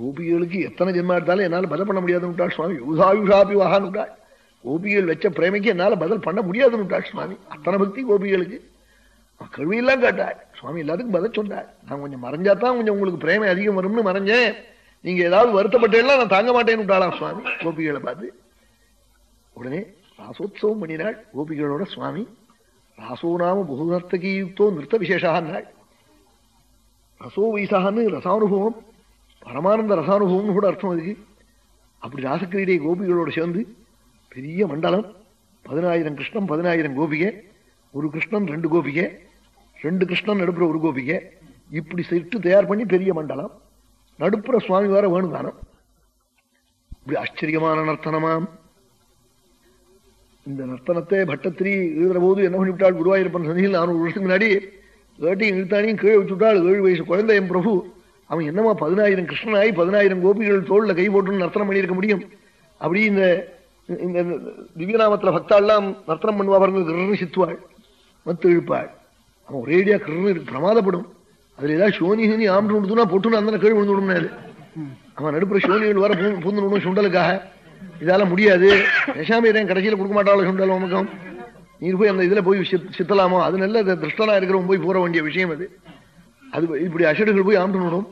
கோபிகளுக்கு எத்தனை ஜென்மா எடுத்தாலும் என்னால் பதில் பண்ண முடியாதுன்னு சுவாமி. யூசாயுஷாபி வகான்னு கோபிகள் வச்ச பிரேமைக்கு என்னால் பதில் பண்ண முடியாதுன்னு சுவாமி. அத்தனை பக்தி கோபிகளுக்கு. கேள்வியெல்லாம் கேட்டாள். சுவாமி எல்லாத்துக்கும் பதில் சொன்னாள். நான் கொஞ்சம் மறைஞ்சாதான் கொஞ்சம் உங்களுக்கு பிரேமை அதிகம் வரும்னு மறைஞ்சேன். நீங்க ஏதாவது வருத்தப்பட்டேன்னா நான் தாங்க மாட்டேன்னு விட்டாளாம் சுவாமி கோபிகளை பார்த்து. உடனே ராசோத்சவம் பண்ணினாள் கோபிகளோட சுவாமி. ராசோ நாம பகுநர்த்தகீயுக்தோ நிறுத்த விசேஷான்னாள் ரசோ வைசான்னு ரசானுபவம். பரமானந்த ரசானுபவம்னு கூட அர்த்தம் அதுக்கு. அப்படி ராசக்கிரீடை கோபிகளோட சேர்ந்து பெரிய மண்டலம் பதினாயிரம் கிருஷ்ணன் பதினாயிரம் கோபிகை ஒரு கிருஷ்ணன் ரெண்டு கோபிகை ரெண்டு கிருஷ்ணன் நடுப்புற ஒரு கோபிகை. இப்படி செட்டு தயார் பண்ணி பெரிய மண்டலம். நடுப்புற சுவாமி வேற வேணுதானம் இப்படி ஆச்சரியமான நர்த்தனமாம். இந்த நர்த்தனத்தை பட்டத்திரி எழுதுற போது என்ன பண்ணிவிட்டாள்? குருவாயூரப்பன் சந்தியில் நானூறு வருஷத்துக்கு முன்னாடி ஏட்டையும் இழுத்தானையும் கீழே வச்சுட்டாள் ஏழு வயசு குழந்தை என் பிரபு. அவன் என்னமா பதினாயிரம் கிருஷ்ணனாய் பதினாயிரம் கோபிகள் தோல்ல கை போட்டு நர்த்தனம் பண்ணியிருக்க முடியும்? அப்படி இந்த இந்த திவ்யநாமத்துல பக்தாள்லாம் நர்த்தனம் பண்ணுவா பாருங்க கிருன்னு சித்துவாள் மத்து இழுப்பாள். அவன் ஒரேடியா கிருன்னு பிரமாதப்படும். அதுல ஏதாவது சோனி ஆம்னு விழுந்துனா பொட்டுன்னு அந்த கீழ் விழுந்து விடுனாரு அவன் நடுப்புற சோனிகள் வர பூந்து சுண்டலுக்காக. இதால முடியாது. பேசாம கடைசியில கொடுக்க மாட்டாள் சுண்டல் உமக்கம் நீர் போய் அந்த இதுல போய் சித்தலாமோ? அது நல்ல திருஷ்டனா இருக்கிறவன் போய் போற வேண்டிய விஷயம் அது. அது இப்படி அஷடுகள் போய் ஆம்பணும்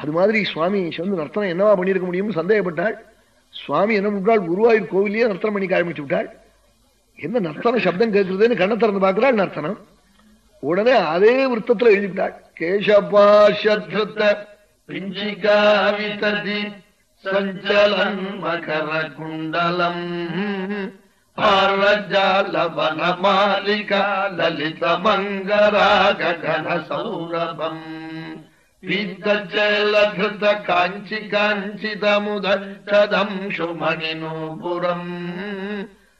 அது மாதிரி சுவாமி வந்து நர்த்தனம் என்னவா பண்ணியிருக்க முடியும்னு சந்தேகப்பட்டாள் சுவாமி என்ன விட்டாள் குருவாயூர் கோவிலே நர்த்தனம் பண்ணி ஆரம்பிச்சு விட்டாள் என்ன நர்த்தன சப்தம் கேட்கறதுன்னு கண்ணை திறந்து பார்க்கிறாள் நர்த்தனம். உடனே அதே விற்பத்துல எழுதிவிட்டாள் கேசபாஷத்த பிஞ்சிகாவிததி சஞ்சலன் மகர குண்டலம். பார்வஜாலவன மாலிகா லலித மங்கராக கன சௌரபம். பீத்தச்சேலகிருத காஞ்சி காஞ்சிதமுதம் சுமணிநூபுரம்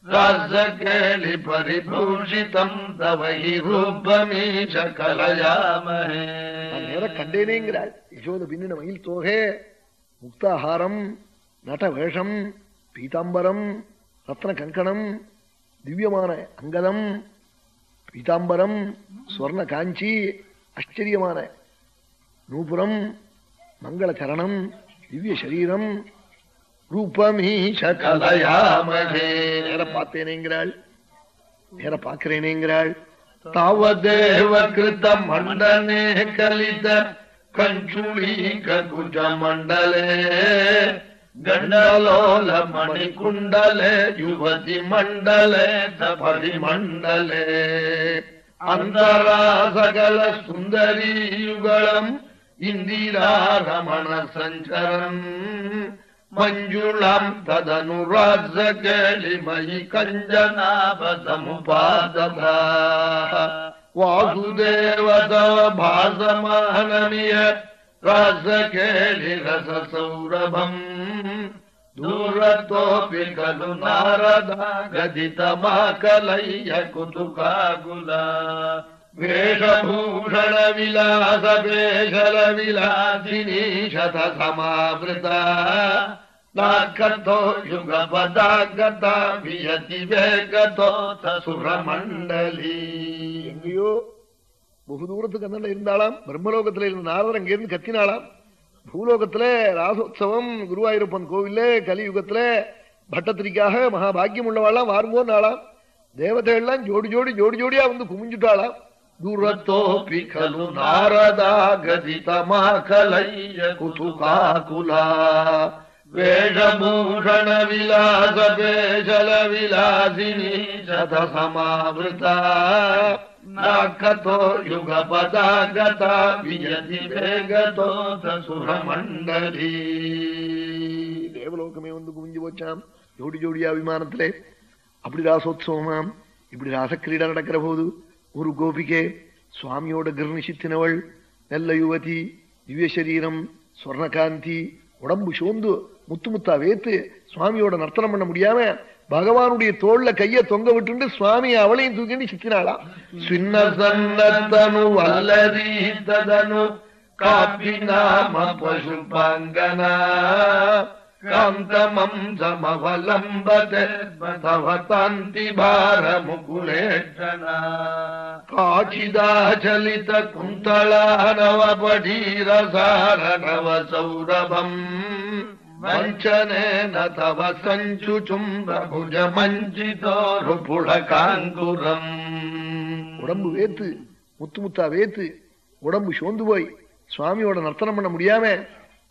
ராசகேளி பரிபூஷிதம் தவகி ரூபமீஷ கலயாமஹே நேரம் கண்டேனேங்கிறாள் யசோத பின்னின மயில் தோகே முக்தாஹாரம் நட வேஷம் பீதாம்பரம் ரத்ன கங்கணம் திவ்யமான அங்கதம் பீதாம்பரம் ஸ்வர்ண காஞ்சி ஆச்சரியமான நூபுரம் மங்களகரணம் திவ்ய சரீரம் நேர பார்த்தேனேங்கிறாள். நேர பார்க்கிறேனேங்கிறாள். தவதேவ கிருத்த மண்டனே கலித கஞ்சுளி ககுஜ மண்டலே. ಗಂಡಲೋಲ ಮಣಿಕುಂಡಲೆ ಯುವತಿ ಮಂಡಲೆ ತಪರಿ ಮಂಡಲೆ ಅಂತರಾಸಗಲ ಸುಂದರಿ ಯುಗಳಂ इन्दिरारमणसञ्चरन् मञ्जुलाम् तदनुराजकेलिमयि राजकेलिमयि वासुदेवत वासुदेव तव दूरतोऽपि खलु नारदा गदितमाकलय्य कुतुकाकुला। वेषभूषण विलास पेशल विलासिनी शत समावृता नाकथो युगपदागता वियति वेगतो சுரமண்டலி எங்கேயோ பகு தூரத்துக்கு அந்த இருந்தாளாம் பிரம்மலோகத்துல இருந்த நாரதர் அங்கிருந்து கத்தினாளாம் பூலோகத்துல ராசோத்சவம் குருவாயூரப்பன் கோவில்ல கலியுகத்துல பட்டத்திரிக்காக மகாபாகியம் உள்ளவாளாம் வாருங்கோ நாளாம் தேவதைகள்லாம் ஜோடி ஜோடி ஜோடி ஜோடியா வந்து குமிஞ்சுட்டாளாம் దురతోపి ఖలు నారదా గదితమాకలయ్య కుతుకాకులా. వేషభూషణ విలాస పేషల విలాసిని శత సమావృత నాకతో యుగ యుగపదాగత వియతి వేగతో సురమండలి. దేవలోకమే ముందుకు ముందు వచ్చాం. జోడి జోడి అభిమానతలే అప్పుడు రాసోత్సవమాం? ఇప్పుడు రాసక్రీడ నడకరబోదు. ஒரு கோபிகே சுவாமியோட கிருணிசித்தினவள் நல்ல யுவதி திவ்யசரீரம் ஸ்வர்ணகாந்தி உடம்பு சோந்து முத்து முத்தா வேத்து சுவாமியோட நர்த்தனம் பண்ண முடியாம பகவானுடைய தோல்ல கைய தொங்க விட்டு சுவாமி அவளையும் தூக்கிட்டு சிக்கினாளாம் சின்ன சன்னத்தனு வல்லரீத்ததனு காப்பி நாம பசுபாங்கனா காந்தமம் சமவலம்பதே தவ காந்தி பார முகுலேஷனா காச்சிதாச்சலித குந்தளானவ படீரசார நவ சௌரபம் வஞ்சனேன தவ சஞ்சுச்சும்புஜ மஞ்சிதோரு புழகாங்குரம் உடம்பு வேத்து முத்து முத்தா வேத்து உடம்பு சோந்து போய் சுவாமியோட நர்த்தனம் பண்ண முடியாம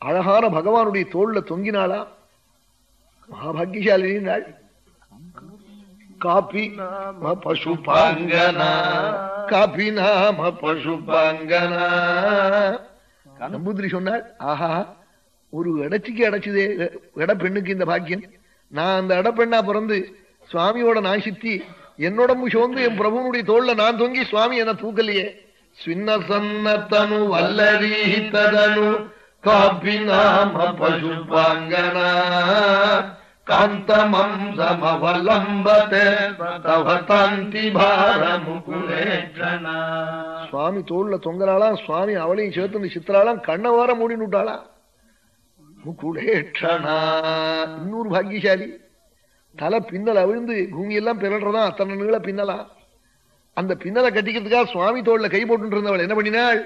அழகான பகவானுடைய தோல்ல தொங்கினாளா? மகாபாகியசாலினி நாள். காபி நாம பசுபாங்கனா. காபி நாம பசுபாங்கனா. நம்பூதிரி சொன்னாள் ஆஹா ஒரு இடச்சிக்கு அடைச்சதே இட பெண்ணுக்கு இந்த பாக்கியம். நான் அந்த இடப்பெண்ணா பிறந்து சுவாமியோட நான் சித்தி என்னோடம்பு சோர்ந்து என் பிரபுனுடைய தோல்ல நான் தொங்கி சுவாமி என்ன தூக்கலையே. சின்ன சன்னத்தனு வல்லரீதனு காப்பி நாம பசுபாங்கனா காந்தமம் சமவலம்பதே தவ காந்தி பார முகுலேஷனா சுவாமி தோல்ல தொங்கறாளாம் சுவாமி அவளையும் சேர்த்து சித்திராளாம் கண்ண வார மூடின்னு விட்டாளா முகுலேட்சணா இன்னொரு பாக்கியசாலி. தலை பின்னல் அவிழ்ந்து பூமியெல்லாம் பிறல்றதா அத்தனை நீள பின்னலா. அந்த பின்னலை கட்டிக்கிறதுக்காக சுவாமி தோல்ல கை போட்டு இருந்தவள் என்ன பண்ணினாள்?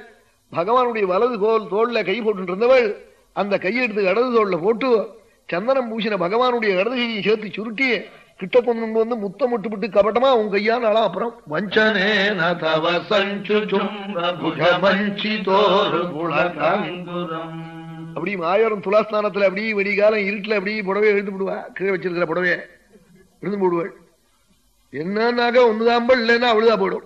பகவானுடைய வலது கோல் தோல்ல கை போட்டு இருந்தவள் அந்த கையை எடுத்து இடது தோல்ல போட்டு சந்தனம் பூசின பகவானுடைய இடது கையை சேர்த்து சுருட்டி கிட்ட கொண்டு வந்து முத்தம் விட்டு கபட்டமா உன் கையானாலாம் அப்புறம். சஞ்சுச்சும்புஜ மஞ்சிதோரு புழகாங்குரம் அப்படி மாயோரம் துலாஸ்தானத்துல அப்படி வெடிகாலம் இருட்டுல அப்படி புடவை எழுந்து விடுவா கீழே வச்சிருக்கிற புடவைய. எழுந்து போடுவாள். என்னன்னாக்க ஒண்ணுதாம்பல் இல்லைன்னா அவ்வளவுதான் போடும்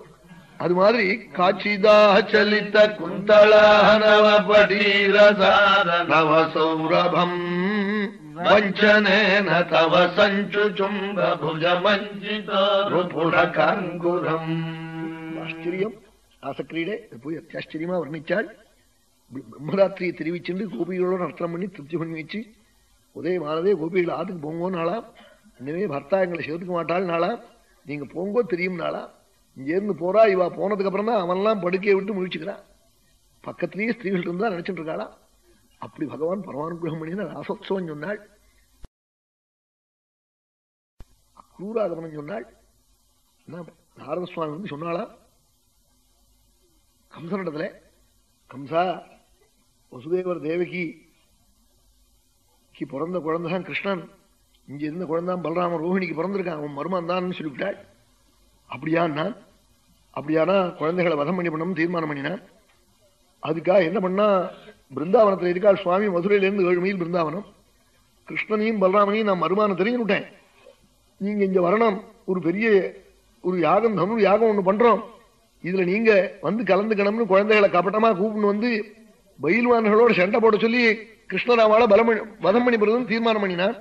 அது மாதிரி காட்சிதாக சலித்த குந்தளாக படீரசார நவ சௌரபம் வஞ்சனேன தவ சஞ்சு மஞ்சிதோரு புழகாங்குரம் ஆச்சரியம். ஆசக்கிரீடே போய் அத்தியாச்சரியமா வர்ணிச்சாள் பிரம்மராத்திரியை தெரிவிச்சுண்டு கோபிகளோட நர்த்தனம் பண்ணி திருப்தி பண்ணி வச்சு உதயமானதே கோபிகள் ஆத்துக்கு போங்கோ நாளாம் இனிமே பர்த்தா எங்களை சேர்த்துக்க மாட்டாள் நாளாம் நீங்க போங்கோ தெரியும் நாளா இங்கேருந்து போறா இவா போனதுக்கு அப்புறம் தான் அவன்லாம் படுக்கையை விட்டு முழிச்சுக்கிறான். பக்கத்திலேயே ஸ்திரீகள் இருந்தா நினைச்சிட்டு இருக்காளா? அப்படி பகவான் பரமானுகிரகம் பண்ணின ராசோத்சவம் சொன்னாள். அக்ரூராகமனம் சொன்னாள். என்ன நாரத சுவாமி வந்து சொன்னாளா? கம்சனிடத்துல கம்சா வசுதேவர் தேவகி பிறந்த குழந்தைதான் கிருஷ்ணன். இங்க இருந்த குழந்தான் பலராம ரோஹிணிக்கு பிறந்திருக்கான். அவன் மருமான் தான் சொல்லிவிட்டாள். அப்படியா நான் அப்படியானா குழந்தைகளை வதம் பண்ணி பண்ணணும் தீர்மானம் பண்ணினான் அதுக்காக என்ன பண்ணா பிருந்தாவனத்துல இருக்கா சுவாமி மதுரையிலேருந்து ஏழு மைல் பிருந்தாவனம். கிருஷ்ணனையும் பலராமனையும் நான் மருமானம் தெரிஞ்சுட்டேன் நீங்க இங்க வரணும். ஒரு பெரிய ஒரு யாகம் தமிழ் யாகம் ஒண்ணு பண்றோம். இதுல நீங்க வந்து கலந்துக்கணும்னு குழந்தைகளை கபட்டமா கூப்பிட்டு வந்து பயில்வான்களோட சண்டை போட சொல்லி கிருஷ்ணராவால பலம் வதம் பண்ணி தீர்மானம் பண்ணினான்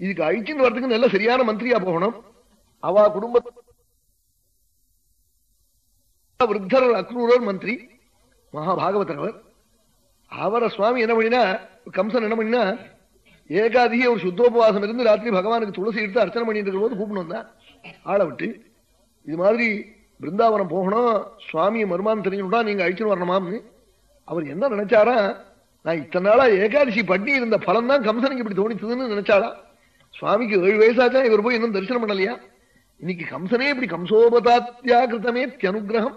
இதுக்கு அழிச்சுன்னு வரதுக்கு நல்ல சரியான மந்திரியா போகணும். அவ குடும்பத்தை விருத்தர் அக்ரூரர் மந்திரி மகாபாகவதர் அவரை சுவாமி என்ன பண்ணினா கம்சன் என்ன பண்ணினா ஏகாதிக ஒரு சுத்தோபவாசம் இருந்து ராத்திரி பகவானுக்கு துளசி எடுத்து அர்ச்சனை பண்ணிட்டு இருக்கிற போது கூப்பிட்டு வந்தான் ஆளை விட்டு இது மாதிரி பிருந்தாவனம் போகணும் சுவாமியை மருமான்னு தெரிஞ்சுட்டா நீங்க அழிச்சுன்னு வரணுமாம்னு. அவர் என்ன நினைச்சாரா நான் இத்தனை நாளா ஏகாதசி பண்ணி இருந்த பலன் தான் கம்சனுக்கு இப்படி தோணித்ததுன்னு நினைச்சாளா சுவாமிக்கு ஏழு வயசாச்சா இவர் போய் இன்னும் தரிசனம் பண்ணலையா? இன்னைக்கு கம்சனே இப்படி கம்சோபதாத்தியாகிருத்தமே அத்தியனுகிரகம்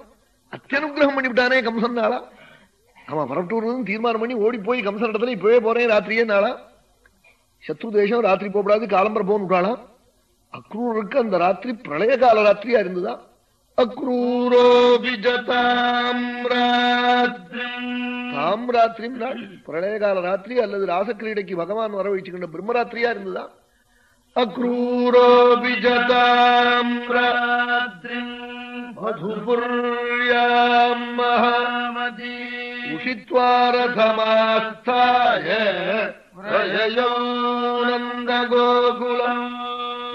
அத்தியனுகிரகம் பண்ணிவிட்டானே கம்சன் நாளா அவன் பரப்டூர்னு தீர்மானம் பண்ணி ஓடி போய் கம்சன் இடத்துல இப்பவே போறேன் ராத்திரியே நாளா சத்ரு தேசம் ராத்திரி போகக்கூடாது காலம்பர போன்னு விட்டாளாம் அக்ரூருக்கு அந்த ராத்திரி பிரளய கால ராத்திரியா இருந்ததா? அக்ரூரோ தாம் ராத்திரி பிரளய கால ராத்திரி அல்லது ராசக்கிரீடைக்கு பகவான் வரவழைச்சுக்கின்ற பிரம்மராத்திரியா இருந்ததா? அக்ரூரோ விஜதாம் மதுபுர்யாம் மகாமதி உஷித்வாரதமாஸ்தாய நந்த கோகுலம்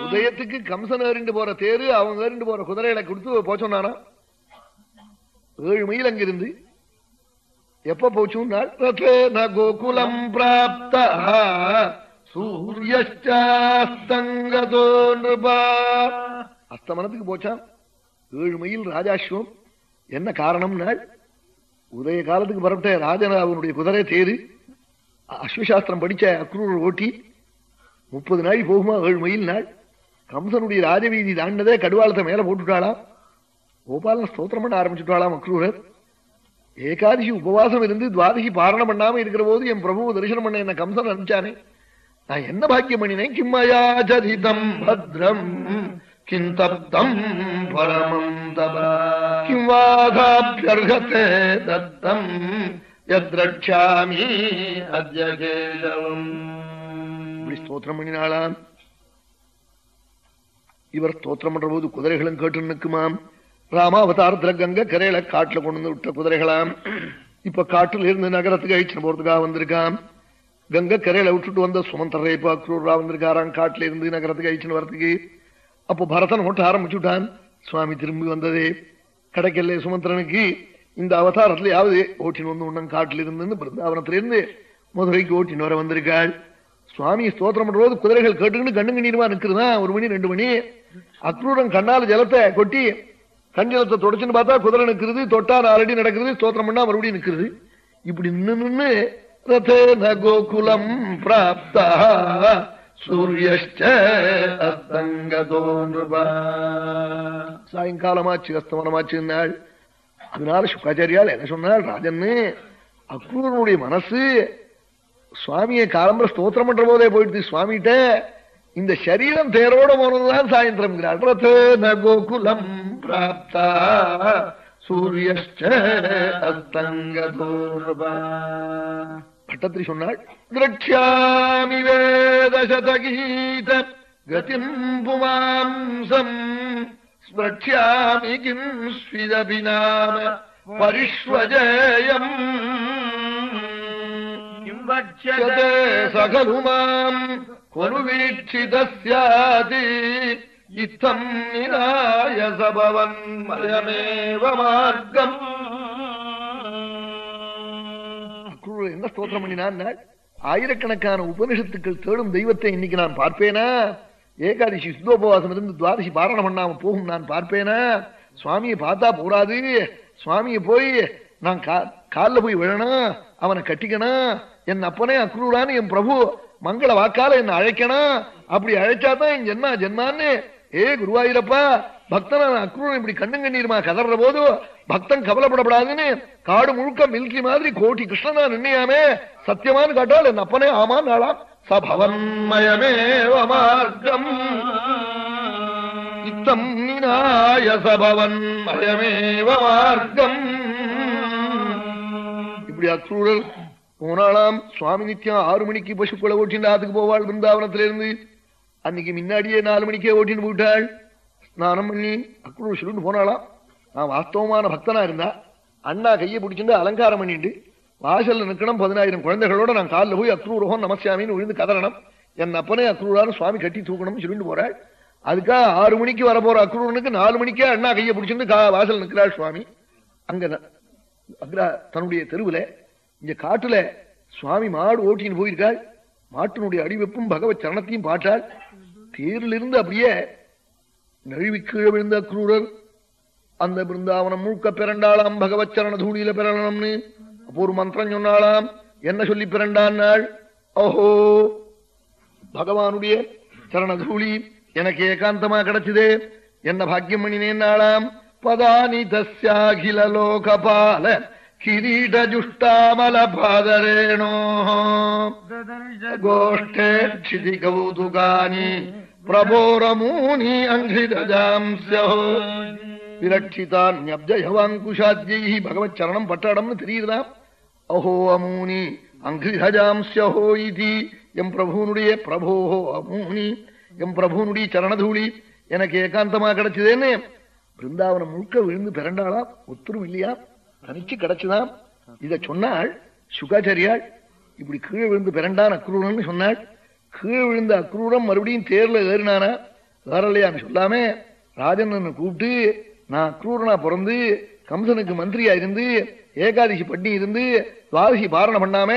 உதயத்துக்கு கம்சன் ஏறிண்டு போற தேரு அவங்க ஏறிண்டு போற குதிரைகளை கொடுத்து போச்சோன்னானா ஏழு மைல் அங்கிருந்து எப்ப போச்சுன்னா கோகுலம் பிராப்த சூரியஸ்டாஸ்தங்கதோ நிருபா. அஸ்தமனத்துக்கு போச்சான் ஏழு மைல் ராஜாஸ்வம் என்ன காரணம்னா உதய காலத்துக்கு பரப்பிட்ட ராஜன் அவனுடைய குதிரை தேரு அஸ்வசாஸ்திரம் படிச்ச அக்ரூர் ஓட்டி முப்பது நாள் போகுமா ஏழு மைல் நாள்? கம்சனுடைய ராஜவீதி தாண்டதே கடுவாளத்தை மேல போட்டுட்டாளாம். கோபாலன் ஸ்தோத்திரம் பண்ண ஆரம்பிச்சுட்டாளாம் அக்ரூரர். ஏகாதசி உபவாசம் இருந்து துவாதசி பாரணம் பண்ணாம இருக்கிற போது என் பிரபு தரிசனம் பண்ண என்ன கம்சன் அனுப்பிச்சானே நான் என்ன பாக்கியம் பண்ணினேன் கிம்மயாச்சரிதம் பத்ரம் கிந்தப்தம் பரமம் தப. கிம் தத்தம் எத்ரட்சாமி அத்ய இப்படி ஸ்தோத்திரம் பண்ணினாளாம். இவர் ஸ்தோத்திரம் பண்ற போது குதிரைகளும் கேட்டு நிற்குமாம். ராமாவதாரத்துல கங்க கரையில காட்டுல கொண்டு வந்து விட்ட குதிரைகளாம். இப்ப காட்டுல இருந்து நகரத்துக்கு அழிச்சு போறதுக்காக வந்திருக்கான் கங்க கரையில விட்டுட்டு வந்த சுமந்தரை இப்ப அக்ரூரா வந்திருக்காராம் காட்டுல இருந்து நகரத்துக்கு அழிச்சுன்னு வரத்துக்கு. அப்போ பரதன் ஓட்ட ஆரம்பிச்சுட்டான். சுவாமி திரும்பி வந்ததே. கிடைக்கல சுமந்திரனுக்கு இந்த அவதாரத்திலேயாவது ஓட்டின்னு வந்து உண்ணன் காட்டில் இருந்து பிருந்தாவனத்திலிருந்து மதுரைக்கு ஓட்டின்னு வர வந்திருக்காள். சுவாமி ஸ்தோத்திரம் பண்றது குதிரைகள் கேட்டுக்கிட்டு கண்ணுங்க நீருமா நிக்கிறதா ஒரு மணி ரெண்டு மணி. அக்ரூரன் கண்ணால ஜலத்தை கொட்டி கண் ஜலத்தை தொடச்சுன்னு பார்த்தா குதிரை நிற்கிறது தொட்டா நாலடி நடக்கிறது ஸ்தோத்திரம் பண்ணா மறுபடியும் நிற்கிறது இப்படி நின்று நின்று நின்னு நின்னு ரதேன கோகுலம் பிராப்தா சாயங்காலமாச்சு அஸ்தமனமாச்சு நாள் அதனால சுக்காச்சாரியால் என்ன சொன்னால் ராஜன்னு அக்ரூரனுடைய மனசு சுவாமியை காலம்பர ஸ்தோத்திரம் பண்ற போதே போயிடுது சுவாமிகிட்ட. இந்த சரீரம் தேரோட போனதுதான் சாயந்திரம் ரதேன கோகுலம் பிராப்தா பட்டத்திரி சொன்னாள் திரட்சாமி வேதசதகீத கதிம் புமாம்சம் ஸ்மிருட்சாமி கிம் ஸ்விதபி நாம பரிஷ்வஜயம். சகலு மாம் கொனு வீட்சிதஸ்யாதி இத்தம் நிராய சபவன் மயமேவ மார்க்கம். குரு என்ன ஸ்தோத்திரம் பண்ணினான் ஆயிரக்கணக்கான உபனிஷத்துக்கள் தேடும் தெய்வத்தை இன்னைக்கு நான் பார்ப்பேனா? ஏகாதசி சுத்தோபவாசம் இருந்து துவாதசி பாரணம் பண்ணாம போகும் நான் பார்ப்பேனா? சுவாமியை பார்த்தா போராது சுவாமியை போய் நான் காலில் போய் விழணும் அவனை கட்டிக்கணும் என் அப்பனே அக்ரூரான்னு என் பிரபு மங்கள வாக்கால என்ன அழைக்கணும் அப்படி அழைச்சாதான் என் ஜென்மா ஜென்மான்னு. ஏ குருவாயிரப்பா பக்தன் அக்ரூரன் இப்படி கண்ணுங்கண்ணீருமா கதற போது பக்தன் கவலைப்படப்படாதுன்னு காடு முழுக்க மில்கி மாதிரி கோட்டி கிருஷ்ணனா நின்னையாமே. சத்தியமானு காட்டால் என் அப்பனே ஆமா நாளாம். சபவன்மயமேவ மார்க்கம். இத்தம் நினாய சபவன் மயமேவ மார்க்கம். இப்படி அக்ரூரர் போனாலாம் சுவாமி நித்தியம் ஆறு மணிக்கு பசுக்களை ஓட்டின்னு ஆத்துக்கு போவாள். பிருந்தாவனத்திலிருந்து அன்னைக்கு முன்னாடியே நாலு மணிக்கே ஓட்டின்னு போயிட்டாள். ஸ்நானம் பண்ணி அக்ரூர் சொல்லிட்டு போனாலாம் நான் வாஸ்தவமான பக்தனா இருந்தா அண்ணா கையை பிடிச்சிட்டு அலங்காரம் பண்ணிட்டு வாசல்ல நிற்கணும் பதினாயிரம் குழந்தைகளோட நான் காலில் போய் அக்ரூரோகம் நமசியாமின்னு விழுந்து கதறணும். என் அப்பனே அக்ரூரான சுவாமி கட்டி தூக்கணும்னு சொல்லிட்டு போறாள். அதுக்காக ஆறு மணிக்கு வரப்போற அக்ரூரனுக்கு நாலு மணிக்கே அண்ணா கையை பிடிச்சிட்டு வாசல் நிற்கிறாள் சுவாமி. அங்க அக்ரா தன்னுடைய தெருவில் இங்க காட்டுல சுவாமி மாடு ஓட்டின்னு போயிருக்காள். மாட்டினுடைய அடிவெப்பும் பகவத் சரணத்தையும் பாட்டாள் தேரிலிருந்து அப்படியே நழுவி கீழே விழுந்த குரூரர் அந்த பிருந்தாவனம் முழுக்க பிறண்டாளாம் பகவத் சரண தூளியில பிறனம்னு அப்போ ஒரு மந்திரம் சொன்னாளாம் என்ன சொல்லி பிறண்டான் நாள் ஓஹோ பகவானுடைய சரண தூளி எனக்கு ஏகாந்தமா கிடைச்சதே. என்ன பாக்கியம் பண்ணினேன் நாளாம் பதானி தஸ்யாகில லோகபால கிரீடஜுஷ்டாமல பாதரேணோ. கோஷ்டே கௌதுகானி. கௌதுகானி பிரபோரமூனி விரட்சிதான் விரட்சிதான்யப்ஜயவாங்குஷாத்யை பகவத் சரணம் பட்டாடம்னு தெரியுதா அஹோ அமூனி அங்கிரஜாம்சோ இது எம் பிரபுனுடைய பிரபோஹோ அமூனி எம் பிரபுனுடைய சரணதூளி எனக்கு ஏகாந்தமா கிடைச்சதேன்னு பிருந்தாவனம் முழுக்க விழுந்து பிறண்டாளாம்। ஒத்துரும் இல்லையா? தனிச்சு கிடைச்சுதான் இத சொன்னாள் சுகாச்சரியாள்। இப்படி கீழே விழுந்து பிறண்டான் அக்ரூரன் சொன்னாள் கீழே விழுந்த அக்ரூரம் மறுபடியும் தேர்ல ஏறினானா? ஏறலையான்னு சொல்லாம ராஜன் கூப்பிட்டு நான் அக்ரூரனா பிறந்து கம்சனுக்கு மந்திரியா இருந்து ஏகாதசி பண்ணி இருந்து துவாதசி பாரணம் பண்ணாம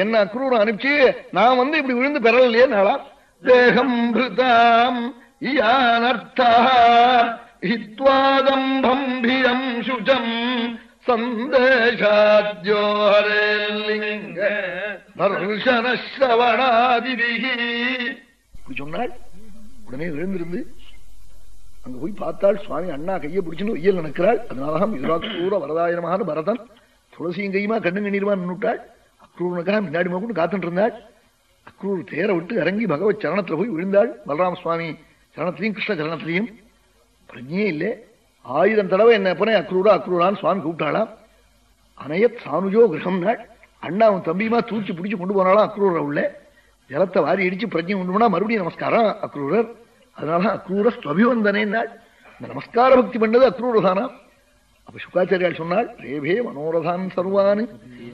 என்ன அக்ரூரம் அனுப்பிச்சு நான் வந்து இப்படி விழுந்து பெறலையே நாளா? தேகம் பிருதாம் இயானர்த்தா ஹித்வாதம்பம்பிரம் சுஜம் சந்தேஷாத்யோ தர்ஷனஸ்ரவணாதிபிகி இப்படி சொன்னாள் உடனே எழுந்திருந்து அங்க போய் பார்த்தாள் சுவாமி அண்ணா கையை பிடிச்சுன்னு வெயில் நினைக்கிறாள் அதனாலதான் இதுராக்கூர வரதாயனமான பரதன் துளசியும் கையுமா கண்ணு கண்ணீருமா நின்னுட்டாள் அக்ரூரனுக்காக முன்னாடி மகுன்னு காத்துட்டு இருந்தாள். அக்ரூர் தேரை விட்டு இறங்கி பகவத் சரணத்துல போய் விழுந்தாள். பலராம சுவாமி சரணத்திலையும் கிருஷ்ண சரணத்திலையும். பிரஜையே இல்லை. ஆயிரம் தடவை என்ன எப்பனே அக்ரூரா அக்ரூரான்னு சுவாமி கூப்பிட்டாளாம் அனையத் சானுஜோ கிரகம் நாள் அண்ணா அவன் தம்பியுமா தூச்சி பிடிச்சு கொண்டு போனாலும் அக்ரூர உள்ள? ஜலத்தை வாரி அடிச்சு பிரஜை உண்டு மறுபடியும் நமஸ்காரம் அக்ரூரர். அதனால அக்ரூர ஸ்வபிவந்தனே நாள் இந்த நமஸ்கார பக்தி பண்ணது அக்ரூரதானா அப்ப சுக்காச்சாரியால் சொன்னாள் ரேபே மனோரதான் சர்வான்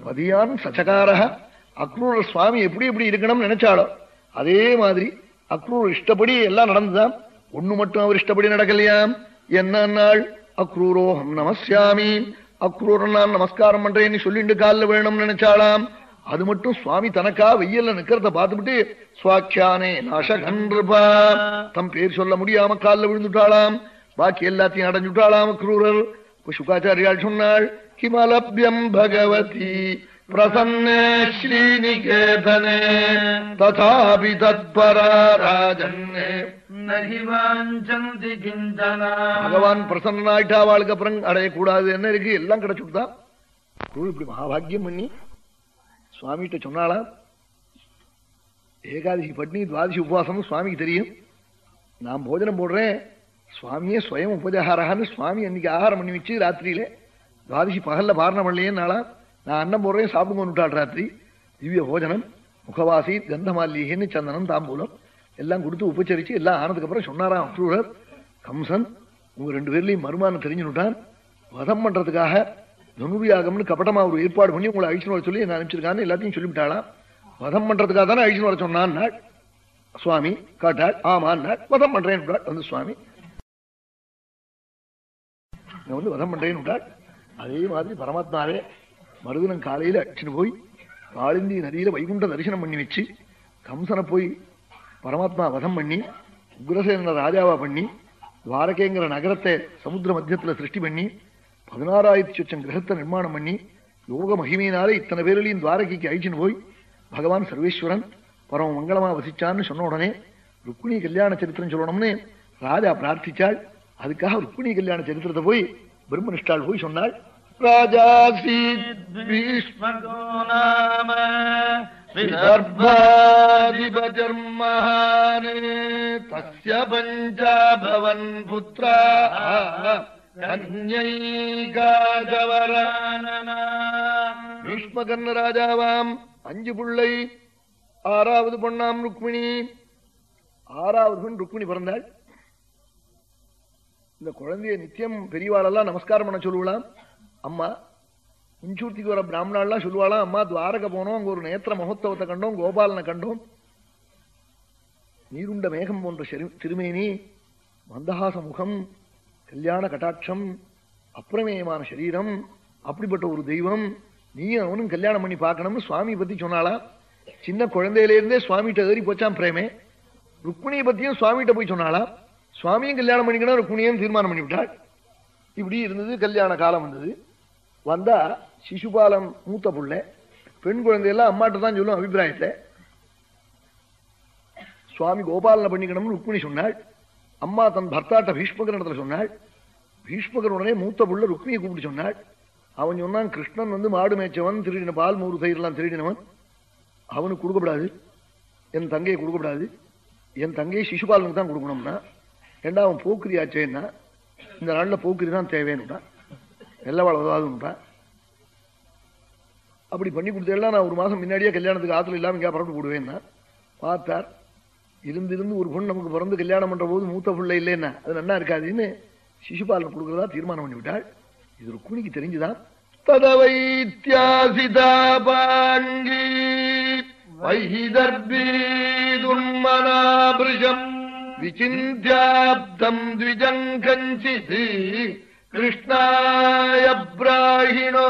மதியான் சச்சகாரக அக்ரூர சுவாமி எப்படி எப்படி இருக்கணும்னு நினைச்சாலோ அதே மாதிரி அக்ரூர் இஷ்டப்படி எல்லாம் நடந்துதான். ஒண்ணு மட்டும் அவர் இஷ்டப்படி நடக்கலையாம். என்ன நாள்? அக்ரூரோஹம் நமஸ்யாமி. அக்ரூரன் நான் நமஸ்காரம் பண்றேன்னு சொல்லிட்டு காலில் வேணும்னு நினைச்சாளாம். அது மட்டும் சுவாமி தனக்கா வெயில்ல நிக்கிறத பார்த்துட்டு சுவாக்கியானே நாசகன்றுபா தம் பேர் சொல்ல முடியாம காலில் விழுந்துட்டாளாம். பாக்கி எல்லாத்தையும் அடைஞ்சுட்டாளாம் அக்ரூரர். இப்ப சுகாச்சாரியால் சொன்னாள் கிமலப்யம் பகவதி. தத்பரா ராஜன்னே நகி வாஞ்சந்தி கிஞ்சனா பகவான் பிரசன்னாயிட்டா அவளுக்கு அப்புறம் அடையக்கூடாது என்ன இருக்கு எல்லாம் கிடைச்சுட்டுதான் குரு இப்படி மகாபாகியம் பண்ணி சுவாமிகிட்ட சொன்னாளா ஏகாதசி பட்னி துவாதசி உபவாசம் சுவாமிக்கு தெரியும் நான் போஜனம் போடுறேன் சுவாமியே ஸ்வயம் உபஜாகாரகான்னு சுவாமி அன்னைக்கு ஆகாரம் பண்ணி வச்சு ராத்திரியில துவாதசி பகல்ல பாரணம் பண்ணலையேனாலா நான் அன்னம் போடுறேன் சாப்பிடுங்க விட்டாள் ராத்திரி. திவ்ய போஜனம் முகவாசி கந்தமாலிகைன்னு சந்தனம் தாம்பூலம் எல்லாம் கொடுத்து உபச்சரிச்சு எல்லாம் ஆனதுக்கப்புறம் சொன்னாராம் அக்ரூரர். கம்சன் உங்க ரெண்டு பேர்லையும் மருமானம் தெரிஞ்சுட்டான் வதம் பண்றதுக்காக தனுர்யாகம்னு கபடமா ஒரு ஏற்பாடு பண்ணி உங்களை அழிச்சுன்னு வர சொல்லி என்ன அனுப்பிச்சிருக்கான்னு எல்லாத்தையும் சொல்லிவிட்டாளாம். வதம் பண்றதுக்காக தானே அழிச்சுன்னு வர சொன்னான் சுவாமி காட்டாள் ஆமான்னாள் வதம் பண்றேன் வந்து சுவாமி. நான் வந்து வதம் பண்றேன்னு அதே மாதிரி பரமாத்மாவே மறுதினம் காலையில அடிச்சுன்னு போய் காளிந்தி நதியில வைகுண்ட தரிசனம் பண்ணி வச்சு கம்சனை போய் பரமாத்மா வதம் பண்ணி உக்ரசேன ராஜாவா பண்ணி துவாரகேங்கிற நகரத்தை சமுத்திர மத்தியத்துல சிருஷ்டி பண்ணி பதினாறாயிரத்தி சொச்சம் கிரகத்தை நிர்மாணம் பண்ணி யோக மகிமையினாலே இத்தனை பேரிலையும் துவாரகைக்கு அழிச்சுன்னு போய் பகவான் சர்வேஸ்வரன் பரம மங்களமா வசிச்சான்னு சொன்ன உடனே ருக்மிணி கல்யாண சரித்திரம் சொல்லணும்னு ராஜா பிரார்த்திச்சாள். அதுக்காக ருக்மிணி கல்யாண சரித்திரத்தை போய் பிரம்மனிஷ்டாள் போய் சொன்னாள். ராஜாசி भीष्मको नाम विदर्भाधिपजर्महान् तस्य पञ्चाभवन् पुत्राः கன்யைகாஜவரானனா பீஷ்மகர்ண ராஜாவாம் அஞ்சு பிள்ளை ஆறாவது பொண்ணாம் ருக்மிணி ஆறாவது பெண் ருக்மிணி பிறந்தாள் இந்த குழந்தைய நித்தியம் பெரியவாளெல்லாம் நமஸ்காரம் பண்ண சொல்லுவலாம் அம்மா முன்சூர்த்திக்கு வர பிராமணாலாம் சொல்லுவாளாம் அம்மா துவாரக போனோம் அங்க ஒரு நேத்திர மகோத்சவத்தை கண்டோம் கோபாலனை கண்டோம். நீருண்ட மேகம் போன்ற திருமேனி மந்தஹாச முகம் கல்யாண கட்டாட்சம் அப்பிரமேயமான சரீரம் அப்படிப்பட்ட ஒரு தெய்வம் நீயும் அவனும் கல்யாணம் பண்ணி பார்க்கணும்னு சுவாமி பத்தி சொன்னாலாம் சின்ன குழந்தையிலேருந்தே சுவாமிகிட்ட ஏறி போச்சான் பிரேமே. ருக்மிணியை பத்தியும் சுவாமிகிட்ட போய் சொன்னாலாம் சுவாமியும் கல்யாணம் பண்ணிக்கணும் ருக்மிணியும் தீர்மானம் பண்ணிவிட்டாள். இப்படி இருந்தது கல்யாண காலம் வந்தது. வந்தா சிசுபாலம் மூத்த புள்ள பெண் குழந்தையெல்லாம் அம்மாட்ட தான் சொல்லும் அபிப்பிராயத்தை சுவாமி கோபாலனை பண்ணிக்கணும்னு ருக்மிணி சொன்னாள். அம்மா தன் பர்த்தாட்ட பீஷ்மகர் இடத்துல சொன்னாள். பீஷ்மகர் உடனே மூத்த புள்ள ருக்மியை கூப்பிட்டு சொன்னாள். அவன் சொன்னான் கிருஷ்ணன் வந்து மாடு மேய்ச்சவன் திருடின பால் மூறு தயிரெல்லாம் திருடினவன். அவனுக்கு கொடுக்கப்படாது. என் தங்கையை கொடுக்கப்படாது. என் தங்கையை சிசுபாலனுக்கு தான் கொடுக்கணும்னா. ஏண்டா அவன் போக்குரி ஆச்சேன்னா இந்த நாளில் போக்குரி தான் தேவைன்னுட்டான். வெள்ளவாழ உதவாதுன்னுட்டான் அப்படி பண்ணி கொடுத்தெல்லாம் நான் ஒரு மாசம் முன்னாடியே கல்யாணத்துக்கு ஆத்துல இல்லாமல் இங்கே பரப்பு போடுவேன்னா. பார்த்தார் இருந்து இருந்து ஒரு பொண்ணு நமக்கு பிறந்து கல்யாணம் பண்ற போது மூத்த பிள்ளை இல்லைன்னா அது நல்லா இருக்காதுன்னு சிசுபாலனை கொடுக்குறதா தீர்மானம் பண்ணி விட்டாள். இது குணிக்கு தெரிஞ்சுதான். ததவைத்யாசிதா பாங்கி வைதர்பீதுர்மனாபிருஷம் விசிந்தியாப்தம் த்விஜம் கிருஷ்ணாய பிராஹிணோ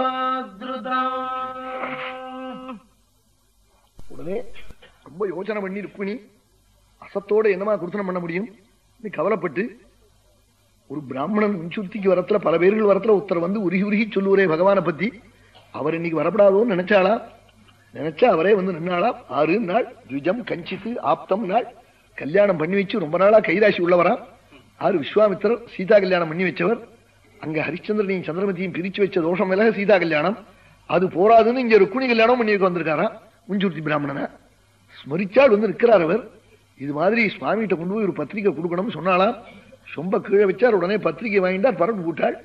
உடனே ரொம்ப யோசனை பண்ணி ருக்மிணி அசத்தோட என்னமா குருத்தனம் பண்ண முடியும்? நீ கவலைப்பட்டு ஒரு பிராமணன் முன்சுத்திக்கு வரத்துல பல பேர்கள் வரத்துல ஒருத்தர் வந்து உருகி உருகி சொல்லுவரே பகவானை பத்தி. அவர் இன்னைக்கு வரப்படாதோன்னு நினைச்சாளா? நினைச்சா அவரே வந்து நின்னாளா? ஆறு நாள் துஜம் கஞ்சித்து ஆப்தம் நாள். கல்யாணம் பண்ணி வச்சு ரொம்ப நாளா கைராசி உள்ளவரா? ஆறு விஸ்வாமித்திரர் சீதா கல்யாணம் பண்ணி வச்சவர். அங்க ஹரிச்சந்திரனையும் சந்திரமதியும் பிரிச்சு வச்ச தோஷம் விலக சீதா கல்யாணம். அது போராதுன்னு இங்க ருக்குணி கல்யாணம் பண்ணி வந்திருக்காரா வந்திருக்காராம் பிராமணன பிராமணனை. ஸ்மரிச்சால் வந்து நிற்கிறார் அவர். இது மாதிரி சுவாமிகிட்ட கொண்டு போய் ஒரு பத்திரிக்கை கொடுக்கணும்னு சொன்னாலாம் ரொம்ப கீழே வச்சார் உடனே பத்திரிக்கை வாங்கிட்டார் பரப்பு போட்டாள்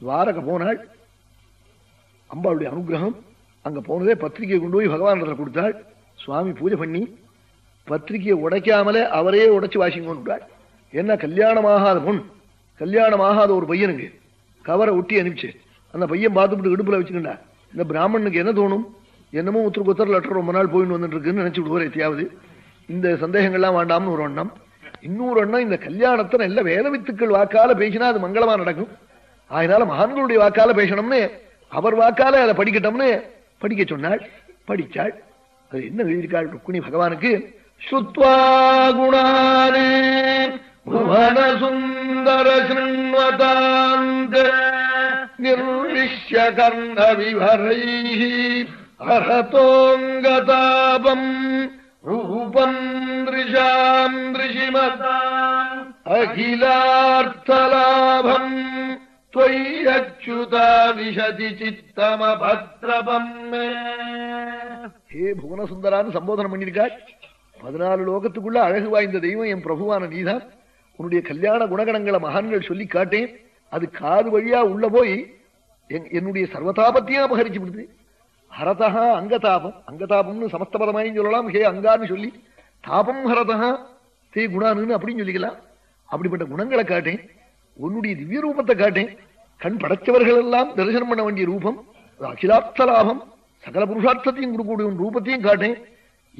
துவாரக போனாள். அம்பாளுடைய அனுகிரகம் அங்க போனதே பத்திரிக்கையை கொண்டு போய் பகவான் கொடுத்தாள். சுவாமி பூஜை பண்ணி பத்திரிக்கையை உடைக்காமலே அவரே உடைச்சு வாசிங்க என்ன கல்யாணமாகாத பொன் கல்யாணமாகாத ஒரு பையனுக்கு கவரை ஒட்டி அனுப்பிச்சு. அந்த பையன் பார்த்துட்டு இடுப்புல வச்சுக்கண்டா இந்த பிராமணனுக்கு என்ன தோணும்? என்னமோ உத்தர உத்தர லெட்டர் ரொம்ப நாள் போயின்னு வந்துட்டு இருக்குன்னு நினைச்சு விடுவார் எத்தியாவது இந்த சந்தேகங்கள்லாம் வேண்டாம்னு ஒரு எண்ணம். இன்னொரு எண்ணம் இந்த கல்யாணத்தை நல்ல வேத வித்துக்கள் வாக்கால பேசினா அது மங்களமா நடக்கும். அதனால மகான்களுடைய வாக்கால பேசணும்னு அவர் வாக்கால அதை படிக்கட்டோம்னு படிக்க சொன்னாள் படிச்சாள். அது என்ன எழுதியிருக்காள் ருக்குணி பகவானுக்கு? சுத்வா குணானே. புவன சுந்தர சிருண்வதாந்த நிர்விஷ்ய கர்ண விவரை அர்ஹதோங்கதாபம் ரூபம் திருஷாம் திருஷிமதாம் அகிலார்த்தலாபம் त्वय्यच्युता विशति சித்தமபத்ரபம் ஹே புவனசுந்தரான்னு சம்போதனம் பண்ணிருக்காள் பதினாலு லோகத்துக்குள்ள அழகு வாய்ந்த தெய்வம் என் பிரபுவான நீதான் உன்னுடைய கல்யாண குணகணங்களை மகான்கள் சொல்லி காட்டேன். அது காது வழியா உள்ள போய் என்- என்னுடைய சர்வதாபத்தையும் அபகரிச்சு விடுது. ஹரதா அங்கதாபம். அங்கதாபம்னு சமஸ்தபதமாயும் சொல்லலாம். ஹே அங்கான்னு சொல்லி தாபம் ஹரதா தே குணானுன்னு அப்படின்னு சொல்லிக்கலாம். அப்படிப்பட்ட குணங்களை காட்டேன். உன்னுடைய திவ்ய ரூபத்தை காட்டேன். கண் படைச்சவர்கள் எல்லாம் தரிசனம் பண்ண வேண்டிய ரூபம். அகிலார்த்த லாபம். சகல புருஷார்த்தத்தையும் கொடுக்கக்கூடிய உன் ரூபத்தையும் காட்டேன்.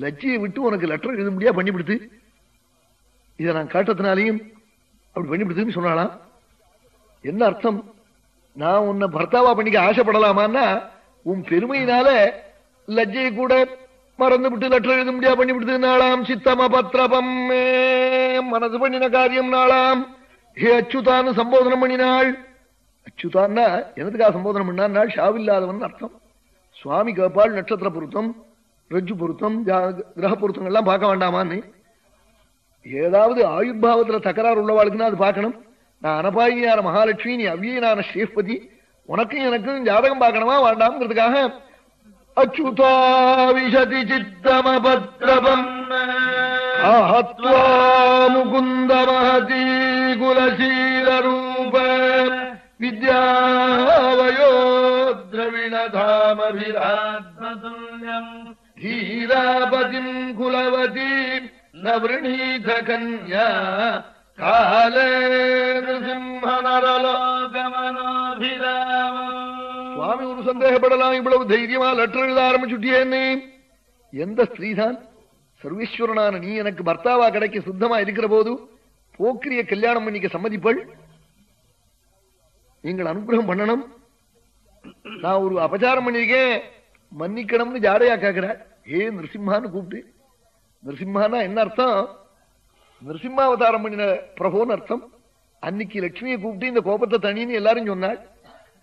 லட்சியை விட்டு உனக்கு லெட்டர் எழுத முடியா பண்ணிவிடுத்து இதை நான் காட்டத்தினாலையும் அப்படி பண்ணிவிடுதுன்னு சொன்னாலாம் என்ன அர்த்தம்? நான் உன்னை பர்த்தாவா பண்ணிக்க ஆசைப்படலாமான்னா உன் பெருமையினால லஜ்ஜையை கூட மறந்து விட்டு லெட்டர் எழுத முடியா பண்ணி விடுது நாளாம். சித்தம பத்திரபம் மனது பண்ணின காரியம் நாளாம். ஹே அச்சுதான்னு சம்போதனம் பண்ணினாள். அச்சுதான்னா எனதுக்காக சம்போதனம் பண்ணாள் ஷாவில்லாதவன் அர்த்தம். சுவாமி கேப்பாள் நட்சத்திர பொருத்தம் ரஜ்ஜு பொருத்தம் கிரக பொருத்தங்கள்லாம் பார்க்க வேண்டாமான்னு. ஏதாவது ஆயுர்பாவத்துல தகராறு உள்ளவாளுக்குன்னா அது பார்க்கணும். நான் அனபாயியார மகாலட்சுமி நீ அவ்யனான ஸ்ரீஸ்பதி உனக்கும் எனக்கும் ஜாதகம் பார்க்கணுமா வேண்டாம்ங்கிறதுக்காக அச்சுதா விஷதி சித்தமபத்ரபம். அஹத்வா முகுந்த மகதி குலசீல ரூப வித்யாவயோ திரவிணதாமபிராத்மதுல்யம் ஹீராபதிம் குலவதீம் నవృణీధ కన్యా కాలే சுவாமி ஒரு சந்தேகப்படலாம் இவ்வளவு தைரியமா லெட்டர் எழுத ஆரம்பிச்சுட்டியேன்னு எந்த ஸ்ரீதான் சர்வீஸ்வரனான நீ எனக்கு பர்த்தாவா கிடைக்க சுத்தமா இருக்கிற போது போக்கிரிய கல்யாணம் பண்ணிக்க சம்மதிப்பள் நீங்கள் அனுகிரகம் பண்ணணும் நான் ஒரு அபச்சாரம் பண்ணியிருக்கேன் மன்னிக்கணும்னு ஜாடையா கேட்கிறாள் ஏ நிருசிம்மான்னு கூப்பிட்டு நிருசிம்மானா என்ன அர்த்தம்? நிருசிம்மாவதாரம் பண்ணின பிரபோன்னு அர்த்தம். அன்னைக்கு லட்சுமியை கூப்பிட்டு இந்த கோபத்தை தனின்னு எல்லாரும் சொன்னாள்.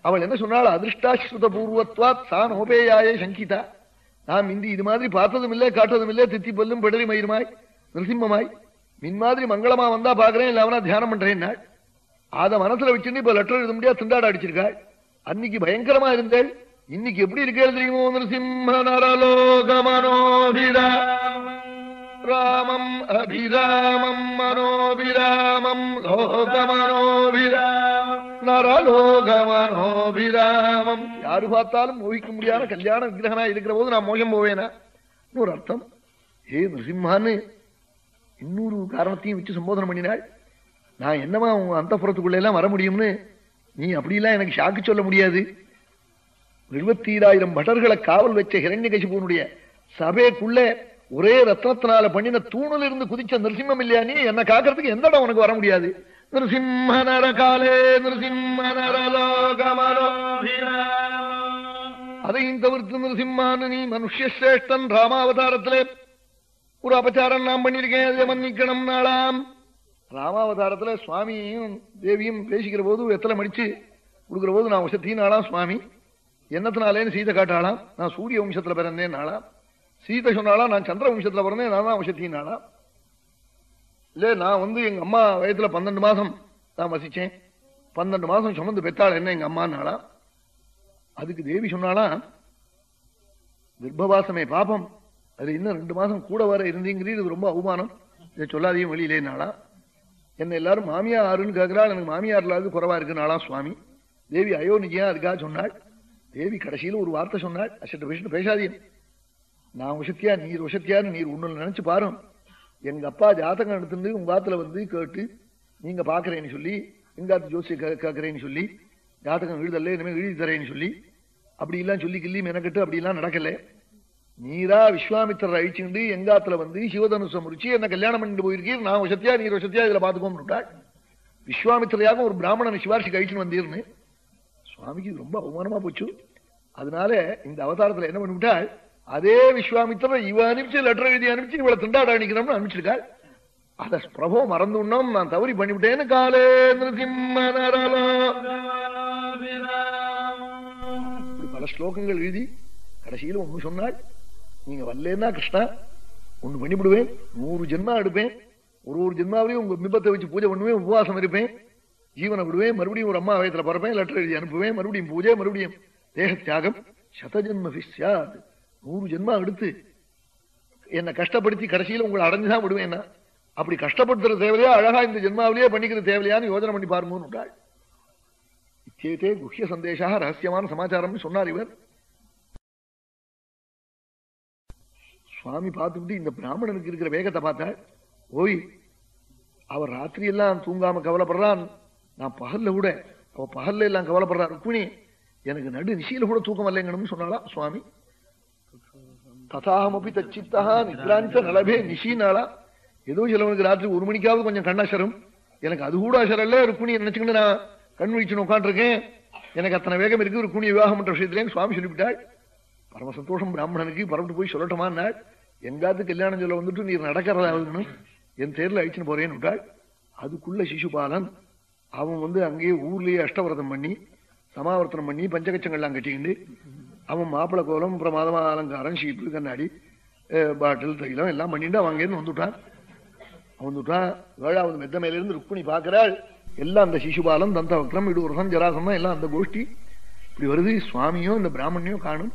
அவள் என்ன சொன்னாள்? அதிர்ஷ்டாஸ்ருத பூர்வத்வா தான் நோபேயாய சங்கிதா. நாம் இந்தி இது மாதிரி பார்த்ததும் இல்லை காட்டதும் இல்லை தித்தி பல்லும் பிடரி மயிருமாய் நிருசிம்மமாய். மின் மாதிரி மங்களமா வந்தா பாக்குறேன் இல்ல தியானம் பண்றேன் அதை மனசுல வச்சுட்டு இப்ப லெட்டர் எழுத முடியாது திண்டாட அடிச்சிருக்காள். அன்னைக்கு பயங்கரமா இருந்தேள். இன்னைக்கு எப்படி இருக்கேள் தெரியுமோ நிருசிம்ம நரலோக ராமம் அபிராமம் மனோபிராமம் லோகமனோபிராமம் யாரு பார்த்தாலும் மோகிக்க முடியாத கல்யாண விக்கிரகனா இருக்கிற போது நான் மோகம் போவேனா? ஒரு அர்த்தம் ஏ நிருசிம்மான்னு இன்னொரு காரணத்தையும் வச்சு சம்போதனை பண்ணினாள். நான் என்னமா உன் அந்த எல்லாம் வர முடியும்னு? நீ அப்படிலாம் எனக்கு ஷாக்கு சொல்ல முடியாது. எழுபத்தீராயிரம் பட்டர்களை காவல் வச்ச ஹிரண்யகசிபுனுடைய சபைக்குள்ள ஒரே ரத்னத்தினால பண்ணின தூணில் இருந்து குதிச்ச நிருசிம்மம் இல்லையா நீ? என்ன காக்கிறதுக்கு எந்த இடம் உனக்கு வர முடியாது? நிருசிம்ம நரகாலே நிருசிம்ம நரலோகமனோ அதையும் தவிர்த்து நிருசிம்மான்னு நீ மனுஷேஷ்டன் ராமாவதாரத்திலே ஒரு அபச்சாரம் நான் பண்ணிருக்கேன் அதை மன்னிக்கணும் நாளாம். ராமாவதாரத்துல சுவாமியும் தேவியும் பேசிக்கிற போது எத்தனை மடிச்சு கொடுக்கிற போது நான் வசத்தியும் நாளாம் சுவாமி. என்னத்தினாலேன்னு சீதை காட்டாளாம். நான் சூரிய வம்சத்துல பிறந்தேன் நாளாம். சீதை சொன்னாலாம் நான் சந்திர வம்சத்தில் பிறந்தேன் நான் தான் வசத்தியும் இல்லை நான் வந்து எங்க அம்மா வயசுல பன்னெண்டு மாசம் தான் வசிச்சேன். பன்னெண்டு மாசம் சுமந்து பெத்தாள் என்ன எங்க அம்மானாலாம் அதுக்கு தேவி சொன்னாலாம் கர்ப்பவாசமே பாபம். அது இன்னும் ரெண்டு மாசம் கூட வர இருந்தீங்கிறது இது ரொம்ப அவமானம். இதை சொல்லாதையும் வெளியிலேனாளா என்ன எல்லாரும் மாமியார் ஆறுன்னு கேட்கிறாள். எனக்கு மாமியார் இல்லாத குறவா இருக்குனாலாம் சுவாமி? தேவி அயோனிஜியா அதுக்காக சொன்னாள். தேவி கடைசியில் ஒரு வார்த்தை சொன்னாள். அசட்டு பேசிட்டு பேசாதீங்க. நான் உஷத்தியா நீர் உஷத்தியான்னு நீர் ஒண்ணு நினைச்சு பாரு எங்க அப்பா ஜாதகம் எடுத்துட்டு உங்க ஆத்துல வந்து கேட்டு நீங்க பாக்குறேன்னு சொல்லி எங்க ஆத்து ஜோசிய கேட்கறேன்னு சொல்லி ஜாதகம் எழுதல இனிமே எழுதி தரேன்னு சொல்லி அப்படி எல்லாம் சொல்லி கிள்ளி மெனக்கட்டு அப்படி எல்லாம் நடக்கல. நீரா விஸ்வாமித்திரர் அழிச்சுண்டு எங்காத்துல வந்து சிவதனுஷம் முடிச்சு என்ன கல்யாணம் பண்ணிட்டு போயிருக்கீர். நான் வசத்தியா நீர் வசத்தியா இதுல பாத்துக்கோன்னு விஸ்வாமித்திரையாக ஒரு பிராமணன் சிவாரிசி கழிச்சுன்னு வந்தீர்னு. சுவாமிக்கு ரொம்ப அவமானமா போச்சு. அதனால இந்த அவதாரத்துல என்ன பண்ணிவிட்டாள் அதே விஸ்வாமித்திரர் இவ அனுப்பிச்சு லெட்டர் எழுதி அனுப்பிச்சு இவளை திண்டாட அனுப்பிக்கணும்னு அனுப்பிச்சிருக்காள் அத பிரபோ மறந்து உண்ணோம் நான் தவறி பண்ணிவிட்டேன்னு காலே இப்படி பல ஸ்லோகங்கள் எழுதி கடைசியில ஒண்ணு சொன்னாள் நீங்க வரலன்னா கிருஷ்ணா ஒண்ணு பண்ணிவிடுவேன் நூறு ஜென்மா எடுப்பேன் ஒரு ஒரு ஜென்மாவிலையும் உங்க பிம்பத்தை வச்சு பூஜை பண்ணுவேன் உபவாசம் இருப்பேன் ஜீவனை விடுவேன் மறுபடியும் ஒரு அம்மா வயத்துல பிறப்பேன் லெட்டர் எழுதி அனுப்புவேன் மறுபடியும் பூஜை மறுபடியும் தேக தியாகம் சதஜன்ம நூறு ஜென்மா எடுத்து என்னை கஷ்டப்படுத்தி கடைசியில உங்களை அடைஞ்சுதான் விடுவேன் அப்படி கஷ்டப்படுத்துற தேவையா? அழகா இந்த ஜென்மாவிலேயே பண்ணிக்கிற தேவையான்னு யோஜனை பண்ணி பாருமோன்னு விட்டாள் இச்சேத்தே குஹ்ய சந்தேஷா ரகசியமான சமாச்சாரம்னு சொன்னார் இவர். சுவாமி பார்த்துக்கிட்டு இந்த பிராமணனுக்கு இருக்கிற வேகத்தை பார்த்தாள். ஓய் அவர் ராத்திரி எல்லாம் தூங்காம கவலைப்படுறான். நான் பகல்ல கூட அவ பகல்ல எல்லாம் கவலைப்படுறா. ருக்மிணி எனக்கு நடு நிசையில கூட தூக்கம் இல்லைங்கணும்னு சொன்னாலா சுவாமி? ததாகமபி தச்சித்தா நித்ராஞ்ச நலபே நிஷினாளா? ஏதோ சிலவனுக்கு ராத்திரி ஒரு மணிக்காவது கொஞ்சம் கண்ணாசரம். எனக்கு அது கூட அசரல்ல ருக்மிணியை நினைச்சுக்கிட்டு நான் கண் விழிச்சுன்னு உட்காந்துருக்கேன் எனக்கு அத்தனை வேகம் இருக்கு ருக்குணி விவாகம் பண்ற விஷயத்திலேன்னு சுவாமி சொல்லிவிட்டாள். பரம சந்தோஷம் பிராமணனுக்கு பரப்பிட்டு போய் சொல்லட்டுமான்னாள். எங்காத்து கல்யாணம் சொல்ல வந்துட்டு நீர் நடக்கிறதாவதுன்னு என் தேர்ல அழிச்சுன்னு போறேன்னு விட்டாள். அதுக்குள்ள சிசுபாலன் அவன் வந்து அங்கேயே ஊர்லயே அஷ்டவரதம் பண்ணி சமாவர்த்தனம் பண்ணி பஞ்சகச்சங்கள்லாம் கட்டிக்கிண்டு அவன் மாப்பிள்ள கோலம் பிரமாதமா அலங்காரம் ஷீப்பு கண்ணாடி பாட்டில் தைலம் எல்லாம் பண்ணிட்டு அவன் அங்கேருந்து வந்துட்டான். வந்துட்டான். ஏழாவது மெத்த மேலிருந்து ருக்மிணி பார்க்கிறாள். எல்லாம் அந்த சிசுபாலம் தந்தவக்ரம் இடுவரசம் ஜராசம் எல்லாம் அந்த கோஷ்டி. இப்படி வருது சுவாமியோ இந்த பிராமணியோ காணும்.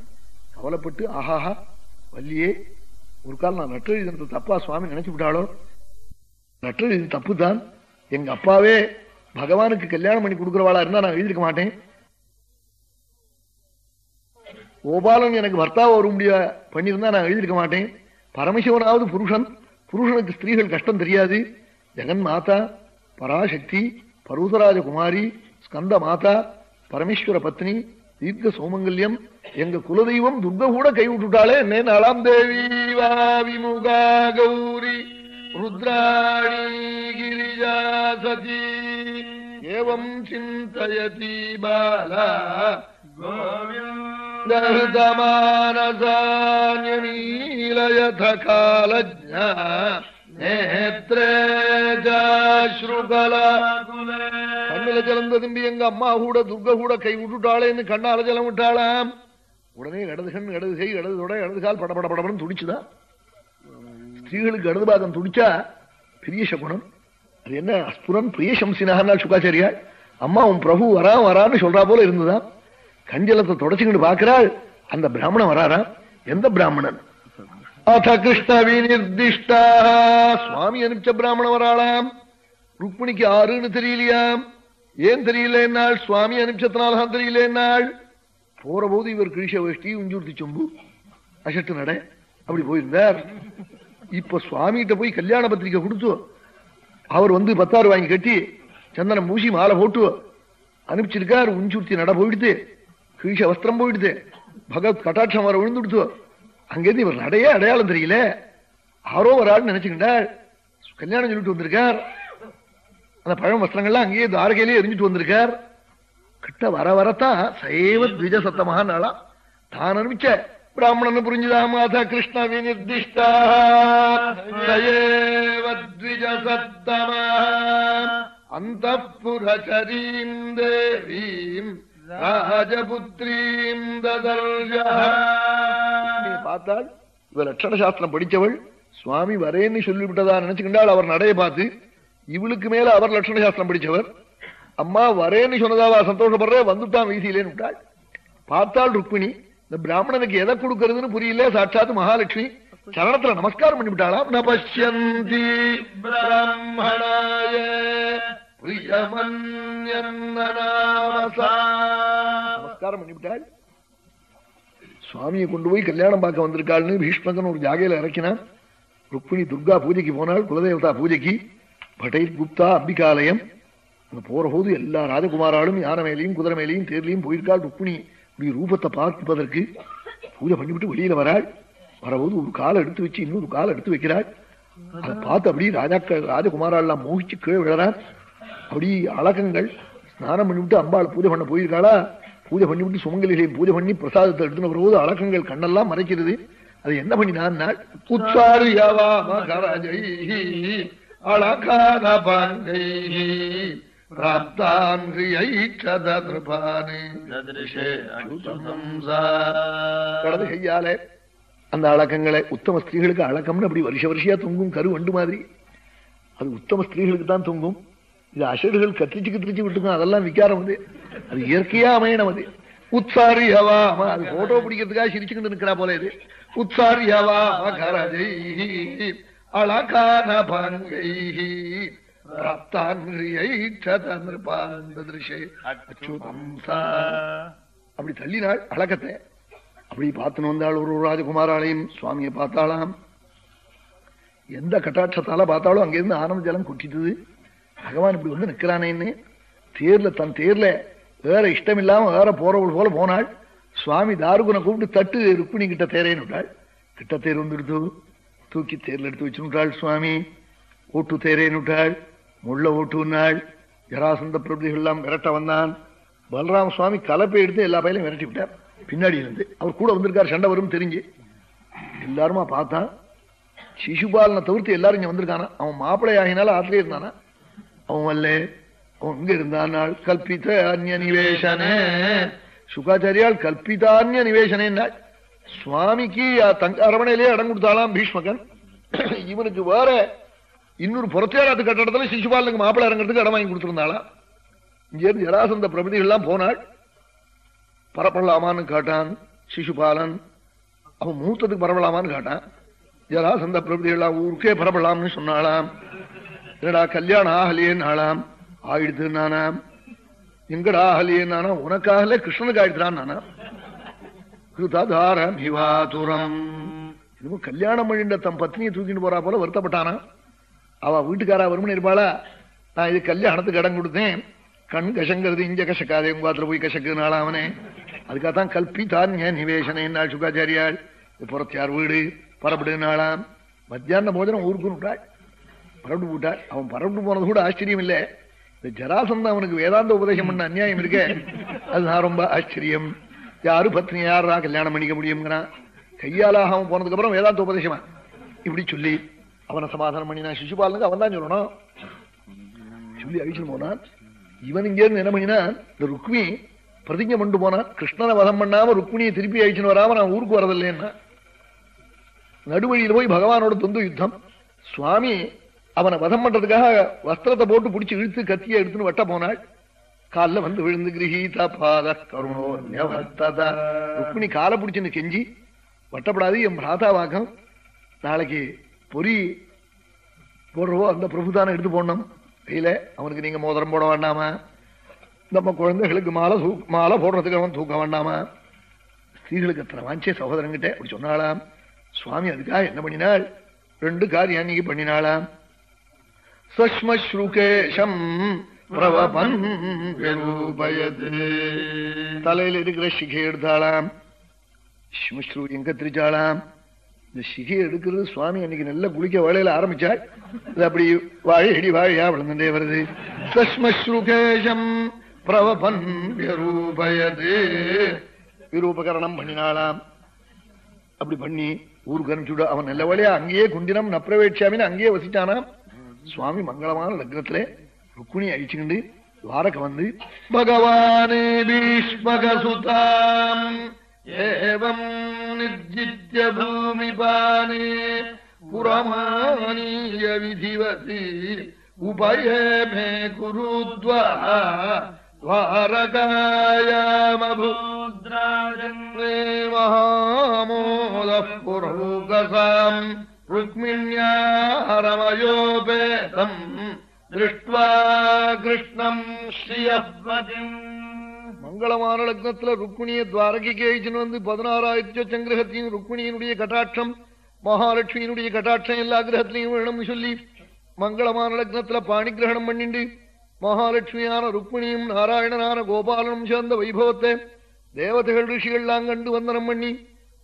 கவலைப்பட்டு ஆஹாஹா வள்ளியே ஒரு கால் நான் நட்டு எழுதினது தப்பா சுவாமி நினைச்சு விட்டாளோ? நட்டு தப்பு தான் எங்க அப்பாவே பகவானுக்கு கல்யாணம் பண்ணி கொடுக்குறவாளா இருந்தா நான் எழுதிருக்க மாட்டேன். கோபாலன் எனக்கு பர்த்தாவை வர முடிய? பண்ணியிருந்தா நான் எழுதியிருக்க மாட்டேன். பரமசிவனாவது புருஷன். புருஷனுக்கு ஸ்திரீகள் கஷ்டம் தெரியாது. ஜெகன் மாதா பராசக்தி பர்வதராஜ குமாரி ஸ்கந்த மாதா பரமேஸ்வர பத்னி தீர்க்க சோமங்கல்யம் எங்க குலதெய்வம் துர்க கூட கைவிட்டுட்டாளே என்ன நாளாம் தேவி விமுகா கௌரி ருத்ராணி கிரிஜா சதி. ஏவம் சிந்தயதி பாலா தமானசான்யமீலயத காலஜ்ஞ கண்ணுல ஜலம் திரும்பி எங்க அம்மா கூட துர்க கூட கை விட்டுட்டாளேன்னு கண்ணால ஜலம் விட்டாளாம் உடனே இடது கண் இடது கை இடது தொட இடது கால் படபட படபடம் படபடன்னு துடிச்சுதான் ஸ்திரீகளுக்கு இடது பாகம் துடிச்சா பெரிய சகுனம் அது என்ன அஸ்புரன் பிரிய சம்சினாக சுகாச்சாரியா அம்மா உன் பிரபு வரா வரான்னு சொல்றா போல இருந்துதான் கஞ்சலத்தை தொடச்சுக்கிட்டு பாக்குறாள் அந்த பிராமணன் வராரா? எந்த பிராமணன்? அத கிருஷ்ண விநிர்திஷ்டா சுவாமி அனுப்பிச்ச பிராமணன் வராளாம். ருக்மிணிக்கு ஆறுன்னு தெரியலையாம். ஏன் தெரியல என்னால் சுவாமி அனுப்பிச்சத்தினால்தான் தெரியல என்னாள் போற போது இவர் கிழிஷ வேஷ்டி உஞ்சூர்த்தி சொம்பு. அசட்டு நட. அப்படி போயிருந்தார். இப்ப சுவாமிகிட்ட போய் கல்யாண பத்திரிக்கை கொடுத்து அவர் வந்து பத்தாறு வாங்கி கட்டி சந்தனம் பூசி மாலை போட்டு அனுப்பிச்சிருக்கார். உஞ்சூர்த்தி நட போயிடுது. கீழ வஸ்திரம் போயிடுது. பகவத் கட்டாட்சம் வர விழுந்து விடுத்து அங்கிருந்து இவர் நடைய அடையாளம் தெரியல. ஆரோ ஒரு நினைச்சுக்கிட்டார். கல்யாணம் சொல்லிட்டு வந்திருக்கார். அந்த பழம் வஸ்திரங்கள்லாம் அங்கேயே தாரகையிலே எரிஞ்சிட்டு வந்திருக்கார். கிட்ட வர வரத்தான் சைவ த்விஜ சத்தமாக நாளா தான் அனுப்பிச்ச பிராமணன் புரிஞ்சுதா மாதா கிருஷ்ண விநிர்திஷ்டா. சயேவ சத்தமா. அந்த புரச்சரீம் தேவீம் பார்த்தால் இவ லட்சண சாஸ்திரம் படித்தவள் சுவாமி வரேன்னு சொல்லிவிட்டதா நினைச்சுக்கிண்டால் அவர் நடைய பார்த்து இவளுக்கு மேல அவர் லட்சண சாஸ்திரம் படித்தவர். அம்மா வரேன்னு சொன்னதாவா சந்தோஷப்படுற வந்துட்டான் வீசியிலேன்னு விட்டாள். பார்த்தாள் ருக்மிணி இந்த பிராமணனுக்கு எதை கொடுக்கறதுன்னு புரியல சாட்சாத் மகாலட்சுமி. சரணத்துல நமஸ்காரம் பண்ணிவிட்டாளா? நபசியந்தி பிரம்மணாய நமஸ்காரம் பண்ணிவிட்டாள் சுவாமியை கொண்டு போய் கல்யாணம் பார்க்க வந்திருக்காள்னு பீஷ்மகன் ஒரு ஜாகையில இறக்கினான். ருக்மிணி துர்கா பூஜைக்கு போனாள் குலதேவதா பூஜைக்கு பட்டேல் குப்தா அம்பிகாலயம் அங்க போற போது எல்லா ராஜகுமாராலும் யானை மேலையும் குதிரை மேலையும் தேர்லையும் போயிருக்காள் ருக்மிணி. இப்படி ரூபத்தை பார்ப்பதற்கு பூஜை பண்ணிவிட்டு வெளியில வராள். வரபோது ஒரு காலை எடுத்து வச்சு இன்னொரு காலை எடுத்து வைக்கிறாள். அதை பார்த்து அப்படியே ராஜாக்கள் ராஜகுமாரெல்லாம் மோகிச்சு கீழே விழறான். அப்படி அழகங்கள் ஸ்நானம் பண்ணிவிட்டு அம்பாள் பூஜை பண்ண போயிருக்காளா? பூஜை பண்ணிவிட்டு சுமங்கலிகளையும் பூஜை பண்ணி பிரசாதத்தை எடுத்துன போது அழகங்கள் கண்ணெல்லாம் மறைக்கிறது. அது என்ன பண்ணினான் கடந்த கையாலே அந்த அழக்கங்களை உத்தம ஸ்திரீகளுக்கு அழக்கம்னு அப்படி வருஷ வருஷியா தொங்கும் கரு வண்டு மாதிரி. அது உத்தம ஸ்திரீகளுக்கு தான் தொங்கும். இது அசடுகள் கத்திச்சு கத்திரிச்சு விட்டுக்கும் அதெல்லாம் விக்காரம் அது அது இயற்கையா அமையணும் அது. உத்சாரியவா ஆமா, அது போட்டோ பிடிக்கிறதுக்காக சிரிச்சுக்கிட்டு நிக்கிறா போல இது. உத்சாரியவா மகரஜை அழகான பங்கைஹி அப்படி தள்ளினாள் அழகத்தை. அப்படி பார்த்துன்னு வந்தாள் ஒரு ராஜகுமாராலையும் சுவாமியை பார்த்தாளாம். எந்த கட்டாட்சத்தால பார்த்தாலும் அங்கிருந்து ஆனந்த ஜலம் கொட்டித்தது பகவான் இப்படி வந்து நிக்கிறானேன்னு தேர்ல தன் தேர்ல வேற இஷ்டம் இல்லாம வேற போறவள் போல போனாள். சுவாமி தாருகுனை கூப்பிட்டு தட்டு ருக்மிணி கிட்ட தேரேன்னு விட்டாள் கிட்ட தேர் வந்துடுத்து தூக்கி தேர்ல எடுத்து வச்சுட்டாள் சுவாமி. ஓட்டு தேரேன்னு விட்டாள் முள்ள ஓட்டுனாள் ஜராசந்த பிரபதிகள் எல்லாம் விரட்ட வந்தான். பலராம சுவாமி கலப்பை எடுத்து எல்லா பயிலையும் விரட்டி விட்டார். பின்னாடி இருந்து அவர் கூட வந்திருக்கார் சண்டை வரும் தெரிஞ்சு. எல்லாருமா பார்த்தான் சிசுபாலனை தவிர்த்து எல்லாரும் இங்க வந்திருக்கானா? அவன் மாப்பிள்ளை ஆகினால ஆத்திலே இருந்தானா அவன் வல்ல இங்க கல்பித்த அந்நிய நிவேசனே. சுகாச்சாரியால் கல்பிதான்ய நிவேசனேன்னாள் சுவாமிக்கு அஹ், தங்க அரவணையிலே இடம் கொடுத்தாலாம் பீஷ்மகன். இவனுக்கு வேற இன்னொரு புறத்தேராத்து கட்டடத்துல சிசுபாலனுக்கு மாப்பிள்ள இறங்குறதுக்கு இடம் வாங்கி கொடுத்திருந்தாளா இங்கேருந்து ஜராசந்த பிரபதிகள்லாம் போனாள். பரப்பலாமான்னு கேட்டான் சிசுபாலன். அவன் மூத்தத்துக்கு பரவலாமான்னு கேட்டான். ஜராசந்த பிரபதிகள்லாம் ஊருக்கே பரப்பலாம்னு சொன்னாலாம் என்னடா கல்யாணம் ஆகலையேன்னு ஆளாம். ஆயிடுத்து நானாம் எங்கடா ஆகலையேன்னு நானா? உனக்காகல கிருஷ்ணனுக்கு ஆயிடுத்தான் நானா? கிருதாதாரம் ஹிவாதுரம். இதுவும் கல்யாணம் பண்ணிட்ட தம் பத்னியை தூக்கிட்டு போறா போல வருத்தப்பட்டானா? அவ வீட்டுக்காரா வருமனு இருப்பாளா? நான் இது கல்யாணத்துக்கு இடம் கொடுத்தேன். கண் கசங்கிறது இஞ்ச கசக்காதே உங்க பாத்திர போய் கசக்குனாளா அவனே. அதுக்காகத்தான் கல்பித்தான் தான் நிவேசனை என்னாள் சுகாச்சாரியாள். புறத்தியார் வீடு பரப்பிடுனாளாம் மத்தியான போஜனம் ஊருக்கு விட்டாள் பரவிட்டு போட்டார் அவன் பரவிட்டு போனது கூட ஆச்சரியம் இல்லை இந்த ஜராசந்தம் அவனுக்கு வேதாந்த உபதேசம் பண்ண அநியாயம் இருக்க. அதுதான் ரொம்ப ஆச்சரியம். யாரு பத்னி யாரா கல்யாணம் பண்ணிக்க முடியுங்கிறான் கையாலாக அவன் போனதுக்கு அப்புறம் வேதாந்த உபதேசமா? இப்படி சொல்லி அவனை சமாதானம் பண்ணினா சிசுபாலனுக்கு அவன் தான் சொல்லணும். சொல்லி அழிச்சுட்டு போனான். இவன் இங்கே இருந்து என்ன பண்ணினா இந்த ருக்மி பிரதிஜை பண்ணிட்டு போனான். கிருஷ்ணனை வதம் பண்ணாம ருக்மிணியை திருப்பி அழிச்சுன்னு வராம நான் ஊருக்கு வரதில்லைன்னா. நடுவழியில் போய் பகவானோட தொந்து யுத்தம். சுவாமி அவனை வதம் பண்றதுக்காக வஸ்திரத்தை போட்டு பிடிச்சு இழுத்து கத்திய எடுத்துன்னு வட்ட போனாள். காலில் வந்து விழுந்து கிரகீத பாத கருணோ ருக்மிணி காலை பிடிச்சுன்னு கெஞ்சி வட்டப்படாது என் பிராதா வாக்கம் நாளைக்கு பொறி போடுறவோ அந்த பிரபுதானம் எடுத்து போடணும். கையில அவனுக்கு நீங்க மோதிரம் போட வேண்டாமா? நம்ம குழந்தைகளுக்கு மாலை தூ மாலை போடுறதுக்கு அவன் தூக்க வேண்டாமா? ஸ்திரீகளுக்கு அத்தனை வாஞ்சே சகோதரங்கிட்ட அப்படி சொன்னாளாம். சுவாமி அதுக்காக என்ன பண்ணினாள்? ரெண்டு காரியம் அன்னைக்கு பண்ணினாளாம். சுஷ்மஸ்ருகேஷம் பிரவபன் தலையில இருக்கிற சிகை எடுத்தாளாம். ஸ்மஸ்ரு எங்க திரிச்சாளாம் இந்த சிகை எடுக்கிறது சுவாமி அன்னைக்கு நல்ல குளிக்க வேலையில ஆரம்பிச்சா இது அப்படி வாழடி வாழையா விழுந்துட்டே வருது. சஸ்மஸ்ருகேஷம் பிரவபன் விரூபயதே. விரூபகரணம் பண்ணினாளாம். அப்படி பண்ணி ஊருக்கு அனுப்பிச்சுட அவன் நல்ல வழியா அங்கேயே குண்டினம் நப்பிரவேட்சாமின்னு அங்கேயே வசிச்சானாம். சுவாமி மங்களமான லக்னத்திலே ருக்குணி அழிச்சுக்கிண்டு துவாரக வந்து भगवाने भीष्मकसुताम् एवम् निर्जित्य भूमिपाने புறமானீய விதிவதி உபயே மே குருத்வா द्वारकायामभूद्राजन्मे महामोदः पुरोगसाम् രുക്മിണ്യാഹരമയോപേതം മംഗളമാണ ലഗ്നത്തിലെ രുക്മിണിയെ ദ്വാരകയ്ക്ക് അയച്ചിട്ട് വന്ന് പതിനാറായിരത്തി ചങ്കഗ്രഹത്തിലും രുക്മിണിയുടെ കടാക്ഷം മഹാലക്ഷ്മിയുടെ കടാക്ഷം എല്ലാ ഗ്രഹത്തിലെയും വേണം ചൊല്ലി മംഗളമാണ ലഗ്നത്തിലെ പാണിഗ്രഹണം പണ്ണിണ്ട് മഹാലക്ഷ്മിയാണ് രുക്മിണിയും നാരായണനാണ് ഗോപാലനും ചേർന്ന വൈഭവത്തെ ദേവതകൾ ഋഷികളെല്ലാം കണ്ടു വന്ദനം പണ്ണി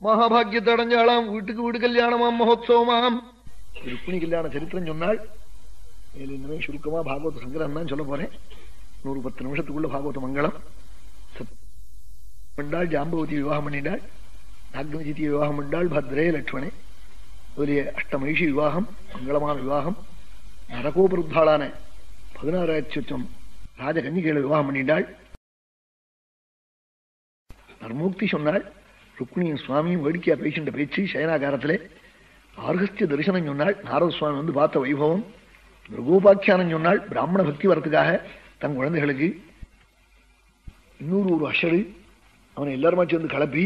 மகாபாகியத்தடைஞ்சாளாம் வீட்டுக்கு வீடு கல்யாணமாம் மகோத்சவமாம் ருக்மிணி கல்யாண சரித்திரம் சொன்னாள் மேலே சுருக்கமா பாகவத சங்கரம் தான் சொல்ல போறேன் நூறு பத்து நிமிஷத்துக்குள்ள பாகவத மங்களம் பண்ணாள் ஜாம்பவதி விவாகம் பண்ணினாள் நாகமஜித்திய விவாகம் பண்ணாள் பத்ரே லட்சுமணே முதலிய அஷ்டமகிஷி விவாகம் மங்களமான விவாகம் நரகோபருத்தாளான பதினாறாயிரத்தி சொச்சம் ராஜகன்னிகைகளை விவாகம் பண்ணிட்டாள் நர்மூக்தி சொன்னாள் ருக்மிணியும் சுவாமியும் வேடிக்கையா பேசின்ற பேச்சு சயனாகாரத்திலே ஆர்கஸ்திய தரிசனம் சொன்னாள் நாரத சுவாமி வந்து பார்த்த வைபவம். மிருகோபாக்கியானம் சொன்னால் பிராமண பக்தி வரத்துக்காக தன் குழந்தைகளுக்கு இன்னொரு ஒரு அஷரு அவனை எல்லாருமா சேர்ந்து கலப்பி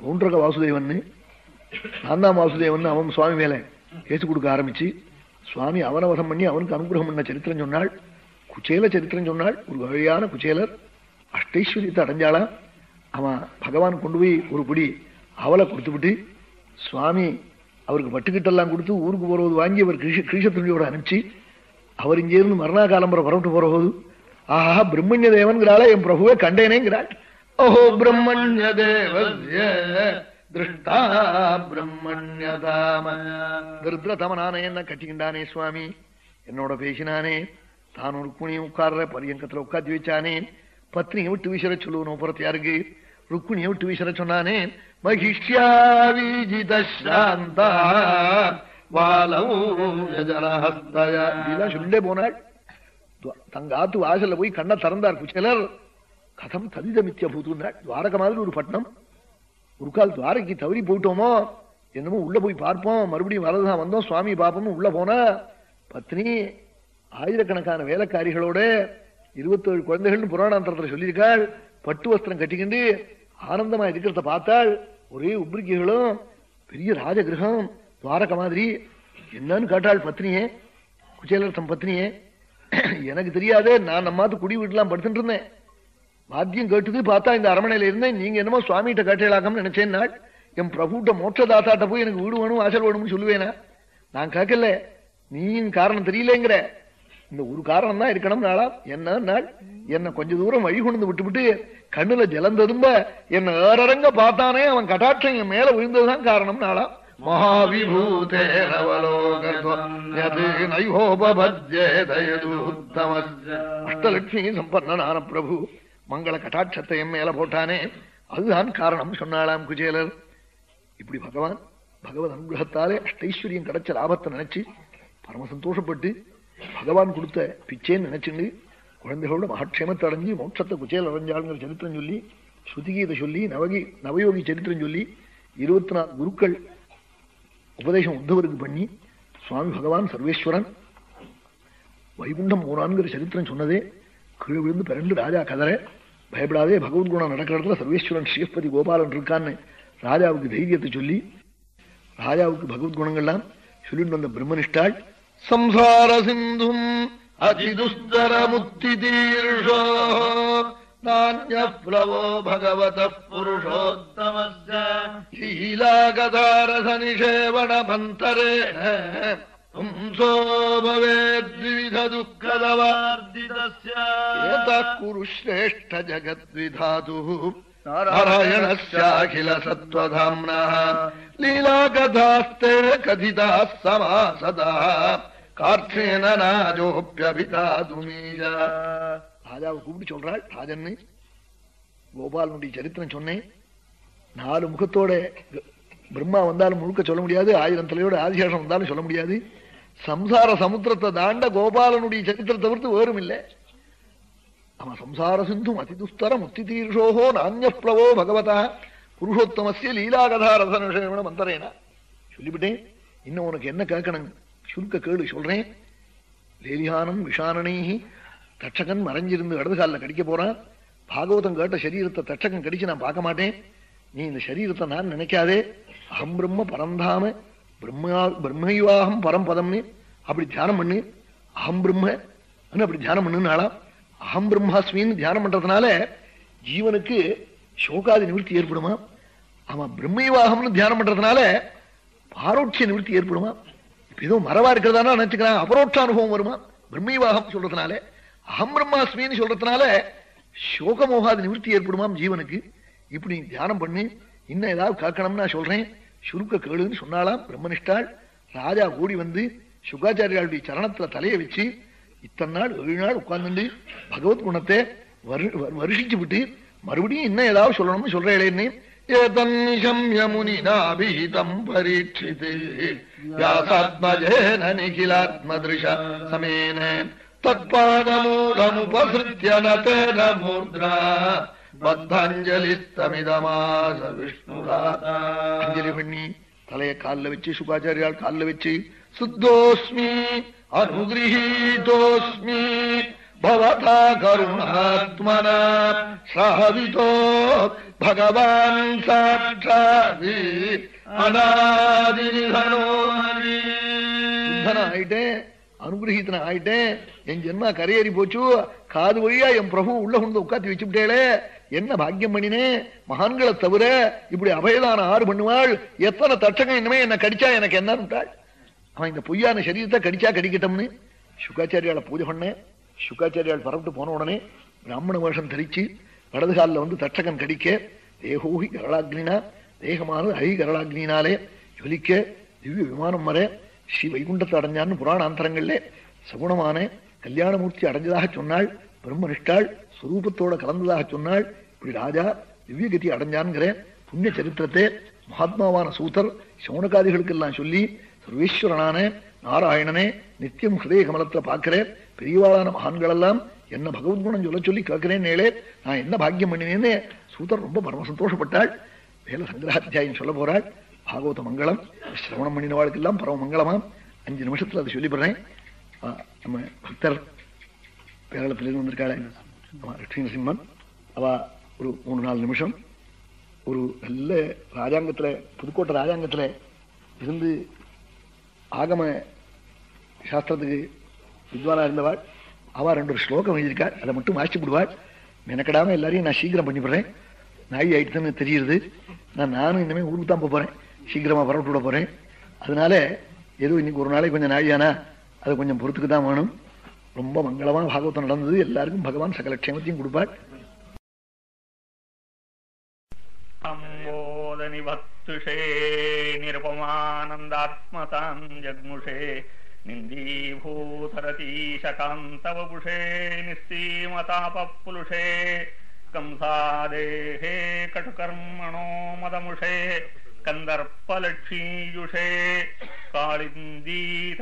பவுண்டரக வாசுதேவன் நான்தான் வாசுதேவன் அவன் சுவாமி மேல கேசு கொடுக்க ஆரம்பிச்சு சுவாமி அவனவசம் பண்ணி அவனுக்கு அனுகிரகம் பண்ண சரித்திரம் சொன்னாள் குச்சேல சரித்திரம் சொன்னாள் ஒரு வழியான குச்சேலர் அஷ்டைஸ்வரியத்தை அடைஞ்சாளா? அவன் பகவான் கொண்டு போய் ஒரு பிடி அவளை கொடுத்துவிட்டு சுவாமி அவருக்கு பட்டுக்கிட்டெல்லாம் கொடுத்து ஊருக்கு போகிறது வாங்கி அவர் கிருஷ கிருஷத்துண்டியோட அனுப்பிச்சு அவர் இங்கேருந்து மரணா காலம்புற பரவிட்டு போகிறபோது ஆஹா பிரம்மண்ய தேவன்கிறாள என் பிரபுவை கண்டேனேங்கிறாள். ஓஹோ பிரம்மண்ய தேவசிய திருஷ்டா பிரம்மண்யதாம. திருத்திர தமனானே என்ன கட்டிக்கின்றானே சுவாமி? என்னோட பேசினானே தான் ஒரு குனியும் உட்கார்ற பரியங்கத்தில் உட்காந்து வச்சானே பத்னியை விட்டு விசிற சொல்லுவனும் புறத்து யாருக்கு? ருக்மிணியை விட்டு வீசுற சொன்னானே மகிஷ்யாவிஜிதாந்தா சொல்லிட்டே போனாள். தங்க ஆத்து வாசல்ல போய் கண்ணை திறந்தார் சிலர் கதம் தவிதமித்திய மித்திய பூத்துனாள் துவாரக மாதிரி ஒரு பட்டணம் ஒரு கால் துவாரக்கு தவறி போயிட்டோமோ என்னமோ உள்ள போய் பார்ப்போம். மறுபடியும் வரதான் வந்தோம். சுவாமி பாப்போம்னு உள்ள போனா பத்னி ஆயிரக்கணக்கான வேலைக்காரிகளோட இருபத்தேழு குழந்தைகள்னு புராணாந்தரத்துல சொல்லியிருக்காள். பட்டு வஸ்திரம் கட்டிக்கிண்டு ஆனந்தமா இருக்கிறத பார்த்தாள். ஒரே உப்ரிக்கைகளும் பெரிய ராஜகிரகம் துவாரக மாதிரி. என்னன்னு கேட்டாள் பத்னியே குச்சேலர் பத்னியே. எனக்கு தெரியாதே நான் நம்மாத்து குடி வீட்டுலாம் படுத்துட்டு இருந்தேன். வாத்தியம் கேட்டுது பார்த்தா இந்த அரமனையில இருந்தேன். நீங்க என்னமோ சுவாமிகிட்ட கேட்டலாக்கம்னு நினைச்சேன் நாள் என் பிரபுட்ட மோட்சதாத்தாட்ட போய் எனக்கு வீடு வேணும் வாசல் வேணும்னு சொல்லுவேனா? நான் கேட்கல. நீயும் காரணம் தெரியலங்கிற. இந்த ஒரு காரணம் தான் இருக்கணும் நாளா. என்ன நாள்? என்ன கொஞ்ச தூரம் வழி கொண்டு விட்டுவிட்டு கண்ணுல ஜலந்ததும்ப என்ன ஏறரங்க பார்த்தானே அவன் கட்டாட்சம் என் மேல விழுந்ததுதான் காரணம் நாளா. அஷ்டலட்சுமி சம்பன்னான பிரபு மங்கள கட்டாட்சத்தை என் மேல போட்டானே. அதுதான் காரணம் சொன்னாலாம் குஜேலர். இப்படி பகவான் பகவத் அனுகிரகத்தாலே அஷ்டைஸ்வரியம் கிடைச்ச லாபத்தை நினைச்சு பரம சந்தோஷப்பட்டு பகவான் கொடுத்த பிச்சேன்னு நினைச்சுண்டு குழந்தைகளோட மகாட்சேமத்தை அடைஞ்சு மோட்சத்தை குச்சேல் அடைஞ்சாளுங்கிற சரித்திரம் சொல்லி ஸ்ருதிகீதை சொல்லி நவகி நவயோகி சரித்திரம் சொல்லி இருபத்தி நாலு குருக்கள் உபதேசம் உத்தவருக்கு பண்ணி சுவாமி பகவான் சர்வேஸ்வரன் வைகுண்டம் போனான்ங்கிற சரித்திரம் சொன்னதே கீழே விழுந்து பிறண்டு ராஜா கதற பயப்படாதே பகவத்குணம் நடக்கிற இடத்துல சர்வேஸ்வரன் ஸ்ரீஸ்பதி கோபாலன் இருக்கான்னு ராஜாவுக்கு தைரியத்தை சொல்லி ராஜாவுக்கு பகவத்குணங்கள்லாம் சொல்லிட்டு வந்த பிரம்மனிஷ்டாள் സംസാരസിന്ധും അതിദുസ്തരമുത്തിദീർഷോ നാണ്യപ്ലവോ ഭഗവത പുരുഷോത്തമസ്യ ശീലാഗതാരസനിഷേവണമന്തരേണ പുംസോ ഭവേദ്വിധദുഃഖദവാർദിതസ്യ കുരുശ്രേഷ്ഠ ജഗദ്വിധാതു ஏதா குரு சிரேஷ்ட ஜகத்விதாதுः नारायणस्याखिल सत्त्वधाम्नः लीलाकथास्ते कथिताः समासदाः कार्षेण नाजोऽप्यभितातुमीज ராஜாவை கூப்பிட்டு சொல்றாள் ராஜன்னு கோபாலனுடைய சரித்திரம் சொன்னேன் நாலு முகத்தோட க- பிரம்மா வந்தாலும் முழுக்க சொல்ல முடியாது ஆயிரம் தலையோட ஆதிசேஷம் வந்தாலும் சொல்ல முடியாது சம்சார சமுத்திரத்தை தாண்ட கோபாலனுடைய சரித்திரத்தை தவிர்த்து வேறும் இல்லை அவன் சம்சார சிந்தும் அதிதுஸ்தர முத்தி தீர்ஷோஹோ நானியப்ளவோ பகவதா புருஷோத்தமசிய லீலாகதா ரசனுஷேமன மந்தரேனா சொல்லிவிட்டேன் இன்னும் உனக்கு என்ன கேட்கணும் சுருக்க கேடு சொல்றேன் லேலியானம் விஷானனைஹி தட்சகன் மறைஞ்சிருந்து இடது காலில் கடிக்க போறான் பாகவதம் கேட்ட சரீரத்தை தட்சகன் கடிச்சு நான் பார்க்க மாட்டேன் நீ இந்த சரீரத்தை நான் நினைக்காதே அகம் பிரம்ம பரந்தாம பிரம்மா பிரம்மயுவாகம் பரம்பதம்னு அப்படி தியானம் பண்ணு அகம் பிரம்ம அப்படி தியானம் பண்ணுனாலாம் அகம் பிரம்மாஸ்மின்னு தியானம் பண்றதுனால ஜீவனுக்கு சோகாதி நிவர்த்தி ஏற்படுமா? அவன் பிரம்மைவாகம்னு தியானம் பண்றதுனால பாரோட்சிய நிவர்த்தி ஏற்படுமா? இப்ப ஏதோ மரவா இருக்கிறதா நினைச்சுக்கிறான். அபரோட்ச அனுபவம் வருமா? பிரம்மைவாகம் சொல்றதுனால அகம் பிரம்மாஸ்மின்னு சொல்றதுனால சோகமோகாதி நிவர்த்தி ஏற்படுமாம் ஜீவனுக்கு? இப்படி நீ தியானம் பண்ணு. இன்னும் ஏதாவது காக்கணும்னு நான் சொல்றேன். சுருக்க கேளுன்னு சொன்னாலாம் பிரம்மனிஷ்டாள். ராஜா கூடி வந்து சுகாச்சாரியாளுடைய சரணத்துல தலையை வச்சு இத்தனை நாள் ஏழு நாள் உட்கார்ந்துட்டு பகவத் குணத்தை வருஷிச்சு விட்டு மறுபடியும் இன்னும் ஏதாவது சொல்லணும்னு சொல்றேன் என்ன யமுனினாபிஹிதம் பரீட்சித்து வியாசாத்மஜேன நிகிலாத்மதிருஷ சமேன தத்பாதமூலமுபசிருத்திய நேன மூர்திரா பத்தாஞ்சலிஸ்தமிதமாச விஷ்ணுராதா. அஞ்சலி பண்ணி தலையை காலில் வச்சு சுகாச்சாரியால் காலில் வச்சு சுத்தோஸ்மி अनुगृहीतोऽस्मि भवता करुणात्मना सावितो भगवान् साक्षात् अनादिनिधनो சுத்தன ஆயிட்டேன் அனுகிரகித்தன ஆயிட்டேன் என் ஜென்மா கரையேறி போச்சு காது வழியா என் பிரபு உள்ள கொண்டு உட்காத்தி வச்சுட்டேளே என்ன பாக்கியம் பண்ணினே மகான்களை தவிர இப்படி அபயதான ஆறு பண்ணுவாள் எத்தனை தட்சகம் இனிமே என்ன கடிச்சா எனக்கு என்ன விட்டாள் அவன் இந்த பொய்யான சரீரத்தை கடிச்சா கடிக்கட்டும்னு சுகாச்சாரியால பூஜை பண்ணேன். சுக்காச்சாரியால் பரப்பிட்டு போன உடனே பிராமண வேஷம் தரிச்சு வடதுகாலில் வந்து தட்சகன் கடிக்க தேகோகி கரளாக்னினா தேகமானது ஐ கரளாக்னினாலே ஜொலிக்க திவ்ய விமானம் வர ஸ்ரீ வைகுண்டத்தை அடைஞ்சான்னு புராணாந்தரங்களிலே சகுணமான கல்யாணமூர்த்தி அடைஞ்சதாக சொன்னாள் பிரம்மனிஷ்டாள் சுரூபத்தோட கலந்ததாக சொன்னாள் இப்படி ராஜா திவ்யகதி அடைஞ்சான்கிற புண்ணிய சரித்திரத்தை மகாத்மாவான சூத்தர் சௌனகாதிகளுக்கெல்லாம் சொல்லி சர்வேஸ்வரனான நாராயணனே நித்தியம் ஹிருதய கமலத்துல பாக்கிறேன் பெரியவாளான மகான்கள் எல்லாம் என்ன பகவத்குணம் சொல்ல சொல்லி கேட்கிறேன் நேளே நான் என்ன பாக்கியம் பண்ணினேன்னு சூதர் ரொம்ப பரம சந்தோஷப்பட்டாள். வேல சங்கராத்தியாயம் சொல்ல போறாள். பாகவத மங்களம். சிரவணம் பண்ணின வாழ்க்கெல்லாம் பரம மங்களமாம் அஞ்சு நிமிஷத்துல அதை சொல்லிவிடுறேன். நம்ம பக்தர் பேரளத்திலிருந்து வந்திருக்காளே. ஆமா லட்சுமி நரசிம்மன். அவ ஒரு மூணு நாலு நிமிஷம். ஒரு நல்ல ராஜாங்கத்துல புதுக்கோட்டை ராஜாங்கத்துல இருந்து ஆகம சாஸ்திரத்துக்கு வித்வானா இருந்தவாள். அவ ரெண்டு ஒரு ஸ்லோகம் எழுதியிருக்காள் அதை மட்டும் வாசிச்சு விடுவாள். மெனக்கடாம எல்லாரையும் நான் சீக்கிரம் பண்ணிவிடுறேன். நாய் ஆயிடுச்சுன்னு தெரியுது. நான் நானும் இனிமேல் ஊருக்கு தான் போகிறேன் போறேன் சீக்கிரமா பரவிட்டு விட போறேன். அதனால ஏதோ இன்னைக்கு ஒரு நாளைக்கு கொஞ்சம் நாயானா அது கொஞ்சம் பொறுத்துக்கு தான் வேணும். ரொம்ப மங்களமான பாகவதம் நடந்தது. எல்லாருக்கும் பகவான் சகல க்ஷேமத்தையும் கொடுப்பாள் സ്തുഷേ നിരുപമാനന്ദാത്മതാം ജഗ്മുഷേ നിന്ദീഭൂതരതീശകാന്തവപുഷേ നിസ്സീമതാപപ്പുലുഷേ कंसादेहे कटुकर्मणो मदमुषे कन्दर्पलक्ष्मीयुषे कालिन्दीतटमीयुषे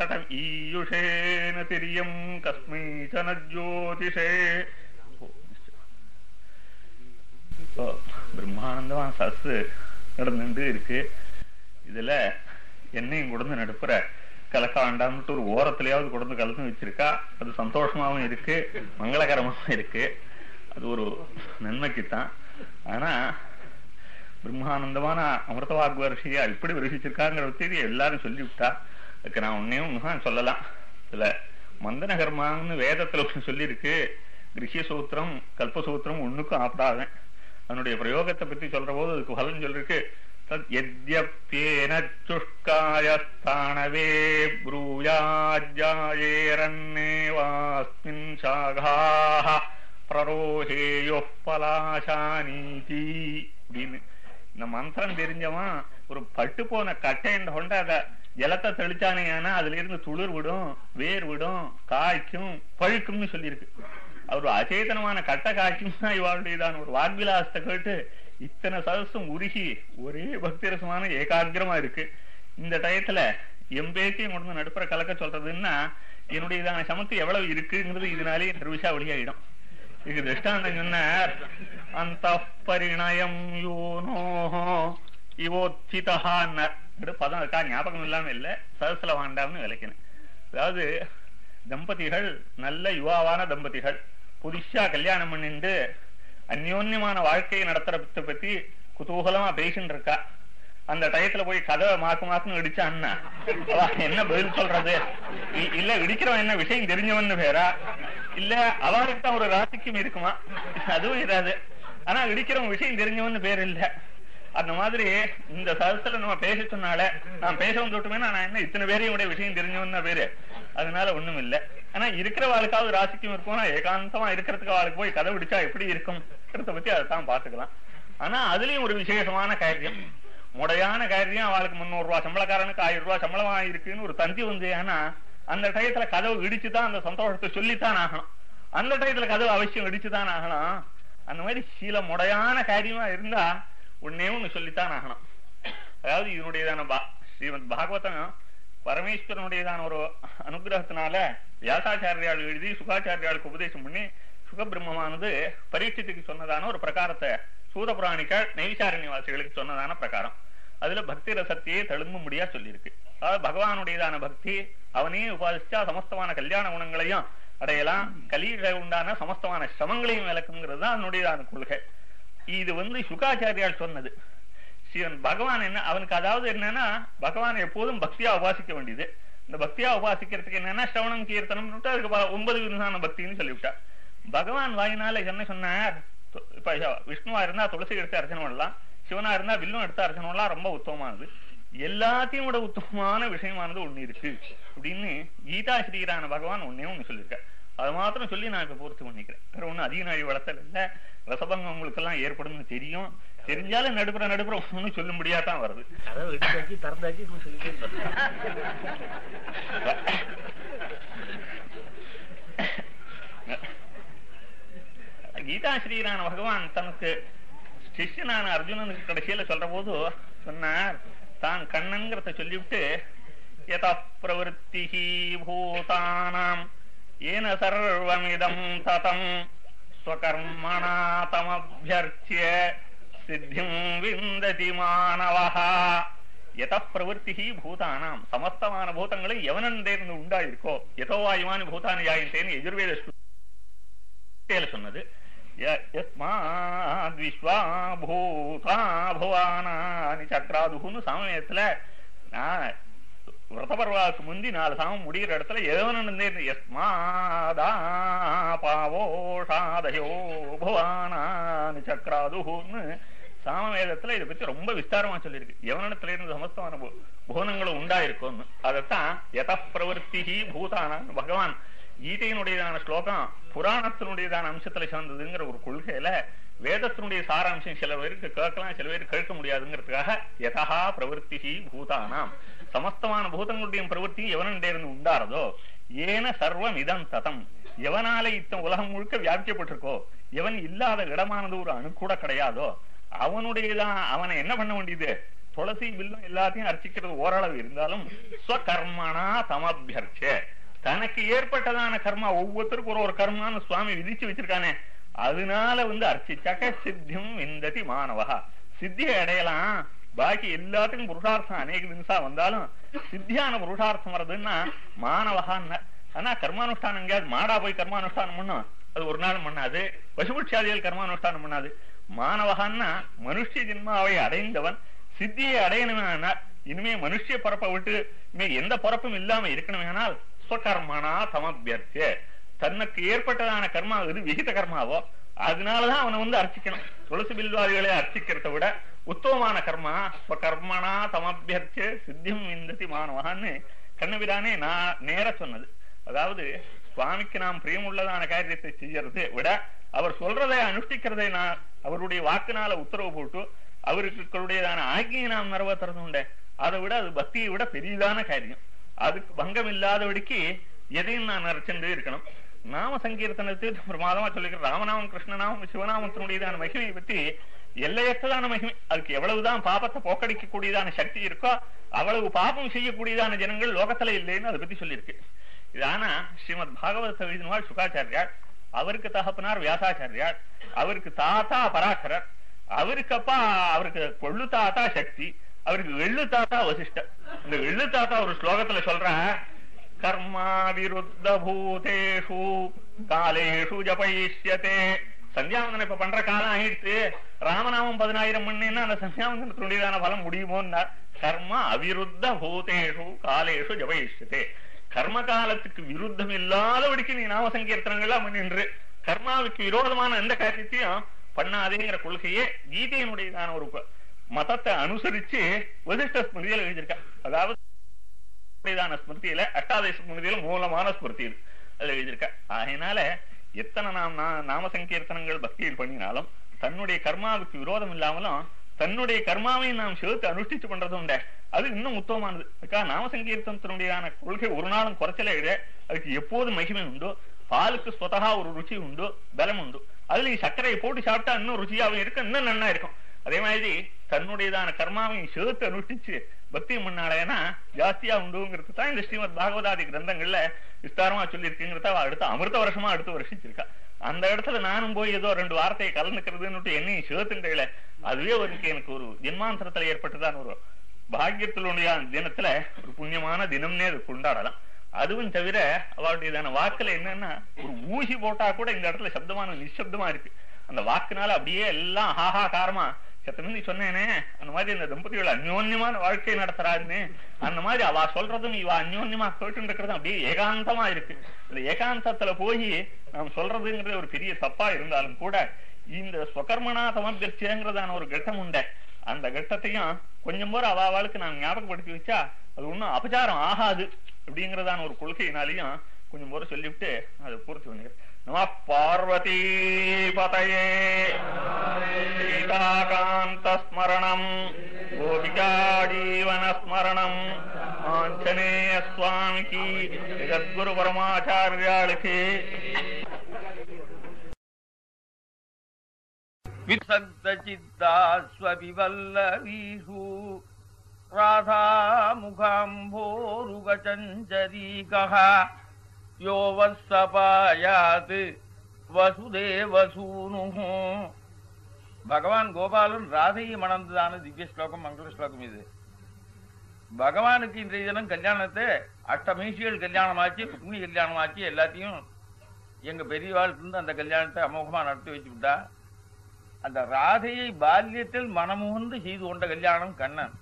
न तिर्यम् കസ്മീചന ജ്യോതിഷേ ബ്രഹ്മാനന്ദമാണ് സസ് நடந்துட்டு இருக்கு. இதுல என்னையும் கொடுந்து நடுப்புற கலக்க வேண்டாம்னுட்டு ஒரு ஓரத்திலேயாவது கொடுந்து கலந்து வச்சிருக்கா. அது சந்தோஷமாவும் இருக்கு மங்களகரமாவும் இருக்கு. அது ஒரு நன்மைக்குத்தான். ஆனா பிரம்மானந்தமான அமிர்த வாக்கு இப்படி வருஷிச்சிருக்காங்கிற செய்தி எல்லாரும் சொல்லிவிட்டா. அதுக்கு நான் ஒன்னையும் சொல்லலாம். இதுல மந்தன கர்மான்னு வேதத்துல சொல்லியிருக்கு. கிரிஷ்ய சூத்திரம் கல்பசூத்திரம் ஒண்ணுக்கும் ஆப்படாதேன் அதனுடைய பிரயோகத்தை பத்தி சொல்ற போது அதுக்கு பலன் சொல்லிருக்கு. தத் யத்யப்யேன சுஷ்காயஸ்தானவே ப்ரூயாஜ்யாயேரன்னேவாஸ்மின் சாகாः பிரரோஹேயோ பலாசானீதி. அப்படின்னு இந்த மந்திரம் தெரிஞ்சவன் ஒரு பட்டு போன கட்டையின் கொண்டு அத ஜலத்தை தெளிச்சானேனா அதுல இருந்து துளிர் விடும் வேர் விடும் காய்க்கும் பழுக்கும்னு சொல்லியிருக்கு. அவர் அச்சேதனமான கட்ட காய்ச்சும்னா இவாளுடையதான். ஒரு வாக்விலாசத்தை கேட்டு இத்தனை சதஸும் உருகி ஒரே பக்திரசமான ஏகாகிரமா இருக்கு. இந்த டயத்துல எம்பேத்தையும் கொண்டு வந்து நடுப்புற கலக்க சொல்றதுன்னா என்னுடையதான சமத்து எவ்வளவு இருக்குங்கிறது இதனாலே நிர்விஷா வெளியாயிடும். இது திருஷ்டாந்தம் சொன்னார் அந்த பரிணயம் யோனோ இவோச்சிதஹான்னர் பதம் இருக்கா? ஞாபகம் இல்லாம இல்ல. சதசுல வாண்டாம்னு விளக்கினேன். அதாவது தம்பதிகள் நல்ல யுவாவான தம்பதிகள். புதுசா கல்யாணம் பண்ணிட்டு அந்யோன்யமான வாழ்க்கையை நடத்துறத பத்தி குதூகலமா பேசிட்டு இருக்கா அந்த டயத்துல போய் கதவை மாசு மாசம் இடிச்சான்னா என்ன பதில் சொல்றது? இல்ல இடிக்கிறவன் என்ன விஷயம் தெரிஞ்சவன்னு பேரா? இல்ல அவருக்கு ஒரு ராசிக்கும் இருக்குமா? அதுவும் இராது. ஆனா இடிக்கிறவன் விஷயம் தெரிஞ்சவன்னு பேர் இல்ல. அந்த மாதிரி இந்த சதத்துல நம்ம பேச சொன்னால நான் பேசவும் தொட்டுமே நான் என்ன இத்தனை பேரையும் உடைய விஷயம் தெரிஞ்சவன் பேரு? அதனால ஒண்ணும் இல்ல ஆனா இருக்கிற வாழ்க்காவது ராசிக்கும் இருக்கும். ஆனா ஏகாந்தமா இருக்கிறதுக்கு வாழ்க்கை போய் கதை பிடிச்சா எப்படி இருக்கும்? பத்தி அதை தான் பாத்துக்கலாம் ஆனா அதுலயும் ஒரு விசேஷமான காரியம். முடையான காரியம் அவளுக்கு முன்னூறு ரூபாய் சம்பளக்காரனுக்கு ஆயிரம் ரூபாய் சம்பளம் ஆயிருக்குன்னு ஒரு தந்தி வந்து ஆனா அந்த டயத்துல கதவு இடிச்சுதான் அந்த சந்தோஷத்தை சொல்லித்தான் ஆகணும். அந்த டயத்துல கதவு அவசியம் இடிச்சுதான் ஆகணும். அந்த மாதிரி சில முடையான காரியமா இருந்தா உன்னே ஒண்ணு சொல்லித்தான் ஆகணும். அதாவது இதனுடையதான பா- ஸ்ரீமத் பாகவதம் பரமேஸ்வரனுடையதான ஒரு அனுகிரகத்தினால வியாசாச்சாரியால் எழுதி சுகாச்சாரியாளுக்கு உபதேசம் பண்ணி சுகபிரம்மமானது பரீட்சத்துக்கு சொன்னதான ஒரு பிரகாரத்தை சூதபுராணிகள் நெய்சாரணிவாசிகளுக்கு சொன்னதான பிரகாரம். அதுல பக்தி ரசத்தையே தழும்ப முடியா சொல்லியிருக்கு. அதாவது பகவானுடையதான பக்தி அவனையும் உபாதிச்சா சமஸ்தமான கல்யாண குணங்களையும் அடையலாம் கலியில உண்டான சமஸ்தமான சிரமங்களையும் விளக்குங்கிறது தான் அதனுடையதான கொள்கை. இது வந்து சுகாச்சாரியால் சொன்னது. சிவன் பகவான் என்ன அவனுக்கு அதாவது என்னன்னா பகவான் எப்போதும் பக்தியா உபாசிக்க வேண்டியது. இந்த பக்தியா உபாசிக்கிறதுக்கு என்னன்னா சிரவணம் கீர்த்தனம் அதுக்கு ஒன்பது விதமான பக்தின்னு சொல்லிவிட்டா. பகவான் வாயினால என்ன சொன்னார்? இப்ப விஷ்ணுவா இருந்தா துளசி எடுத்து அர்ச்சனை பண்ணலாம். சிவனா இருந்தா வில்லும் எடுத்து அர்ச்சனை பண்ணலாம். ரொம்ப உத்தமமானது. எல்லாத்தையும் விட உத்தமமான விஷயமானது ஒண்ணு இருக்கு அப்படின்னு கீதா ஸ்ரீரான பகவான் ஒன்னே ஒண்ணு சொல்லியிருக்காரு. அது மாத்திரம் சொல்லி நான் இப்ப பூர்த்தி பண்ணிக்கிறேன். வேற ஒண்ணு அதிக நாழி வளர்த்தல இல்ல. ரசபங்கம் உங்களுக்கு எல்லாம் ஏற்படும் தெரியும். தெரிஞ்சாலும் நடுப்புற நடுப்புற ஒன்னும் சொல்ல முடியாதான் வருது. கீதா ஸ்ரீரான பகவான் தனக்கு சிஷ்யனான அர்ஜுனனுக்கு கடைசியில சொல்ற போது சொன்னார் தான் கண்ணன்கிறத சொல்லிவிட்டு யத பிரவருத்தி பூதானாம் ஏன சர்வமிதம் ததம் ஸ்வகர்மணா தமபியர்ச்சிய சித்திம் விந்ததி மாணவஹ. எத பிரவருத்தி பூதானாம். சமஸ்தமான பூதங்களை எவனந்தேர்ந்து உண்டாயிருக்கோ எதோ வாயுமானி பூதானி யாயின்றேன்னு எதிர்வேத சொன்னது. ய- யஸ்மாத் விரதபர்வாவுக்கு முந்தி நாலு சாமம் முடிகிற இடத்துல எதவனே யஸ்மாதா பாவோஷாதயோ பவானானி சக்ராதுகுன்னு சாமவேதத்துல இதை பத்தி ரொம்ப விஸ்தாரமா சொல்லியிருக்கு. எவனிடத்துல இருந்து சமஸ்தமான புவனங்களும் உண்டாயிருக்கும்னு அதைத்தான் எத பிரவருத்தி பூதானான் பகவான். கீதையினுடையதான ஸ்லோகம் புராணத்தினுடையதான அம்சத்துல சேர்ந்ததுங்கிற ஒரு கொள்கையில வேதத்தினுடைய சாராம்சம் சில பேருக்கு கேட்கலாம் சில பேருக்கு கேட்க முடியாதுங்கிறதுக்காக யதா பிரவருத்தி பூதானாம். சமஸ்தமான பூதங்களுடைய பிரவருத்தி இருந்து உண்டாரதோ ஏன சர்வம் இதம் ததம். எவனால இத்தம் உலகம் முழுக்க வியாபிக்கப்பட்டிருக்கோ எவன் இல்லாத இடமானது ஒரு அணு கூட கிடையாதோ அவனுடையதான் அவனை என்ன பண்ண வேண்டியது? துளசி வில்லும் எல்லாத்தையும் அர்ச்சிக்கிறது ஓரளவு இருந்தாலும் ஸ்வகர்மனா தமபியர்ச்ச. தனக்கு ஏற்பட்டதான கர்மா ஒவ்வொருத்தருக்கும் ஒரு ஒரு கர்மான்னு சுவாமி விதிச்சு வச்சிருக்கானே. அதனால வந்து அர்ச்சிச்சாக்க சித்தியும் விந்ததி மாணவகா. சித்தியை அடையலாம். பாக்கி எல்லாத்துக்கும் புருஷார்த்தம் அநேக தினசா வந்தாலும் சித்தியான புருஷார்த்தம் வர்றதுன்னா மாணவகான்னு ஆனா கர்மானுஷ்டானம் எங்கேயாவது மாடா போய் கர்மானுஷ்டானம் பண்ணும். அது ஒரு நாள் பண்ணாது. பசுபட்சாதிகள் கர்மானுஷ்டானம் பண்ணாது. மாணவகான்னா மனுஷ ஜென்மாவை அடைந்தவன் சித்தியை அடையணுமே இனிமே மனுஷ பிறப்பை விட்டு இனிமே எந்த பிறப்பும் இல்லாம இருக்கணுமேனால் ஸ்வகர்மனா சமபியர்த்திய தனக்கு ஏற்பட்டதான கர்மா இது விகித கர்மாவோ? அதனாலதான் அவனை வந்து அர்ச்சிக்கணும். துளசி பில்வாதிகளை அர்ச்சிக்கிறத விட உத்தமமான கர்மா ஸ்வகர்மனா தமபியர்த்திய சித்தியும் விந்ததி மாணவகான்னு கண்ணபிரானே நான் நேர சொன்னது. அதாவது சுவாமிக்கு நாம் பிரியம் உள்ளதான காரியத்தை செய்யறதை விட அவர் சொல்றதை அனுஷ்டிக்கிறதை நான் அவருடைய வாக்குனால உத்தரவு போட்டு அவருக்குடையதான ஆக்கியை நாம் நிறைவேற்றுறது உண்டே அதை விட அது பக்தியை விட பெரியதான காரியம். அதுக்கு பங்கம் இல்லாதபடிக்கு எதையும் நான் நினைச்சுட்டு இருக்கணும். நாம சங்கீர்த்தனத்தை பிரமாதமா சொல்லிக்கிறேன் ராமநாமம் கிருஷ்ணநாமம் சிவநாமத்தினுடையதான மகிமையை பற்றி எல்லையற்றதான மகிமை. அதுக்கு எவ்வளவுதான் பாபத்தை போக்கடிக்க கூடியதான சக்தி இருக்கோ அவ்வளவு பாபம் செய்யக்கூடியதான ஜனங்கள் லோகத்துல இல்லைன்னு அதை பத்தி சொல்லியிருக்கு. இது ஆனா ஸ்ரீமத் பாகவத எழுதினவாள் சுகாச்சாரியார். அவருக்கு தகப்பனார் வியாசாச்சாரியார். அவருக்கு தாத்தா பராசரர் அவருக்கு அப்பா அவருக்கு கொள்ளு தாத்தா சக்தி. அவருக்கு வெள்ளு தாத்தா வசிஷ்டர் இந்த வெள்ளு தாத்தா ஒரு ஸ்லோகத்துல சொல்ற கர்மா விருத்த பூதேஷு காலேஷு ஜபயிஷ்யதே. சந்தியாவந்தனம் இப்ப பண்ற காலம் ஆயிடுச்சு. ராமநாமம் பதினாயிரம் மணின்னா அந்த சந்தியாவந்தனத்தினுடையதான பலம் முடியுமோன்னார். கர்ம அவிருத்த பூதேஷு காலேஷு ஜபயிஷ்யே கர்ம காலத்துக்கு விருத்தம் இல்லாதபடிக்கு நீ நாம சங்கீர்த்தனங்கள்லாம் பண்ணின்று கர்மாவுக்கு விரோதமான எந்த காரியத்தையும் பண்ணாதேங்கிற கொள்கையே கீதையினுடையதான ஒரு மதத்தை அனுசரிச்சு வசிஷ்ட ஸ்மிருதியில எழுதியிருக்கா. அதாவது ஸ்மிருதியில அஷ்டாதச ஸ்மிருதியில மூலமான ஸ்மிருதி இது. அதுல எழுதியிருக்கா. ஆகையினால எத்தனை நாம் நாம சங்கீர்த்தனங்கள் பக்தியில் பண்ணினாலும் தன்னுடைய கர்மாவுக்கு விரோதம் இல்லாமலும் தன்னுடைய கர்மாவை நாம் சேர்த்து அனுஷ்டிச்சு பண்றது உண்ட. அது இன்னும் உத்தமமானது. அதுக்காக நாம சங்கீர்த்தனத்தினுடையான கொள்கை ஒரு நாளும் குறைச்சலே அதுக்கு எப்போதும் மகிமை உண்டு பாலுக்கு சொதகா ஒரு ருச்சி உண்டு பலம் உண்டு. அதுல சர்க்கரையை போட்டு சாப்பிட்டா இன்னும் ருச்சியாவும் இருக்கும் இன்னும் நன்னா இருக்கும். அதே மாதிரி தன்னுடையதான கர்மாவையும் சேர்த்து அனுஷ்டிச்சு பக்தி முன்னாலேனா ஜாஸ்தியா உண்டுங்கிறது தான் இந்த ஸ்ரீமத் பாகவதாதி கிரந்தங்கள்ல விஸ்தாரமா சொல்லியிருக்குங்கிறத அடுத்த அமிர்த வருஷமா அடுத்து வருஷிச்சிருக்கா. அந்த இடத்துல நானும் போய் ஏதோ ரெண்டு வார்த்தையை கலந்துக்கிறதுன்னு என்னையும் சேர்த்துன்றீங்களே அதுவே ஒரு எனக்கு ஒரு ஜென்மாந்திரத்துல ஏற்பட்டுதான் ஒரு பாக்கியத்தினுடைய தினத்துல ஒரு புண்ணியமான தினம்னே அது கொண்டாடலாம். அதுவும் தவிர அவளுடையதான வாக்குல என்னன்னா ஒரு ஊசி போட்டா கூட இந்த இடத்துல சப்தமான நிசப்தமா இருக்கு. அந்த வாக்குனால அப்படியே எல்லாம் ஹாஹாகாரமா சத்தமிந்தி சொன்னேனே அந்த மாதிரி இந்த தம்பதிகள் அந்யோன்யமான வாழ்க்கை நடத்துறாருன்னு அந்த மாதிரி அவ சொல்றதும் இவ அந்யோன்யமா கேட்டு இருக்கிறதும் அப்படியே ஏகாந்தமா இருக்கு. இந்த ஏகாந்தத்துல போய் நாம் சொல்றதுங்கிறது ஒரு பெரிய தப்பா இருந்தாலும் கூட இந்த ஸ்வகர்மனா சமர்ப்பிச்சேங்கிறதான ஒரு கட்டம் உண்ட. அந்த கட்டத்தையும் கொஞ்சம் போற அவ அவளுக்கு நான் ஞாபகப்படுத்தி வச்சா அது ஒண்ணும் அபச்சாரம் ஆகாது அப்படிங்கறதான ஒரு கொள்கையினாலையும் கொஞ்சம் போற சொல்லிவிட்டு அதை பூர்த்தி பண்ணிக்கிறேன். नमः पार्वतीपतये। सीताकान्तस्मरणम् गोपिकाजीवनस्मरणम् आञ्जनेयस्वामिकी स्वामिकी जद्गुरुपरमाचार्यासब्दचिद्दास्वविवल्लवीभू राधा मुखाम्भोरुगजरीकः யோவசபாயாது வசுதேவசூனு பகவான் கோபாலன் ராதையை மணந்ததான திவ்ய ஸ்லோகம் மங்கள ஸ்லோகம் இது. பகவானுக்கு இன்றைய தினம் கல்யாணத்தை அஷ்டமீசிகள் கல்யாணமாச்சு ருக்மி கல்யாணமாச்சு எல்லாத்தையும் எங்க பெரியவாளுக்கு இருந்து அந்த கல்யாணத்தை அமோகமா நடத்தி வச்சுவிட்டா அந்த ராதையை பால்யத்தில் மனமுகந்து செய்து கொண்ட கல்யாணம் கண்ணன்.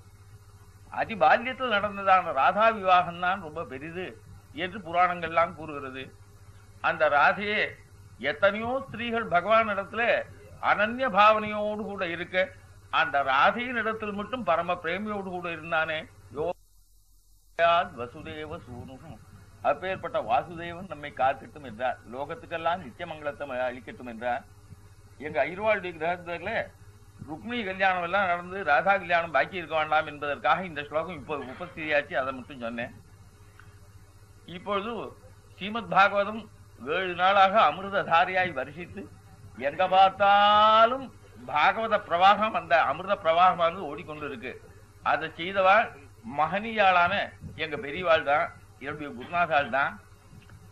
அதிபால்யத்தில் நடந்ததான ராதா விவாகம் தான் ரொம்ப பெரிது. என்று புராணங்கள்லாம் கூறுகிறது. அந்த ராதையே எத்தனையோ ஸ்திரீகள் பகவான் இடத்துல அனன்ய பாவனையோடு கூட இருக்க அந்த ராதையின் இடத்தில் மட்டும் பரம பிரேமியோடு கூட இருந்தானே. யோகாத் வசுதேவ சூனுகும் அப்பேற்பட்ட வாசுதேவன் நம்மை காத்துட்டும் என்றார். லோகத்துக்கெல்லாம் நித்தியமங்கலத்தை அளிக்கட்டும் என்றார். எங்க ஐர்வாளுடைய கிரகத்துல ருக்மிணி கல்யாணம் எல்லாம் நடந்து ராதா கல்யாணம் பாக்கி இருக்க வேண்டாம் என்பதற்காக இந்த ஸ்லோகம் இப்போ உபஸ்திரியாச்சு அதை மட்டும் சொன்னேன். இப்பொழுது ஸ்ரீமத் பாகவதம் ஏழு நாளாக அமிர்ததாரியாய் வருஷித்து எங்க பார்த்தாலும் பாகவத பிரவாகம் அந்த அமிர்த பிரவாகமானது ஓடிக்கொண்டு இருக்கு அதை செய்தவா மகனியாளான எங்க பெரியவாள் தான் என்னுடைய குருநாதாள் தான்.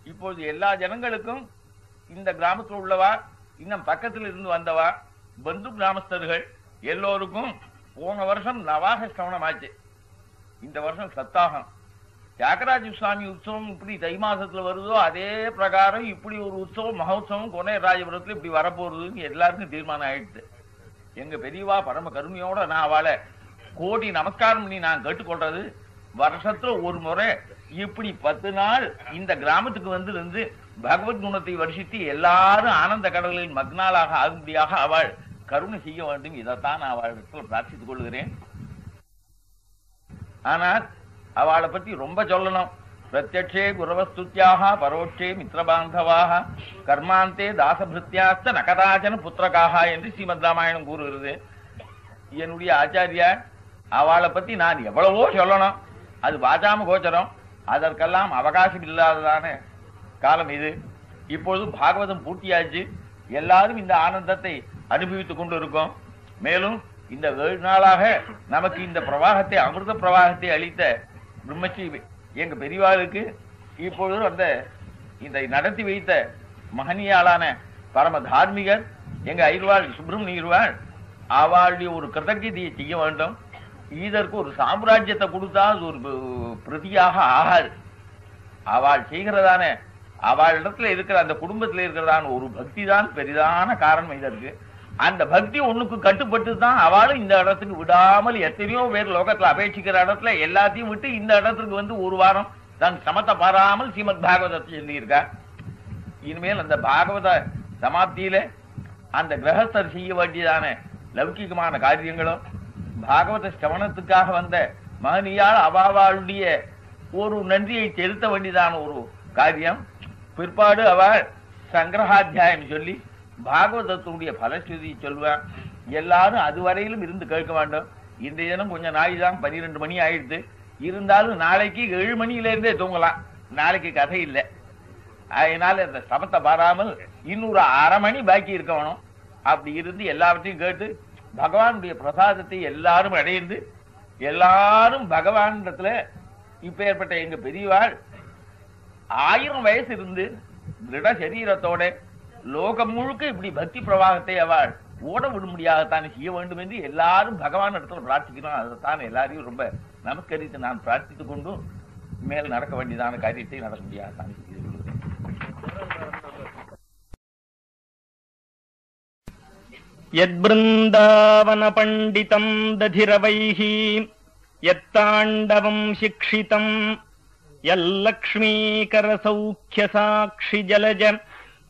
இப்பொழுது எல்லா ஜனங்களுக்கும் இந்த கிராமத்தில் உள்ளவா இன்னும் பக்கத்தில் இருந்து வந்தவா பந்து கிராமஸ்தர்கள் எல்லோருக்கும் போன வருஷம் நவாக சிரவணம் ஆச்சு இந்த வருஷம் சத்தாகம். தியாகராஜ சுவாமி உற்சவம் இப்படி தை மாசத்துல வருதோ அதே பிரகாரம் இப்படி ஒரு உற்சவம் மகோத்சவம் கொனையராஜபுரத்துல இப்படி வரப்போறதுன்னு எல்லாருக்கும் தீர்மானம் ஆயிடுச்சு எங்க பெரியவா பரம கருமையோட நான் அவளை கோடி நமஸ்காரம் பண்ணி நான் கேட்டுக்கொள்றது வருஷத்துல ஒரு முறை இப்படி பத்து நாள் இந்த கிராமத்துக்கு வந்து இருந்து பகவத் குணத்தை வருஷித்து எல்லாரும் ஆனந்த கடலில் மக்னாளாக ஆகும்படியாக அவள் கருணை செய்ய வேண்டும். இதைத்தான் நான் அவளிடத்தில் பிரார்த்தித்துக் கொள்கிறேன். ஆனால் அவளை பத்தி ரொம்ப சொல்லணும். பிரத்யட்சே குரவஸ்துத்தியாக பரோட்சே மித்திரபாந்தவாக கர்மாந்தே தாசபிருத்தியாச்ச நகதாச்சன புத்திரகாக என்று ஸ்ரீமத் ராமாயணம் கூறுகிறது. என்னுடைய ஆச்சாரியா அவளை பத்தி நான் எவ்வளவோ சொல்லணும். அது வாஜாம கோச்சரம் அதற்கெல்லாம் அவகாசம் இல்லாததான காலம் இது. இப்பொழுது பாகவதம் பூர்த்தியாச்சு. எல்லாரும் இந்த ஆனந்தத்தை அனுபவித்துக் கொண்டு இருக்கோம் மேலும் இந்த ஏழு நாளாக நமக்கு இந்த பிரவாகத்தை அமிர்த பிரவாகத்தை அளித்த பிரம்மச்சி எங்க பெரியவாளுக்கு இப்பொழுது அந்த இந்த நடத்தி வைத்த மகனியாளான பரம தார்மிகர் எங்க சுப்பிரமணிய சுப்பிரமணியர்வாள் அவளுடைய ஒரு கிருதஜதையை செய்ய வேண்டும். இதற்கு ஒரு சாம்ராஜ்யத்தை கொடுத்தா அது ஒரு பிரதியாக ஆகாது. அவள் செய்கிறதானே அவளிடத்துல இருக்கிற அந்த குடும்பத்தில் இருக்கிறதான ஒரு பக்தி தான் பெரிதான காரணம் இதற்கு. அந்த பக்தி ஒண்ணுக்கு கட்டுப்பட்டு தான் அவளும் இந்த இடத்துக்கு விடாமல் எத்தனையோ பேர் லோகத்துல அபேட்சிக்கிற இடத்துல எல்லாத்தையும் விட்டு இந்த இடத்துக்கு வந்து ஒரு வாரம் தன் சமத்தை பாராமல் ஸ்ரீமத் பாகவதத்தை சொல்லியிருக்கா இனிமேல் அந்த பாகவத சமாப்தியில அந்த கிரகஸ்தர் செய்ய வேண்டியதான லௌகிகமான காரியங்களும் பாகவத ஸ்ரவணத்துக்காக வந்த மகனியால் அவாவாளுடைய ஒரு நன்றியை செலுத்த வேண்டியதான ஒரு காரியம். பிற்பாடு அவள் சங்கிரகாத்தியாயம் சொல்லி பாகவதத்தினுடைய பலஸ்ருதி சொல்லுவேன். எல்லாரும் அதுவரையிலும் இருந்து கேட்க வேண்டும். இந்த தினம் கொஞ்சம் நாய் தான் பன்னிரெண்டு மணி ஆயிடுது. இருந்தாலும் நாளைக்கு ஏழு மணியில இருந்தே தூங்கலாம். நாளைக்கு கதை இல்லை. அதனால இந்த சமத்தை பாராமல் இன்னொரு அரை மணி பாக்கி இருக்கணும் அப்படி இருந்து எல்லாவற்றையும் கேட்டு பகவானுடைய பிரசாதத்தை எல்லாரும் அடைந்து எல்லாரும் பகவானிடத்துல இப்ப ஏற்பட்ட எங்க பெரியவாள் ஆயிரம் வயசு இருந்து திருட சரீரத்தோட லோகம் முழுக்க இப்படி பக்தி பிரவாகத்தை அவள் ஓட விடும்படியாகத்தான் செய்ய வேண்டும் என்று எல்லாரும் பகவான் இடத்துல பிரார்த்திக்கணும் அதைத்தான் எல்லாரையும் ரொம்ப நமஸ்கரித்து நான் பிரார்த்தித்துக் கொண்டும் மேல் நடக்க வேண்டியதான காரியத்தை நடக்க முடியாதான் செய்து கொள்கிறேன். यद्बृन्दावनपण्डितम् दधिरवैः यत्ताण्डवम् शिक्षितम् यल्लक्ष्मीकरसौख्यसाक्षिजलज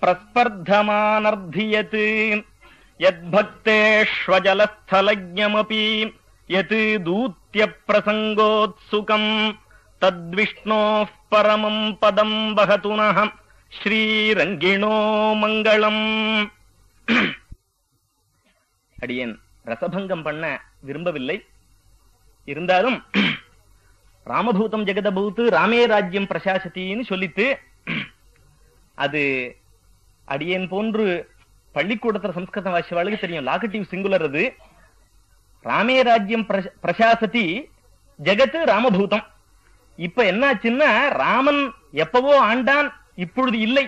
प्रस्पर्धमानर्धियत् यद्भक्तेष्वजलस्थलज्ञमपि यत् दूत्यप्रसङ्गोत्सुकम् तद्विष्णोः परमम् पदम् वहतु नः श्रीरङ्गिणो मङ्गलम् அடியேன் ரசபங்கம் பண்ண விரும்பவில்லை இருந்தாலும் ராமபூதம் ஜெகதபூத்து ராமே ராஜ்யம் பிரசாசத்தின்னு சொல்லித்து அது அடியேன் போன்று பள்ளிக்கூடத்துல சம்ஸ்கிருதம் வாசிவாளுக்கு தெரியும். லாகட்டிவ் சிங்குலர் அது. ராமே ராஜ்யம் பிரசாசதி ஜெகத்து ராமபூதம். இப்ப என்னாச்சுன்னா ராமன் எப்பவோ ஆண்டான் இப்பொழுது இல்லை.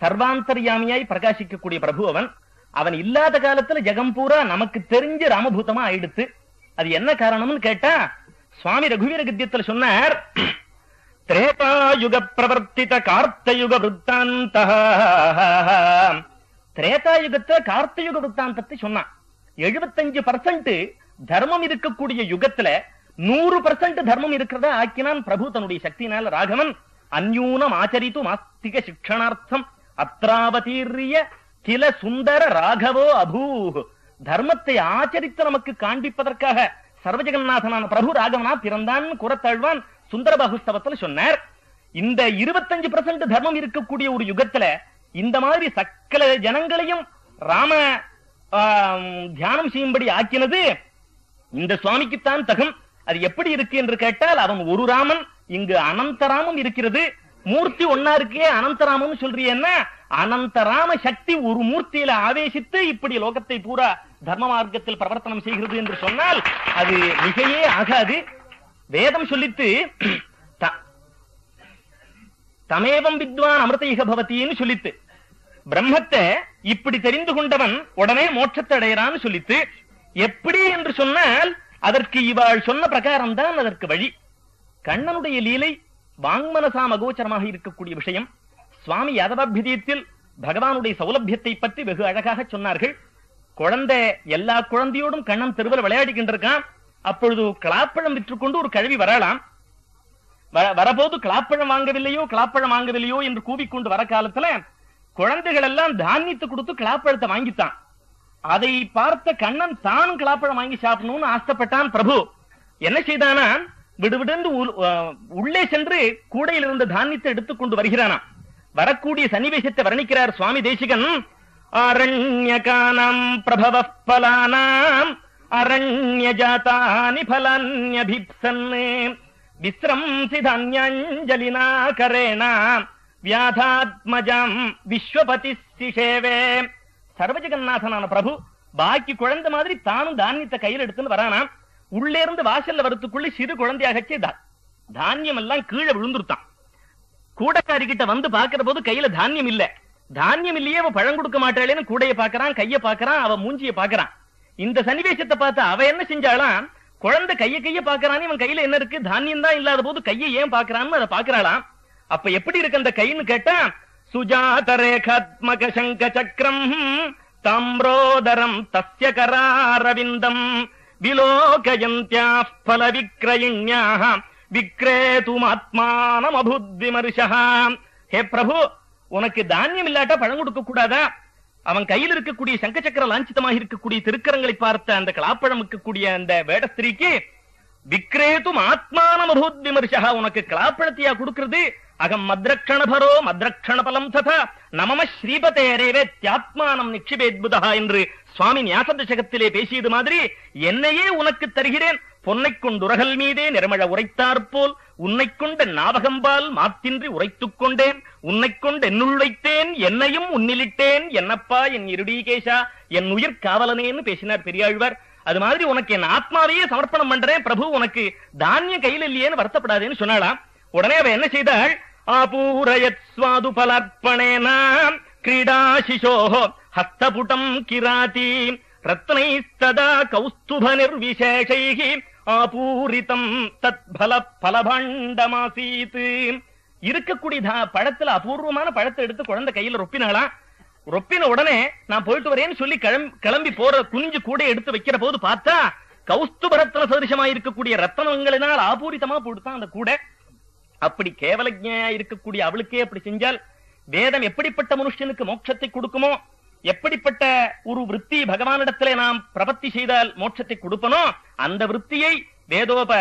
சர்வாந்தர்யாமியாய் பிரகாசிக்கக்கூடிய பிரபு அவன். அவன் இல்லாத காலத்துல ஜெகம் பூரா நமக்கு தெரிஞ்ச ராமபூதமா ஆயிடுத்து. அது என்ன காரணம்னு கேட்டா சுவாமி ரகுவீர கத்தியத்துல சொன்னார் திரேதாயுக பிரவர்த்தித கார்த்தயுக விற்த்தாந்த திரேதாயுகத்தை கார்த்தயுக விற்த்தாந்தத்தை சொன்னான். எழுபத்தஞ்சு பர்சன்ட் தர்மம் இருக்கக்கூடிய யுகத்துல நூறு பர்சன்ட் தர்மம் இருக்கிறத ஆக்கினான் பிரபு தன்னுடைய சக்தினால ராகவன். அந்யூனம் ஆச்சரித்து மாஸ்திக சிக்ஷணார்த்தம். அத்ராவதீரிய கில சுந்தர ராகவோ அபூ தர்மத்தை ஆச்சரித்து நமக்கு காண்பிப்பதற்காக சர்வஜெகநாதனான பிரபு ராகவனா பிறந்தான் குரத்தாழ்வான் சுந்தரபாகுஸ்தவத்துல சொன்னார் இந்த இருபத்தஞ்சு பர்சன்ட் தர்மம் இருக்கக்கூடிய ஒரு யுகத்துல இந்த மாதிரி சக்கல ஜனங்களையும் ராம தியானம் செய்யும்படி ஆக்கினது இந்த சுவாமிக்குத்தான் தகும். அது எப்படி இருக்கு என்று கேட்டால் அவன் ஒரு ராமன் இங்கு அனந்தராமம் இருக்கிறது. மூர்த்தி ஒன்னா இருக்கே அனந்தராமம் சொல்றியன்னா அனந்தராம சக்தி ஒரு மூர்த்தியில ஆவேசித்து இப்படி லோகத்தை பூரா தர்ம மார்க்கத்தில் பிரவர்த்தனம் செய்கிறது என்று சொன்னால் அது மிகையே ஆகாது. வேதம் சொல்லித்து தமேவம் வித்வான் அமிர்தைக பவத்தின்னு சொல்லித்து. பிரம்மத்தை இப்படி தெரிந்து கொண்டவன் உடனே மோட்சத்தை அடையறான்னு சொல்லித்து எப்படி என்று சொன்னால் அதற்கு இவாள் சொன்ன பிரகாரம் தான் அதற்கு வழி. கண்ணனுடைய லீலை வாங்மனசாம் அகோச்சரமாக இருக்கக்கூடிய விஷயம். சுவாமி யாதவாபிதயத்தில் பகவானுடைய சௌலபியத்தை பற்றி வெகு அழகாக சொன்னார்கள். குழந்தை எல்லா குழந்தையோடும் கண்ணன் தெருவில் விளையாடிக்கின்றிருக்கான். அப்பொழுது கிளாப்பழம் விற்றுக்கொண்டு ஒரு கழுவி வரலாம். வரபோது கிளாப்பழம் வாங்கவில்லையோ கிளாப்பழம் வாங்கவில்லையோ என்று கூவிக்கொண்டு வர காலத்துல குழந்தைகள் எல்லாம் தானியத்தை கொடுத்து கிளாப்பழத்தை வாங்கித்தான். அதை பார்த்த கண்ணன் தானும் கிளாப்பழம் வாங்கி சாப்பிடணும்னு ஆசைப்பட்டான் பிரபு. என்ன செய்தானா? விடுவிடுந்து உள்ளே சென்று கூடையில் இருந்த தானியத்தை எடுத்துக்கொண்டு வருகிறானா வரக்கூடிய சன்னிவேசத்தை வர்ணிக்கிறார் சுவாமி தேசிகன். அரண்யகானாம் பிரபவ பலானாம் அரண்ய ஜாத்தானி பலான்யபிப்சன் விஸ்ரம்சி தானியஞ்சலினா கரேண வியாதாத்மஜம் விஸ்வபதி சிஷேவே சர்வஜகநாதனான பிரபு பாக்கி குழந்தை மாதிரி தானும் தானியத்தை கையில் எடுத்துன்னு வரானாம் உள்ளே இருந்து வாசல்ல வரத்துக்குள்ள சிறு குழந்தையாகச்சே தானியம் எல்லாம் கீழே விழுந்துருத்தான். கூடக்காரி கிட்ட வந்து பாக்குற போது கையில தானியம் இல்ல. தானியம் இல்லையே அவ பழம் கொடுக்க மாட்டாளேன்னு கூடைய பாக்குறான் கைய பாக்குறான் அவ மூஞ்சிய பாக்குறான் இந்த சன்னிவேசத்தை பார்த்து அவ என்ன செஞ்சாலாம் குழந்தை கைய கைய பாக்குறான் இவன் கையில என்ன இருக்கு? தானியம் தான் இல்லாத போது கையை ஏன் பாக்குறான்னு அதை பாக்குறாளாம் அப்ப எப்படி இருக்கு அந்த கைன்னு கேட்டா சுஜாத ரேகாத்மக சங்க சக்கரம் தாம்ரோதரம் தஸ்ய கராரவிந்தம் விலோகயந்தியா பல விக்ரயிண்யா விக்ரேதுமாத்மானம் அபுத்விமர்ஷா ஹே பிரபு உனக்கு தானியம் இல்லாட்டா பழம் கொடுக்க கூடாதா அவன் கையில் இருக்கக்கூடிய சங்க சக்கர லாஞ்சிதமாக இருக்கக்கூடிய திருக்கரங்களை பார்த்த அந்த கலாப்பழம் இருக்கக்கூடிய அந்த வேடஸ்திரிக்கு விக்ரேதும் ஆத்மானம் விமர்சா உனக்கு கலாப்பழத்தையா கொடுக்கிறது? அகம் மத்ரக்ஷணபரோ மத்ரக்ஷண பலம் ததா நமம ஸ்ரீபதேரேவே தியாத்மானம் நிக்ஷிபேத்புதா என்று சுவாமி ஞாசதசகத்திலே பேசியது மாதிரி என்னையே உனக்கு தருகிறேன் பொன்னைக் கொண்டுரகல் மீதே நிறமழ உரைத்தாற்போல் உன்னை கொண்ட ஞாபகம்பால் மாத்தின்றி உரைத்துக் கொண்டேன். உன்னை கொண்டு என்னுள் வைத்தேன் என்னையும் உன்னிலிட்டேன். என்னப்பா என் இருடீகேஷா என் உயிர் காவலனேன்னு பேசினார் பெரியாழ்வார். அது மாதிரி உனக்கு என் ஆத்மாவையே சமர்ப்பணம் பண்றேன் பிரபு. உனக்கு தானியம் கையில் இல்லையேன்னு வருத்தப்படாதேன்னு சொன்னாளாம். உடனே அவ என்ன செய்தாள்? ஆபூரயத் சுவாது பலார்ப்பணேனா கிரீடா சிசோ ஹஸ்தபுடம் கிராதி சதா கௌஸ்துப நிர்விசேஷைः ஆபூரிதம் தத் பல பலபாண்டமாசீத்து இருக்கக்கூடிய பழத்துல அபூர்வமான பழத்தை எடுத்து குழந்தை கையில ரொப்பினாலாம் ரொப்பின உடனே நான் போயிட்டு வரேன்னு சொல்லி கிளம்பி போற குஞ்சு கூட எடுத்து வைக்கிற போது பார்த்தா கௌஸ்துப ரத்ன சதிருஷமா இருக்கக்கூடிய ரத்தனங்களினால் ஆபூரிதமா போடுத்தான் அந்த கூடை. அப்படி கேவலஜ்ஞா இருக்கக்கூடிய அவளுக்கே அப்படி செஞ்சால் வேதம் எப்படிப்பட்ட மனுஷனுக்கு மோட்சத்தை கொடுக்குமோ? எப்படிப்பட்ட ஒரு விற்பி பகவானிடத்திலே நாம் பிரபத்தி செய்தால் மோட்சத்தை கொடுப்பனோ அந்த விற்பியை வேதோப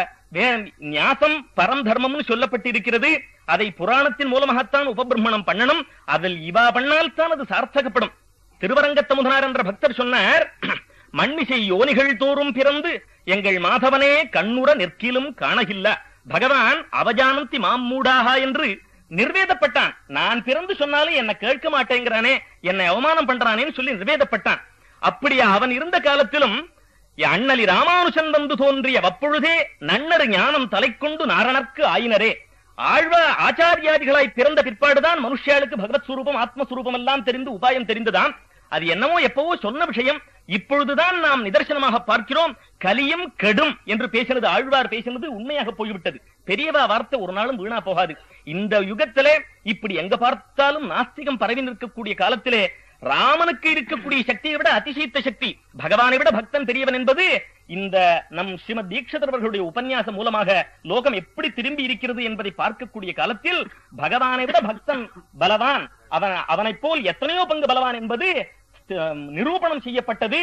நியாசம் பரம் தர்மம்னு சொல்லப்பட்டிருக்கிறது. அதை புராணத்தின் மூலமாகத்தான் உபபிரமணம் பண்ணணும். அதில் இவா பண்ணால் தான் அது சார்த்தகப்படும். திருவரங்கத்த முதனார் என்ற பக்தர் சொன்னார் மண்மிசை யோனிகள் தோறும் பிறந்து எங்கள் மாதவனே கண்ணுற நிற்கிலும் காணகில்ல. பகவான் அவஜானந்தி மாம் மூடாகா என்று நிர்வேதப்பட்டான். நான் பிறந்து சொன்னாலும் என்ன கேட்க மாட்டேங்கிறானே என்னை அவமானம் பண்றானேன்னு சொல்லி நிர்வேதப்பட்டான். அப்படியே அவன் இருந்த காலத்திலும் அண்ணலி ராமானுஜன் வந்து தோன்றிய வப்பொழுதே நன்னரு ஞானம் தலைக்கொண்டு நாரணர்க்கு ஆயினரே. ஆழ்வ ஆச்சாரியாதிகளாய் பிறந்த பிற்பாடுதான் மனுஷியாளுக்கு பகவத் சுரூபம் ஆத்மஸ்வரூபம் எல்லாம் தெரிந்து உபாயம் தெரிந்துதான் அது என்னமோ எப்பவோ சொன்ன விஷயம். இப்பொழுதுதான் நாம் நிதர்சனமாக பார்க்கிறோம். கலியும் கெடும் என்று பேசினது ஆழ்வார் பேசினது உண்மையாக போய்விட்டது. பெரியவா வார்த்தை ஒரு நாளும் வீணா போகாது. இந்த யுகத்திலே இப்படி எங்க பார்த்தாலும் நாஸ்திகம் பரவி நிற்கக்கூடிய காலத்திலே ராமனுக்கு இருக்கக்கூடிய சக்தியை விட அதிசயித்த சக்தி பகவானை விட பக்தன் பெரியவன் என்பது இந்த நம் ஸ்ரீமத் தீட்சிதர்வர்களுடைய உபன்யாசம் மூலமாக லோகம் எப்படி திரும்பி இருக்கிறது என்பதை பார்க்கக்கூடிய காலத்தில் பகவானை விட பக்தன் பலவான். அவன் அவனைப் போல் எத்தனையோ பங்கு பலவான் என்பது நிரூபணம் செய்யப்பட்டது.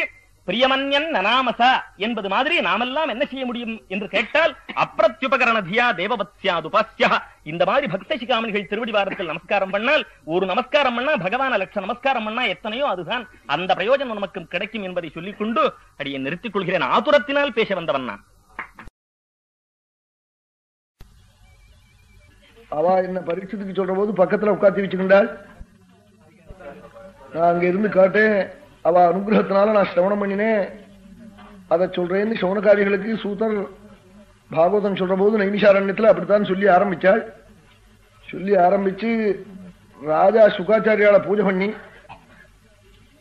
பிரியமன்யன் நனாமசா என்பது மாதிரி நாமெல்லாம் என்ன செய்ய முடியும் என்று கேட்டால் அப்பிரத்யுபகரண தியா தேவவத்யாதுபாஸ்யா இந்த மாதிரி பக்த சிகாமணிகள் திருவடி வாரத்தில் நமஸ்காரம் பண்ணால் ஒரு நமஸ்காரம் பண்ணா பகவான லட்ச நமஸ்காரம் பண்ணா எத்தனையோ அதுதான். அந்த பிரயோஜனம் நமக்கு கிடைக்கும் என்பதை சொல்லிக் கொண்டு அடியை நிறுத்திக் கொள்கிறேன். ஆதுரத்தினால் பேச வந்தவன் நான். அவ என்ன பரீட்சத்துக்கு சொல்ற போது பக்கத்துல உட்காந்து வச்சுக்கிண்டாள் நான் அங்க இருந்து காட்டேன் அவ அனுகிரகத்தினால நான் சிரவணம் பண்ணினேன். அதை சொல்றேன்னு சௌனகாரிகளுக்கு சூத்தர் பாகவதன் சொல்ற போது நைமிஷாரண்யத்தில் அப்படித்தான் சொல்லி ஆரம்பிச்சாள். சொல்லி ஆரம்பிச்சு ராஜா சுகாச்சாரியால பூஜை பண்ணி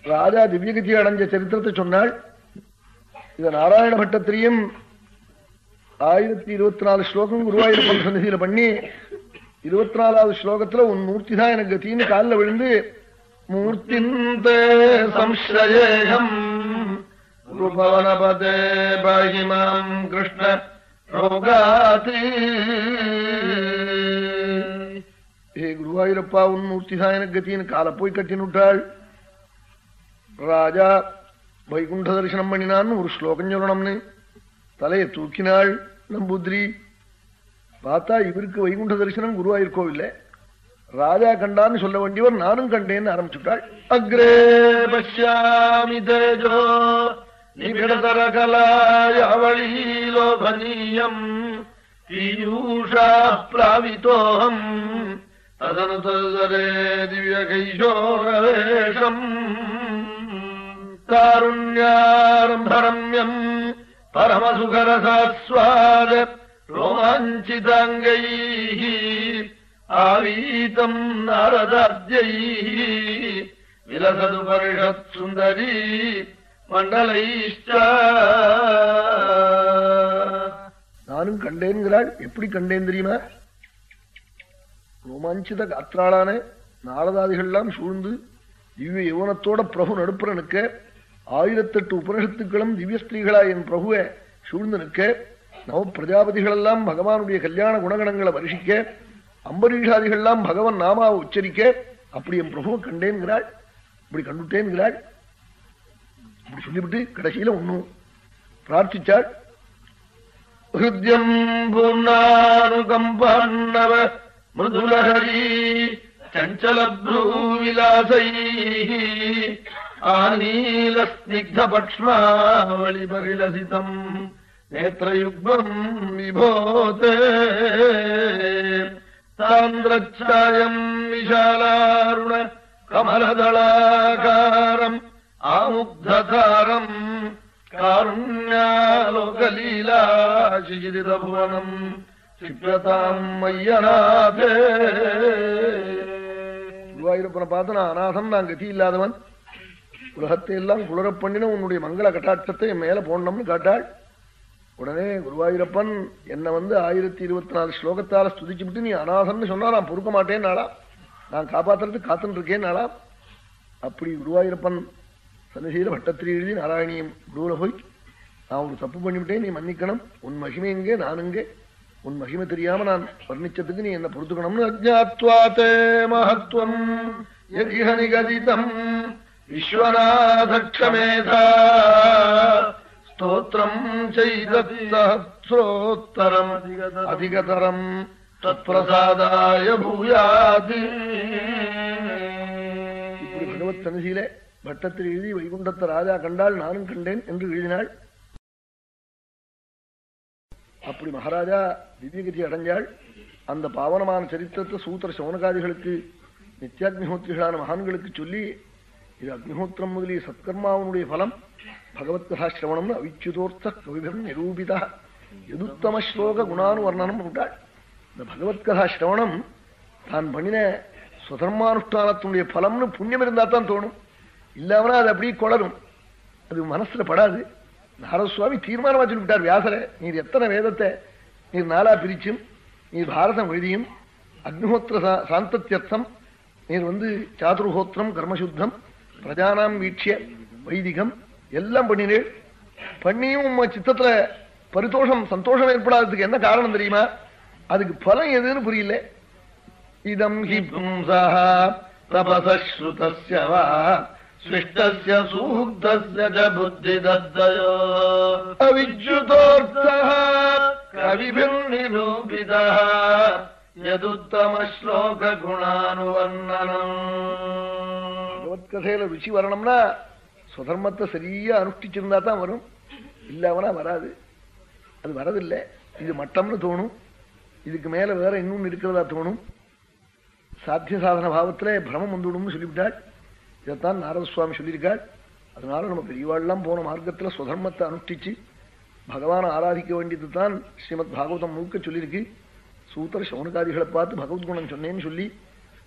ராஜா திவ்யகதி அடைஞ்ச சரித்திரத்தை சொன்னாள். இத நாராயண பட்டத்திரியும் ஆயிரத்தி இருபத்தி நாலு ஸ்லோகம் குருவாயூரப்பன் சன்னதியில பண்ணி இருபத்தி நாலாவது ஸ்லோகத்துல உன் மூர்த்தி தான் எனக்கு கத்தின்னு காலில் விழுந்து மூர்த்திந்தே संश्रयेऽहम् गुरुभवनपदे पाहि माम् कृष्ण रोगाति ஏ குருவாயூரப்பா உன் மூர்த்தி தான் எனக்கு கத்தின்னு காலை போய் கட்டினுட்டாள் ராஜா வைகுண்ட தரிசனம் பண்ணினான்னு ஒரு ஸ்லோகம் சொல்லணும்னு தலையை தூக்கினாள் நம்பூத்ரி பார்த்தா இவருக்கு வைகுண்ட தரிசனம் குருவாயூர் கோவில்ல ராஜா கண்டான்னு சொல்ல வேண்டியவர் நானும் கண்டேன்னு ஆரம்பிச்சுட்டாள். அக்ரே பசியாமி தேஜோ நிபிடதர கலாயவளீலோபனீயம் பீயூஷா பிளாவிதோகம் அதனதரே திவ்யகைஷோரவேஷம் காருண்யாரம்பரம்யம் பரமசுகரசாஸ்வாத ரோமாஞ்சிதாங்கைः ஆவீதம் நாரதார்ஜை விலசதுபரிஷத் சுந்தரி மண்டலைஷ்ட. நானும் கண்டேன்கிறாள். எப்படி கண்டேன் தெரியுமா? ரோமாஞ்சித காத்திராளான நாரதாதிகள்லாம் சூழ்ந்து திவ்ய யவனத்தோட பிரபு நடுப்புற நிற்க ஆயிரத்தெட்டு உபனிஷத்துக்களும் திவ்யஸ்திரீகளா என் பிரபுவை சூழ்ந்து நிற்க நவ பிரஜாபதிகளெல்லாம் பகவானுடைய கல்யாண குணகணங்களை வருஷிக்க அம்பரீஷாதிகள்லாம் பகவன் நாமாவை உச்சரிக்க அப்படி என் பிரபுவை கண்டேன்கிறாள் இப்படி கண்டுட்டேன்கிறாள். அப்படி சொல்லிவிட்டு கடைசியில ஒண்ணும் பிரார்த்திச்சாள் ஹிருத்யம் பூர்ணானுகம்பவ மிருதுலஹரி சஞ்சலப்ரூவிலாசை ஆனீலஸ்னிக்தபக்ஷ்மாவளிபரிலசிதம் நேத்திரயுக்மம் விபோதே சாந்திரச்சாயம் விஷாலாருண கமலதளாகாரம் ஆமுக்தாரம் காருண்யாலோகலீலாசிரிதபுவனம் சிக்ரதாம் மையநாதே குருவாயூரப்பனை பார்த்து நான் அநாதம் நான் கதி இல்லாதவன் உலகத்தை எல்லாம் குளரப் உன்னுடைய மங்கள கட்டாட்சத்தை மேல போடணும்னு காட்டாள் உடனே குருவாயூரப்பன் என்னை வந்து ஆயிரத்தி இருபத்தி நாலு ஸ்லோகத்தால ஸ்துதிச்சு விட்டு நீ அநாதன்னு சொன்னா நான் பொறுக்க மாட்டேன் நாளா நான் காப்பாத்துறதுக்கு காத்துன்னு இருக்கேன் நாளா அப்படி குருவாயூரப்பன் சன்னசீல பட்டத்திரி எழுதி நாராயணியம் குருவில் போய் நான் ஒரு தப்பு பண்ணிவிட்டேன் நீ மன்னிக்கணும். உன் மகிமை எங்கே நான் எங்கே? உன் மகிமை தெரியாம நான் வர்ணிச்சதுக்கு நீ என்ன பொறுத்துக்கணும்னு அஜாத்வாத்தே மகத்துவம் யதிஹ நிகதிதம். விஸ்வநாதக்ஷமேதா. ஸ்தோத்திரம் செய்தோத்தரம் அதிகதரம் தத்பிரசாதாய பூயாதி இப்படி பகவத் தனசியிலே பட்டத்தில் எழுதி வைகுண்டத்த ராஜா கண்டால் நானும் கண்டேன் என்று எழுதினாள். அப்படி மகாராஜா திவ்யகதி அடைஞ்சாள் அந்த பாவனமான சரித்திரத்தை சூத்திர சோனகாதிகளுக்கு நித்யாக்னிஹோத்திரிகளான மகான்களுக்கு சொல்லி இது அக்னிஹோத்திரம் முதலிய சத்கர்மாவனுடைய பலம். பகவத் கதாசிரவணம்னு அவிச்சுதோர்த்த கவிதம் நிரூபிதா. எதுத்தம ஸ்லோக குணானு வர்ணனம் விட்டாள் இந்த பகவத்கதா சிரவணம் தான் பண்ணின சுதர்மானுஷ்டானத்தினுடைய பலம்னு புண்ணியம் இருந்தா தான் தோணும். இல்லாமனா அது அப்படியே கொளரும். அது மனசுல படாது. நாரசுவாமி தீர்மானமா சொல்லிவிட்டார் வியாசரை நீர் எத்தனை வேதத்தை நீர் நாளா பிரிச்சும் நீர் பாரதம் எழுதியும் அக்னிஹோத்திர சாந்தத்தியர்த்தம் நீர் வந்து சாதுர்ஹோத்திரம் கர்மசுத்தம் பிரஜானாம் வீட்சிய வைதிகம் எல்லாம் பண்ணினேன் பண்ணியும் உம்ம சித்தத்துல பரிதோஷம் சந்தோஷம் ஏற்படாததுக்கு என்ன காரணம் தெரியுமா அதுக்கு பலம் எதுன்னு புரியல இதம் ஹி பும்சः तपसश्रुतस्य वा स्विष्टस्य सूक्तस्य च बुद्धिदद्दयो अविद्युतोऽर्थः कविभिर्निरूपितः यदुत्तमश्लोकगुणानुवर्णनम् பகவத்கதையில ருச்சி வரணும்னா சுதர்மத்தை சரியா அனுஷ்டிச்சிருந்தா தான் வரும். இல்லாமனா வராது. அது வரதில்லை இது மட்டம்னு தோணும். இதுக்கு மேல வேற இன்னொன்னு இருக்கிறதா தோணும். சாத்திய சாதன பாவத்துல பிரமம் வந்துவிடும்னு சொல்லிவிட்டாள். இதைத்தான் நாரத சுவாமி சொல்லியிருக்காள் அதனால நம்ம பெரியவாள்லாம் போன மார்க்கத்துல சுதர்மத்தை அனுஷ்டிச்சு பகவானை ஆராதிக்க வேண்டியது தான் ஸ்ரீமத் பாகவதம் முழுக்க சொல்லியிருக்கு. சூத்திர சவுனகாதிகளை பார்த்து பகவத்குணம் சொன்னேன்னு சொல்லி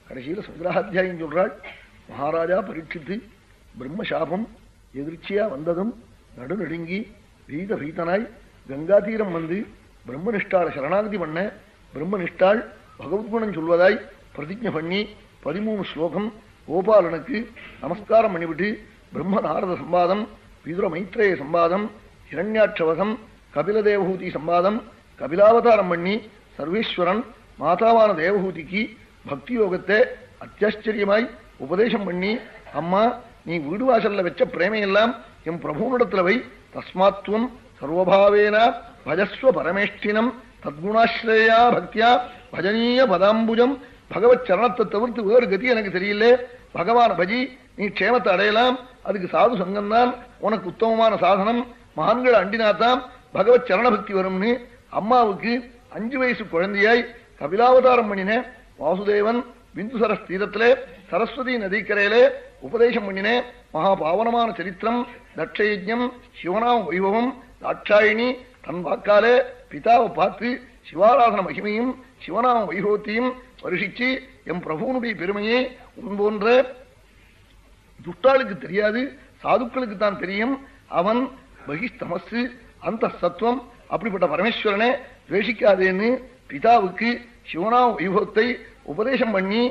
கடைசியில சங்கராத்தியாயம் சொல்றாள். மகாராஜா பரீட்சித்து பிரம்மசாபம் எதிர்ச்சியா வந்ததும் நடுநடுங்கி ரீத ரீதனாய் கங்கா கங்காதீரம் வந்து பிரம்மனிஷ்டாள சரணாகதி பண்ண பிரம்மனிஷ்டாள் பகவத்குணம் சொல்வதாய் பிரதிஜை பண்ணி பதிமூணு ஸ்லோகம் கோபாலனுக்கு நமஸ்காரம் பண்ணிவிட்டு பிரம்ம நாரத சம்பாதம் விதுர மைத்ரேய சம்பாதம் இரண்யாட்சவசம் கபில தேவஹூதி சம்பாதம் கபிலாவதாரம் பண்ணி சர்வேஸ்வரன் மாதாவான தேவஹூதிக்கு பக்தி யோகத்தை அத்தியாச்சரியமாய் உபதேசம் பண்ணி அம்மா நீ வீடு வாசல்ல வச்ச பிரேமையெல்லாம் என் பிரபுனிடத்துல வை. தஸ்மாத்வம் சர்வபாவேனா பஜஸ்வ பரமேஷ்டினம் தத்குணாஸ்ரேயா பக்தியா பஜனீய பதாம்புஜம். பகவத் சரணத்தை தவிர்த்து வேறு கதி எனக்கு தெரியல பகவான் பஜி நீ க்ஷேமத்தை அடையலாம். அதுக்கு சாது சங்கம்தான். உனக்கு உத்தமமான சாதனம். மகான்கள் அண்டினாத்தான் பகவத் சரணபக்தி வரும்னு அம்மாவுக்கு அஞ்சு வயசு குழந்தையாய் கபிலாவதாரம் பண்ணின வாசுதேவன் பிந்துசர தீரத்திலே சரஸ்வதி நதிக்கரையிலே உபதேசம் பண்ணின மகா பாவனமான சரித்திரம் தட்சயஜம் சிவனாம் வைபவம் தாட்சாயினி தன் வாக்காலே பிதாவை பார்த்து சிவாராதன மகிமையும் சிவநாம வைபவத்தையும் வருஷிச்சு எம் பிரபுவனுடைய பெருமையை உன் போன்ற துஷ்டாளுக்கு தெரியாது சாதுக்களுக்கு தான் தெரியும். அவன் பகிஸ்தமசு அந்த சத்துவம் அப்படிப்பட்ட பரமேஸ்வரனை துவேஷிக்காதேன்னு பிதாவுக்கு சிவனாம் வைபவத்தை உபதேசம் பண்ணி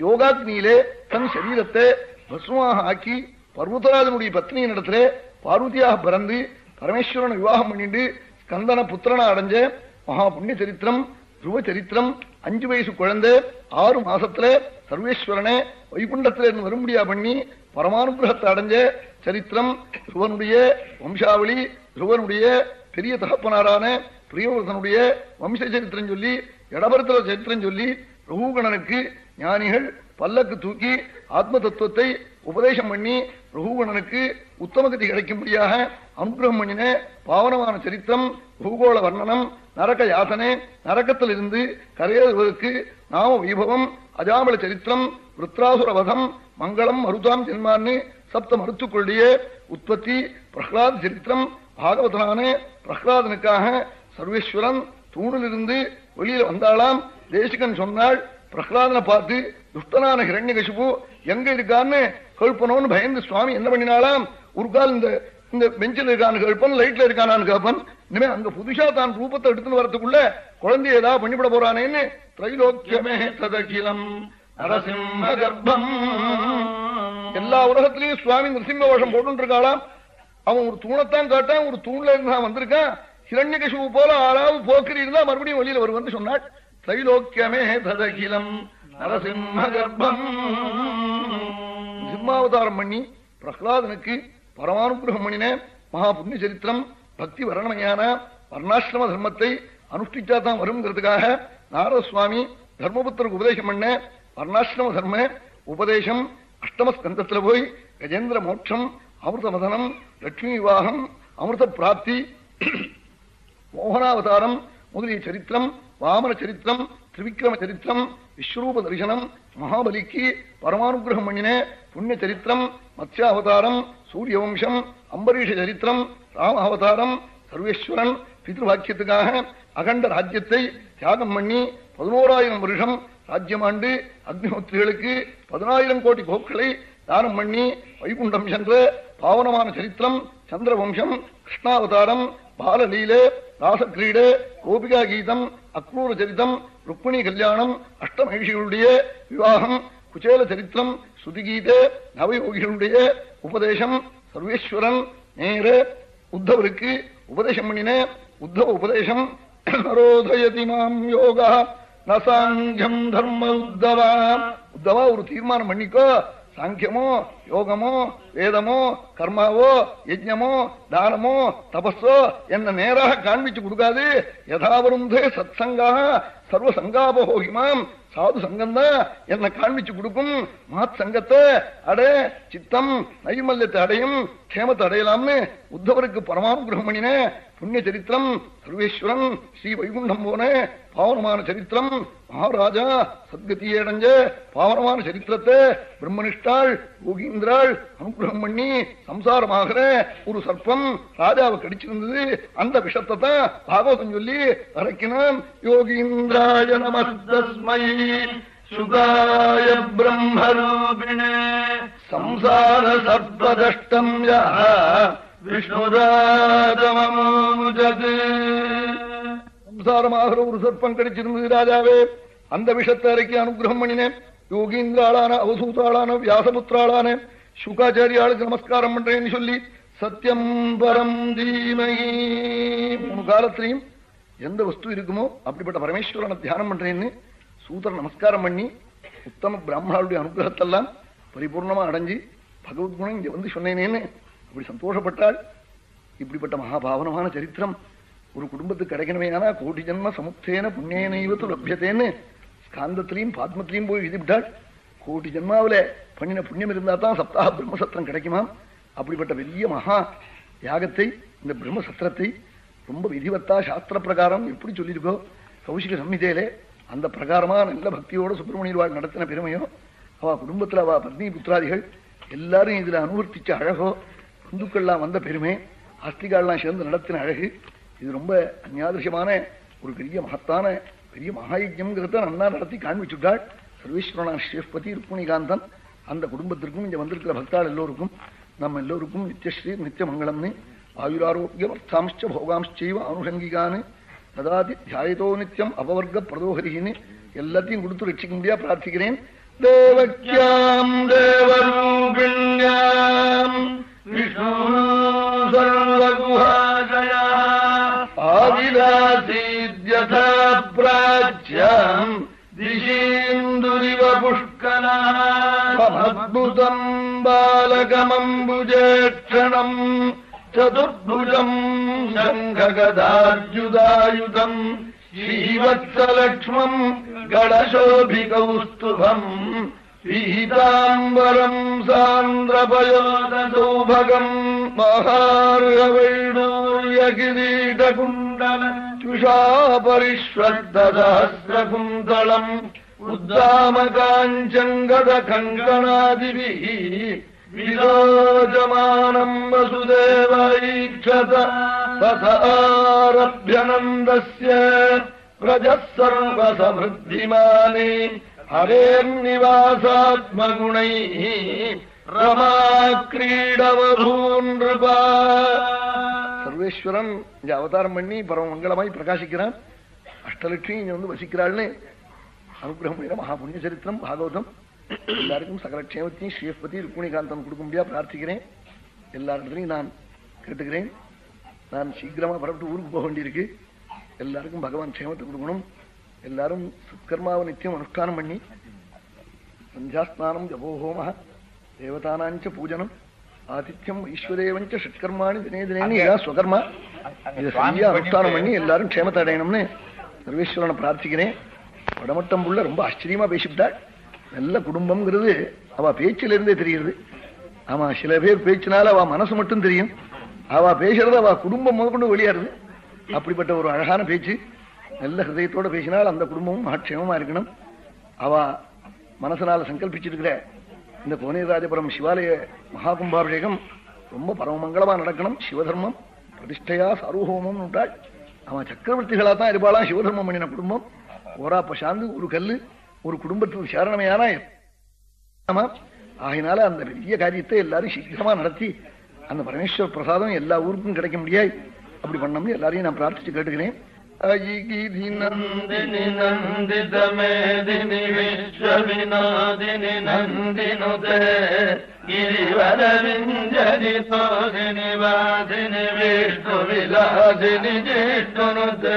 யோகாக்னியிலே தன் சரீரத்தை பஸ்மமாக ஆக்கி பர்வதராஜனுடைய பத்னியின் இடத்துல பார்வதியாக பிறந்து பரமேஸ்வரன் விவாகம் பண்ணிட்டு ஸ்கந்தன புத்திரனை அடைஞ்ச மகா புண்ணிய சரித்திரம் துருவ சரித்திரம் அஞ்சு வயசு குழந்தை ஆறு மாசத்துல சர்வேஸ்வரனை வைகுண்டத்துல இருந்து வரும்படியா பண்ணி பரமானுகிரகத்தை அடைஞ்ச சரித்திரம் துருவனுடைய வம்சாவளி துருவனுடைய பெரிய தகப்பனாரான பிரியவர்தனுடைய வம்ச சரித்திரம் சொல்லி இடபரத்துல சரித்திரம் சொல்லி ரகுகணனுக்கு ஞானிகள் பல்லக்கு தூக்கி ஆத்ம தத்துவத்தை உபதேசம் பண்ணி ரகுகணனுக்கு உத்தமகதி கிடைக்கும்படியாக அனுகிரகம் பண்ணின பாவனமான சரித்திரம் பூகோள வர்ணனம் நரக யாசனை நரக்கத்தில் இருந்து கரையேறுவதற்கு நாம வைபவம் அஜாமல சரித்திரம் விருத்ராசுர வதம் மங்களம் மருதாம் ஜென்மான்னு சப்த மருத்துக்களுடைய உற்பத்தி பிரஹ்லாத் சரித்திரம் பாகவதனான பிரஹ்லாதனுக்காக சர்வேஸ்வரன் தூணிலிருந்து வெளியில் வந்தாளாம். தேசிகன் சொன்னாள் பிரகலாதனை பார்த்து துஷ்டனான ஹிரண்ய கசிபு எங்க இருக்கான்னு கேட்பனோன்னு பயந்து சுவாமி என்ன பண்ணினாலாம்? ஒரு கால் இந்த இந்த பெஞ்சில் இருக்கான்னு கேட்பன் லைட்ல இருக்கானான்னு கேட்பன். இனிமே அங்க புதுசா தான் ரூபத்தை எடுத்துன்னு வரதுக்குள்ள குழந்தைய ஏதாவது பண்ணிவிட போறானேன்னு திரைலோக்கியமே ததகிலம் நரசிம்ம கர்ப்பம். எல்லா உலகத்திலயும் சுவாமி நரசிம்ம வருஷம் போட்டு இருக்காளாம். அவன் ஒரு தூணத்தான் காட்டான் ஒரு தூண்ல இருந்தான் வந்திருக்கான். ஹிரண்யகசிபு போல ஆளாவது போக்கிரி இருந்தா மறுபடியும் வெளியில வருவன்னு சொன்னாள். திரைலோக்கியமே ததகிலம் நரசிம்ம கர்ப்பம் சிம்மாவதாரம் பண்ணி பிரகலாதனுக்கு பரமானுகிரகம் பண்ணின மகா புண்ணிய சரித்திரம் பக்தி வரணமையான வர்ணாசிரம தர்மத்தை அனுஷ்டிச்சா தான் வருங்கிறதுக்காக நாரசுவாமி தர்மபுத்தருக்கு உபதேசம் பண்ண வர்ணாசிரம தர்ம உபதேசம் அஷ்டமஸ்கந்தத்தில் போய் கஜேந்திர மோட்சம் அமிர்த மதனம் லட்சுமி விவாகம் அமிர்த பிராப்தி மோகனாவதாரம் முதலிய சரித்திரம் வாமன சரித்திரம் திரிவிக்ரம சரித்திரம் விஸ்வரூப தரிசனம் மகாபலிக்கு பரமானுகிரகம் பண்ணின புண்ணிய சரித்திரம் மத்யாவதாரம் சூரிய வம்சம் அம்பரீஷ சரித்திரம் ராம அவதாரம் சர்வேஸ்வரன் பிதிருவாக்கியத்துக்காக அகண்ட ராஜ்யத்தை தியாகம் பண்ணி பதினோராயிரம் வருஷம் ராஜ்யமாண்டு அக்னிஹோத்திரிகளுக்கு பதினாயிரம் கோடி கோக்களை தானம் பண்ணி வைகுண்டம் சென்ற பாவனமான சரித்திரம் சந்திரவம்சம் கிருஷ்ணாவதாரம் பாலலீலே ராசக்கிரீட கோபிகா கீதம் அக்ரூர சரிதம் ருக்மிணி கல்யாணம் அஷ்டமகிஷிகளுடைய விவாகம் குச்சேல சரித்திரம் சுதிகீத நவயோகிகளுடைய உபதேசம் சர்வேஸ்வரன் நேர உத்தவருக்கு உபதேசம் பண்ணினே உத்தவ உபதேசம். நரோதயதி மாம் யோகா நசாங்கம் தர்ம உத்தவா. உத்தவா ஒரு தீர்மானம் பண்ணிக்கோ. சாங்கியமோ யோகமோ வேதமோ கர்மாவோ யஜ்ஞமோ தானமோ தபஸோ என்ன நேராக காண்பிச்சு கொடுக்காது. யதாவருந்தே சத் சங்கா சர்வ சங்காபோகிமாம் சாது சங்கம்தான் என்ன காண்பிச்சு கொடுக்கும். மாத் சங்கத்தை அட சித்தம் நைமல்யத்தை அடையும் கேமத்தை அடையலாம்னு உத்தவருக்கு பரமானுகிரகம் பண்ணினேன் புண்ணிய சரித்திரம் சர்வேஸ்வரன் ஸ்ரீ வைகுண்டம் போன பாவனமான சரித்திரம். மகாராஜா சத்கதியை அடைஞ்ச பாவனமான சரித்திரத்தை பிரம்மனிஷ்டாள் யோகீந்திராள் அனுகிரகம் பண்ணி சம்சாரமாகிற ஒரு சர்ப்பம் ராஜாவை கடிச்சிருந்தது அந்த விஷத்தை தான் பாகவதம் சொல்லி அரைக்கினான். யோகீந்திராய நமஸ்தஸ்மை. சுகாய பிரம்மரூபிணே. சம்சார சர்ப்பதஷ்டம் யா சம்சாரமாகிற ஒரு சர்ப்பம் கிடைச்சிருந்தது ராஜாவே. அந்த விஷத்தை அறைக்கு அனுகிரகம் பண்ணினேன். யோகீந்திராளான அவசூத்தாளான வியாசபுத்திராளான சுகாச்சாரியாளுக்கு நமஸ்காரம் பண்றேன்னு சொல்லி சத்தியம் பரம் தீமகி. மூணு காலத்திலையும் எந்த வஸ்து இருக்குமோ அப்படிப்பட்ட பரமேஸ்வரனை தியானம் பண்றேன்னு சூத்திர நமஸ்காரம் பண்ணி உத்தம பிராமணாளுடைய அனுகிரகத்தெல்லாம் பரிபூர்ணமா அடைஞ்சு பகவத்குணம் இங்க வந்து சொன்னேனேன்னு இப்படி சந்தோஷப்பட்டாள் இப்படிப்பட்ட மகாபாவனமான சரித்திரம் ஒரு குடும்பத்துக்கு கிடைக்கணுமே ஆனா கோடி ஜன்ம சமுத்தேன புண்ணியனைவத்து லபியத்தேன்னு ஸ்காந்தத்திலையும் பாத்மத்திலையும் போய் எழுதிவிட்டாள் கோடி ஜென்மாவில பண்ணின புண்ணியம் இருந்தா தான் சப்தாக பிரம்மசத்திரம் கிடைக்குமாம் அப்படிப்பட்ட பெரிய மகா யாகத்தை இந்த பிரம்மசத்திரத்தை ரொம்ப விதிவத்தா சாஸ்திர பிரகாரம் எப்படி சொல்லியிருக்கோ கௌசிக சம்மிதையிலே அந்த பிரகாரமா நல்ல பக்தியோட சுப்பிரமணியர் வாழ் நடத்தின பெருமையோ அவ குடும்பத்துல அவ பத்னி புத்திராதிகள் எல்லாரும் இதுல அனுவர்த்திச்ச அழகோ இந்துக்கள்லாம் வந்த பெருமை ஆஸ்திகாலாம் சேர்ந்து நடத்தின அழகு இது ரொம்ப அந்யாதிருஷமான ஒரு பெரிய மகத்தான பெரிய மகாயஜம்ங்கிறத நன்னா நடத்தி காண்பிச்சுட்டாள் சர்வேஸ்வரனா ஸ்ரீஸ்பதி ருக்மிணிகாந்தன் அந்த குடும்பத்திற்கும் இங்க வந்திருக்கிற பக்தாள் எல்லோருக்கும் நம்ம எல்லோருக்கும் நித்தியஸ்ரீ நித்தியமங்கலம்னு ஆயுராரோக்கியம் அர்த்தாம்ச்ச போகாம்ச்சைவ அனுஷங்கிகான்னு ததாதி தியாயதோ நித்தியம் அபவர்க்க பிரதோஹரின்னு எல்லாத்தையும் கொடுத்து ரட்சிக்க முடியா பிரார்த்திக்கிறேன். தேவக்கியாம் தேவரூபிண்யாம். विष्णु सर्वगुहाशयः आदिदासीद्यथा प्राच्य दिशीन्दुरिव पुष्कणः समद्भुतम् बालकमम्बुजेक्षणम् चतुर्भुजम् चतुर्बुजम् शङ्खगदार्जुदायुधम् श्रीवत्सलक्ष्मम् गणशोभिकौस्तुभम् पीताम्बरम् सान्द्रपयोदसौभगम् महारुहवैणोर्य किरीटकुण्डल तुषा परिष्वद्धसहस्रकुन्तलम् उद्दामकाञ्चम् गतकण्डणादिभिः विराजमानम् वसुदेवैक्षत तथारभ्यनन्दस्य व्रजः सर्वसमृद्धिमाने हरेर्निवासात्मगुणैः रमा क्रीडवधून्नृपा சர்வேஸ்வரன் இங்க அவதாரம் பண்ணி பரம மங்களமாய் பிரகாசிக்கிறான் அஷ்டலட்சுமி இங்க வந்து வசிக்கிறாள்னு அனுகிரகம் பண்ணின மகா புண்ணிய சரித்திரம் பாகவதம் எல்லாருக்கும் சகல க்ஷேமத்தையும் ஸ்ரீஸ்பதி ருக்மிணிகாந்தம் கொடுக்க முடியா பிரார்த்திக்கிறேன் எல்லா இடத்துலையும் நான் கேட்டுக்கிறேன் நான் சீக்கிரமா புறப்பட்டு ஊருக்கு போக வேண்டியிருக்கு எல்லாருக்கும் பகவான் க்ஷேமத்தை கொடுக்கணும் எல்லாரும் சத்கர்மாவை நித்தியம் அனுஷ்டானம் பண்ணி சந்தியாஸ்நானம் ஜபோஹோம தேவதானாஞ்ச பூஜனம் ஆதித்யம் ஈஸ்வரேவஞ்ச ஷட்கர்மாணி தினே தினேன்னு இதான் ஸ்வகர்மா இதை சரியா அனுஷ்டானம் பண்ணி எல்லாரும் க்ஷேமத்தை அடையணும்னு சர்வேஸ்வரனை பிரார்த்திக்கிறேன். வடமட்டம் புள்ள ரொம்ப ஆச்சரியமா பேசிவிட்டாள். நல்ல குடும்பம்ங்கிறது அவ பேச்சில இருந்தே தெரியுது ஆமா சில பேர் பேச்சினால அவ மனசு மட்டும் தெரியும். அவ பேசுறது அவ குடும்பம் முதற்கொண்டு வெளியாருது அப்படிப்பட்ட ஒரு அழகான பேச்சு. நல்ல ஹிருதயத்தோடு பேசினால் அந்த குடும்பமும் மகாட்சேமமா இருக்கணும். அவ மனசனால சங்கல்பிச்சிருக்கிற இந்த கோனேராஜபுரம் சிவாலய மகாகும்பாபிஷேகம் ரொம்ப பரமமங்கலமா நடக்கணும். சிவதர்மம் பிரதிஷ்டையா சர்வஹோமம் விட்டாள் அவன் சக்கரவர்த்திகளா தான் இருப்பாளாம் சிவதர்மம் பண்ணின குடும்பம். ஓரா பசாந்து ஒரு கல் ஒரு குடும்பத்துக்கு சேரணமையான ஆகினால அந்த பெரிய காரியத்தை எல்லாரும் சீக்கிரமா நடத்தி அந்த பரமேஸ்வர் பிரசாதம் எல்லா ஊருக்கும் கிடைக்க முடியாது. அப்படி பண்ணோம்னு எல்லாரையும் நான் பிரார்த்திச்சு கேட்டுக்கிறேன். यि गिरिनन्दिनि नन्दित विश्वविनादिनि नन्दिनुते గిరివరవింజరి శోధిని వాసిని విష్ణు విలాసిని జిష్ణునుతే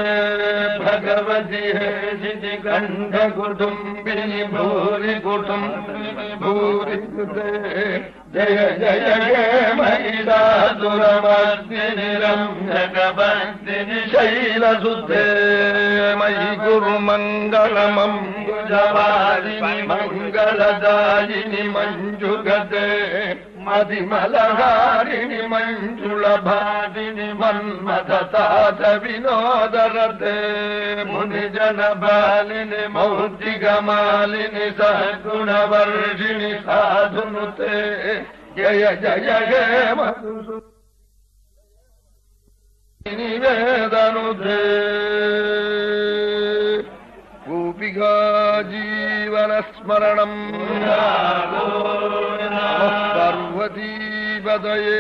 భగవతి హేషితి కంఠ కుటుంబిని భూరి కుటుంబిని భూరి జయ జయ మహిళాసురమర్దిని రమ్యకపర్దిని శైలసుతే మయి గురు మంగళమం గుజవారిని మంగళదాయిని మంజుగతే शैलसुते मयि कुरु मङ्गलमम्बुजवादिनि मङ्गलदायिनि मञ्जुगते मदिमलहारिणि मञ्जुलभादिनि मन्मथतात विनोदरते मुनिजनबालिनि मौद्रिकमालिनि सद्गुणवर्षिणि साधुनुते जय जय हे मधुसु निवेदनुते गोपिका जीवनस्मरणम् पार्वतीपदये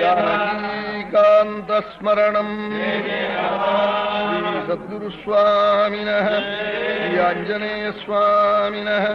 जानकीकान्तस्मरणम् श्रीसद्गुरुस्वामिनः श्री आञ्जनेयस्वामिनः।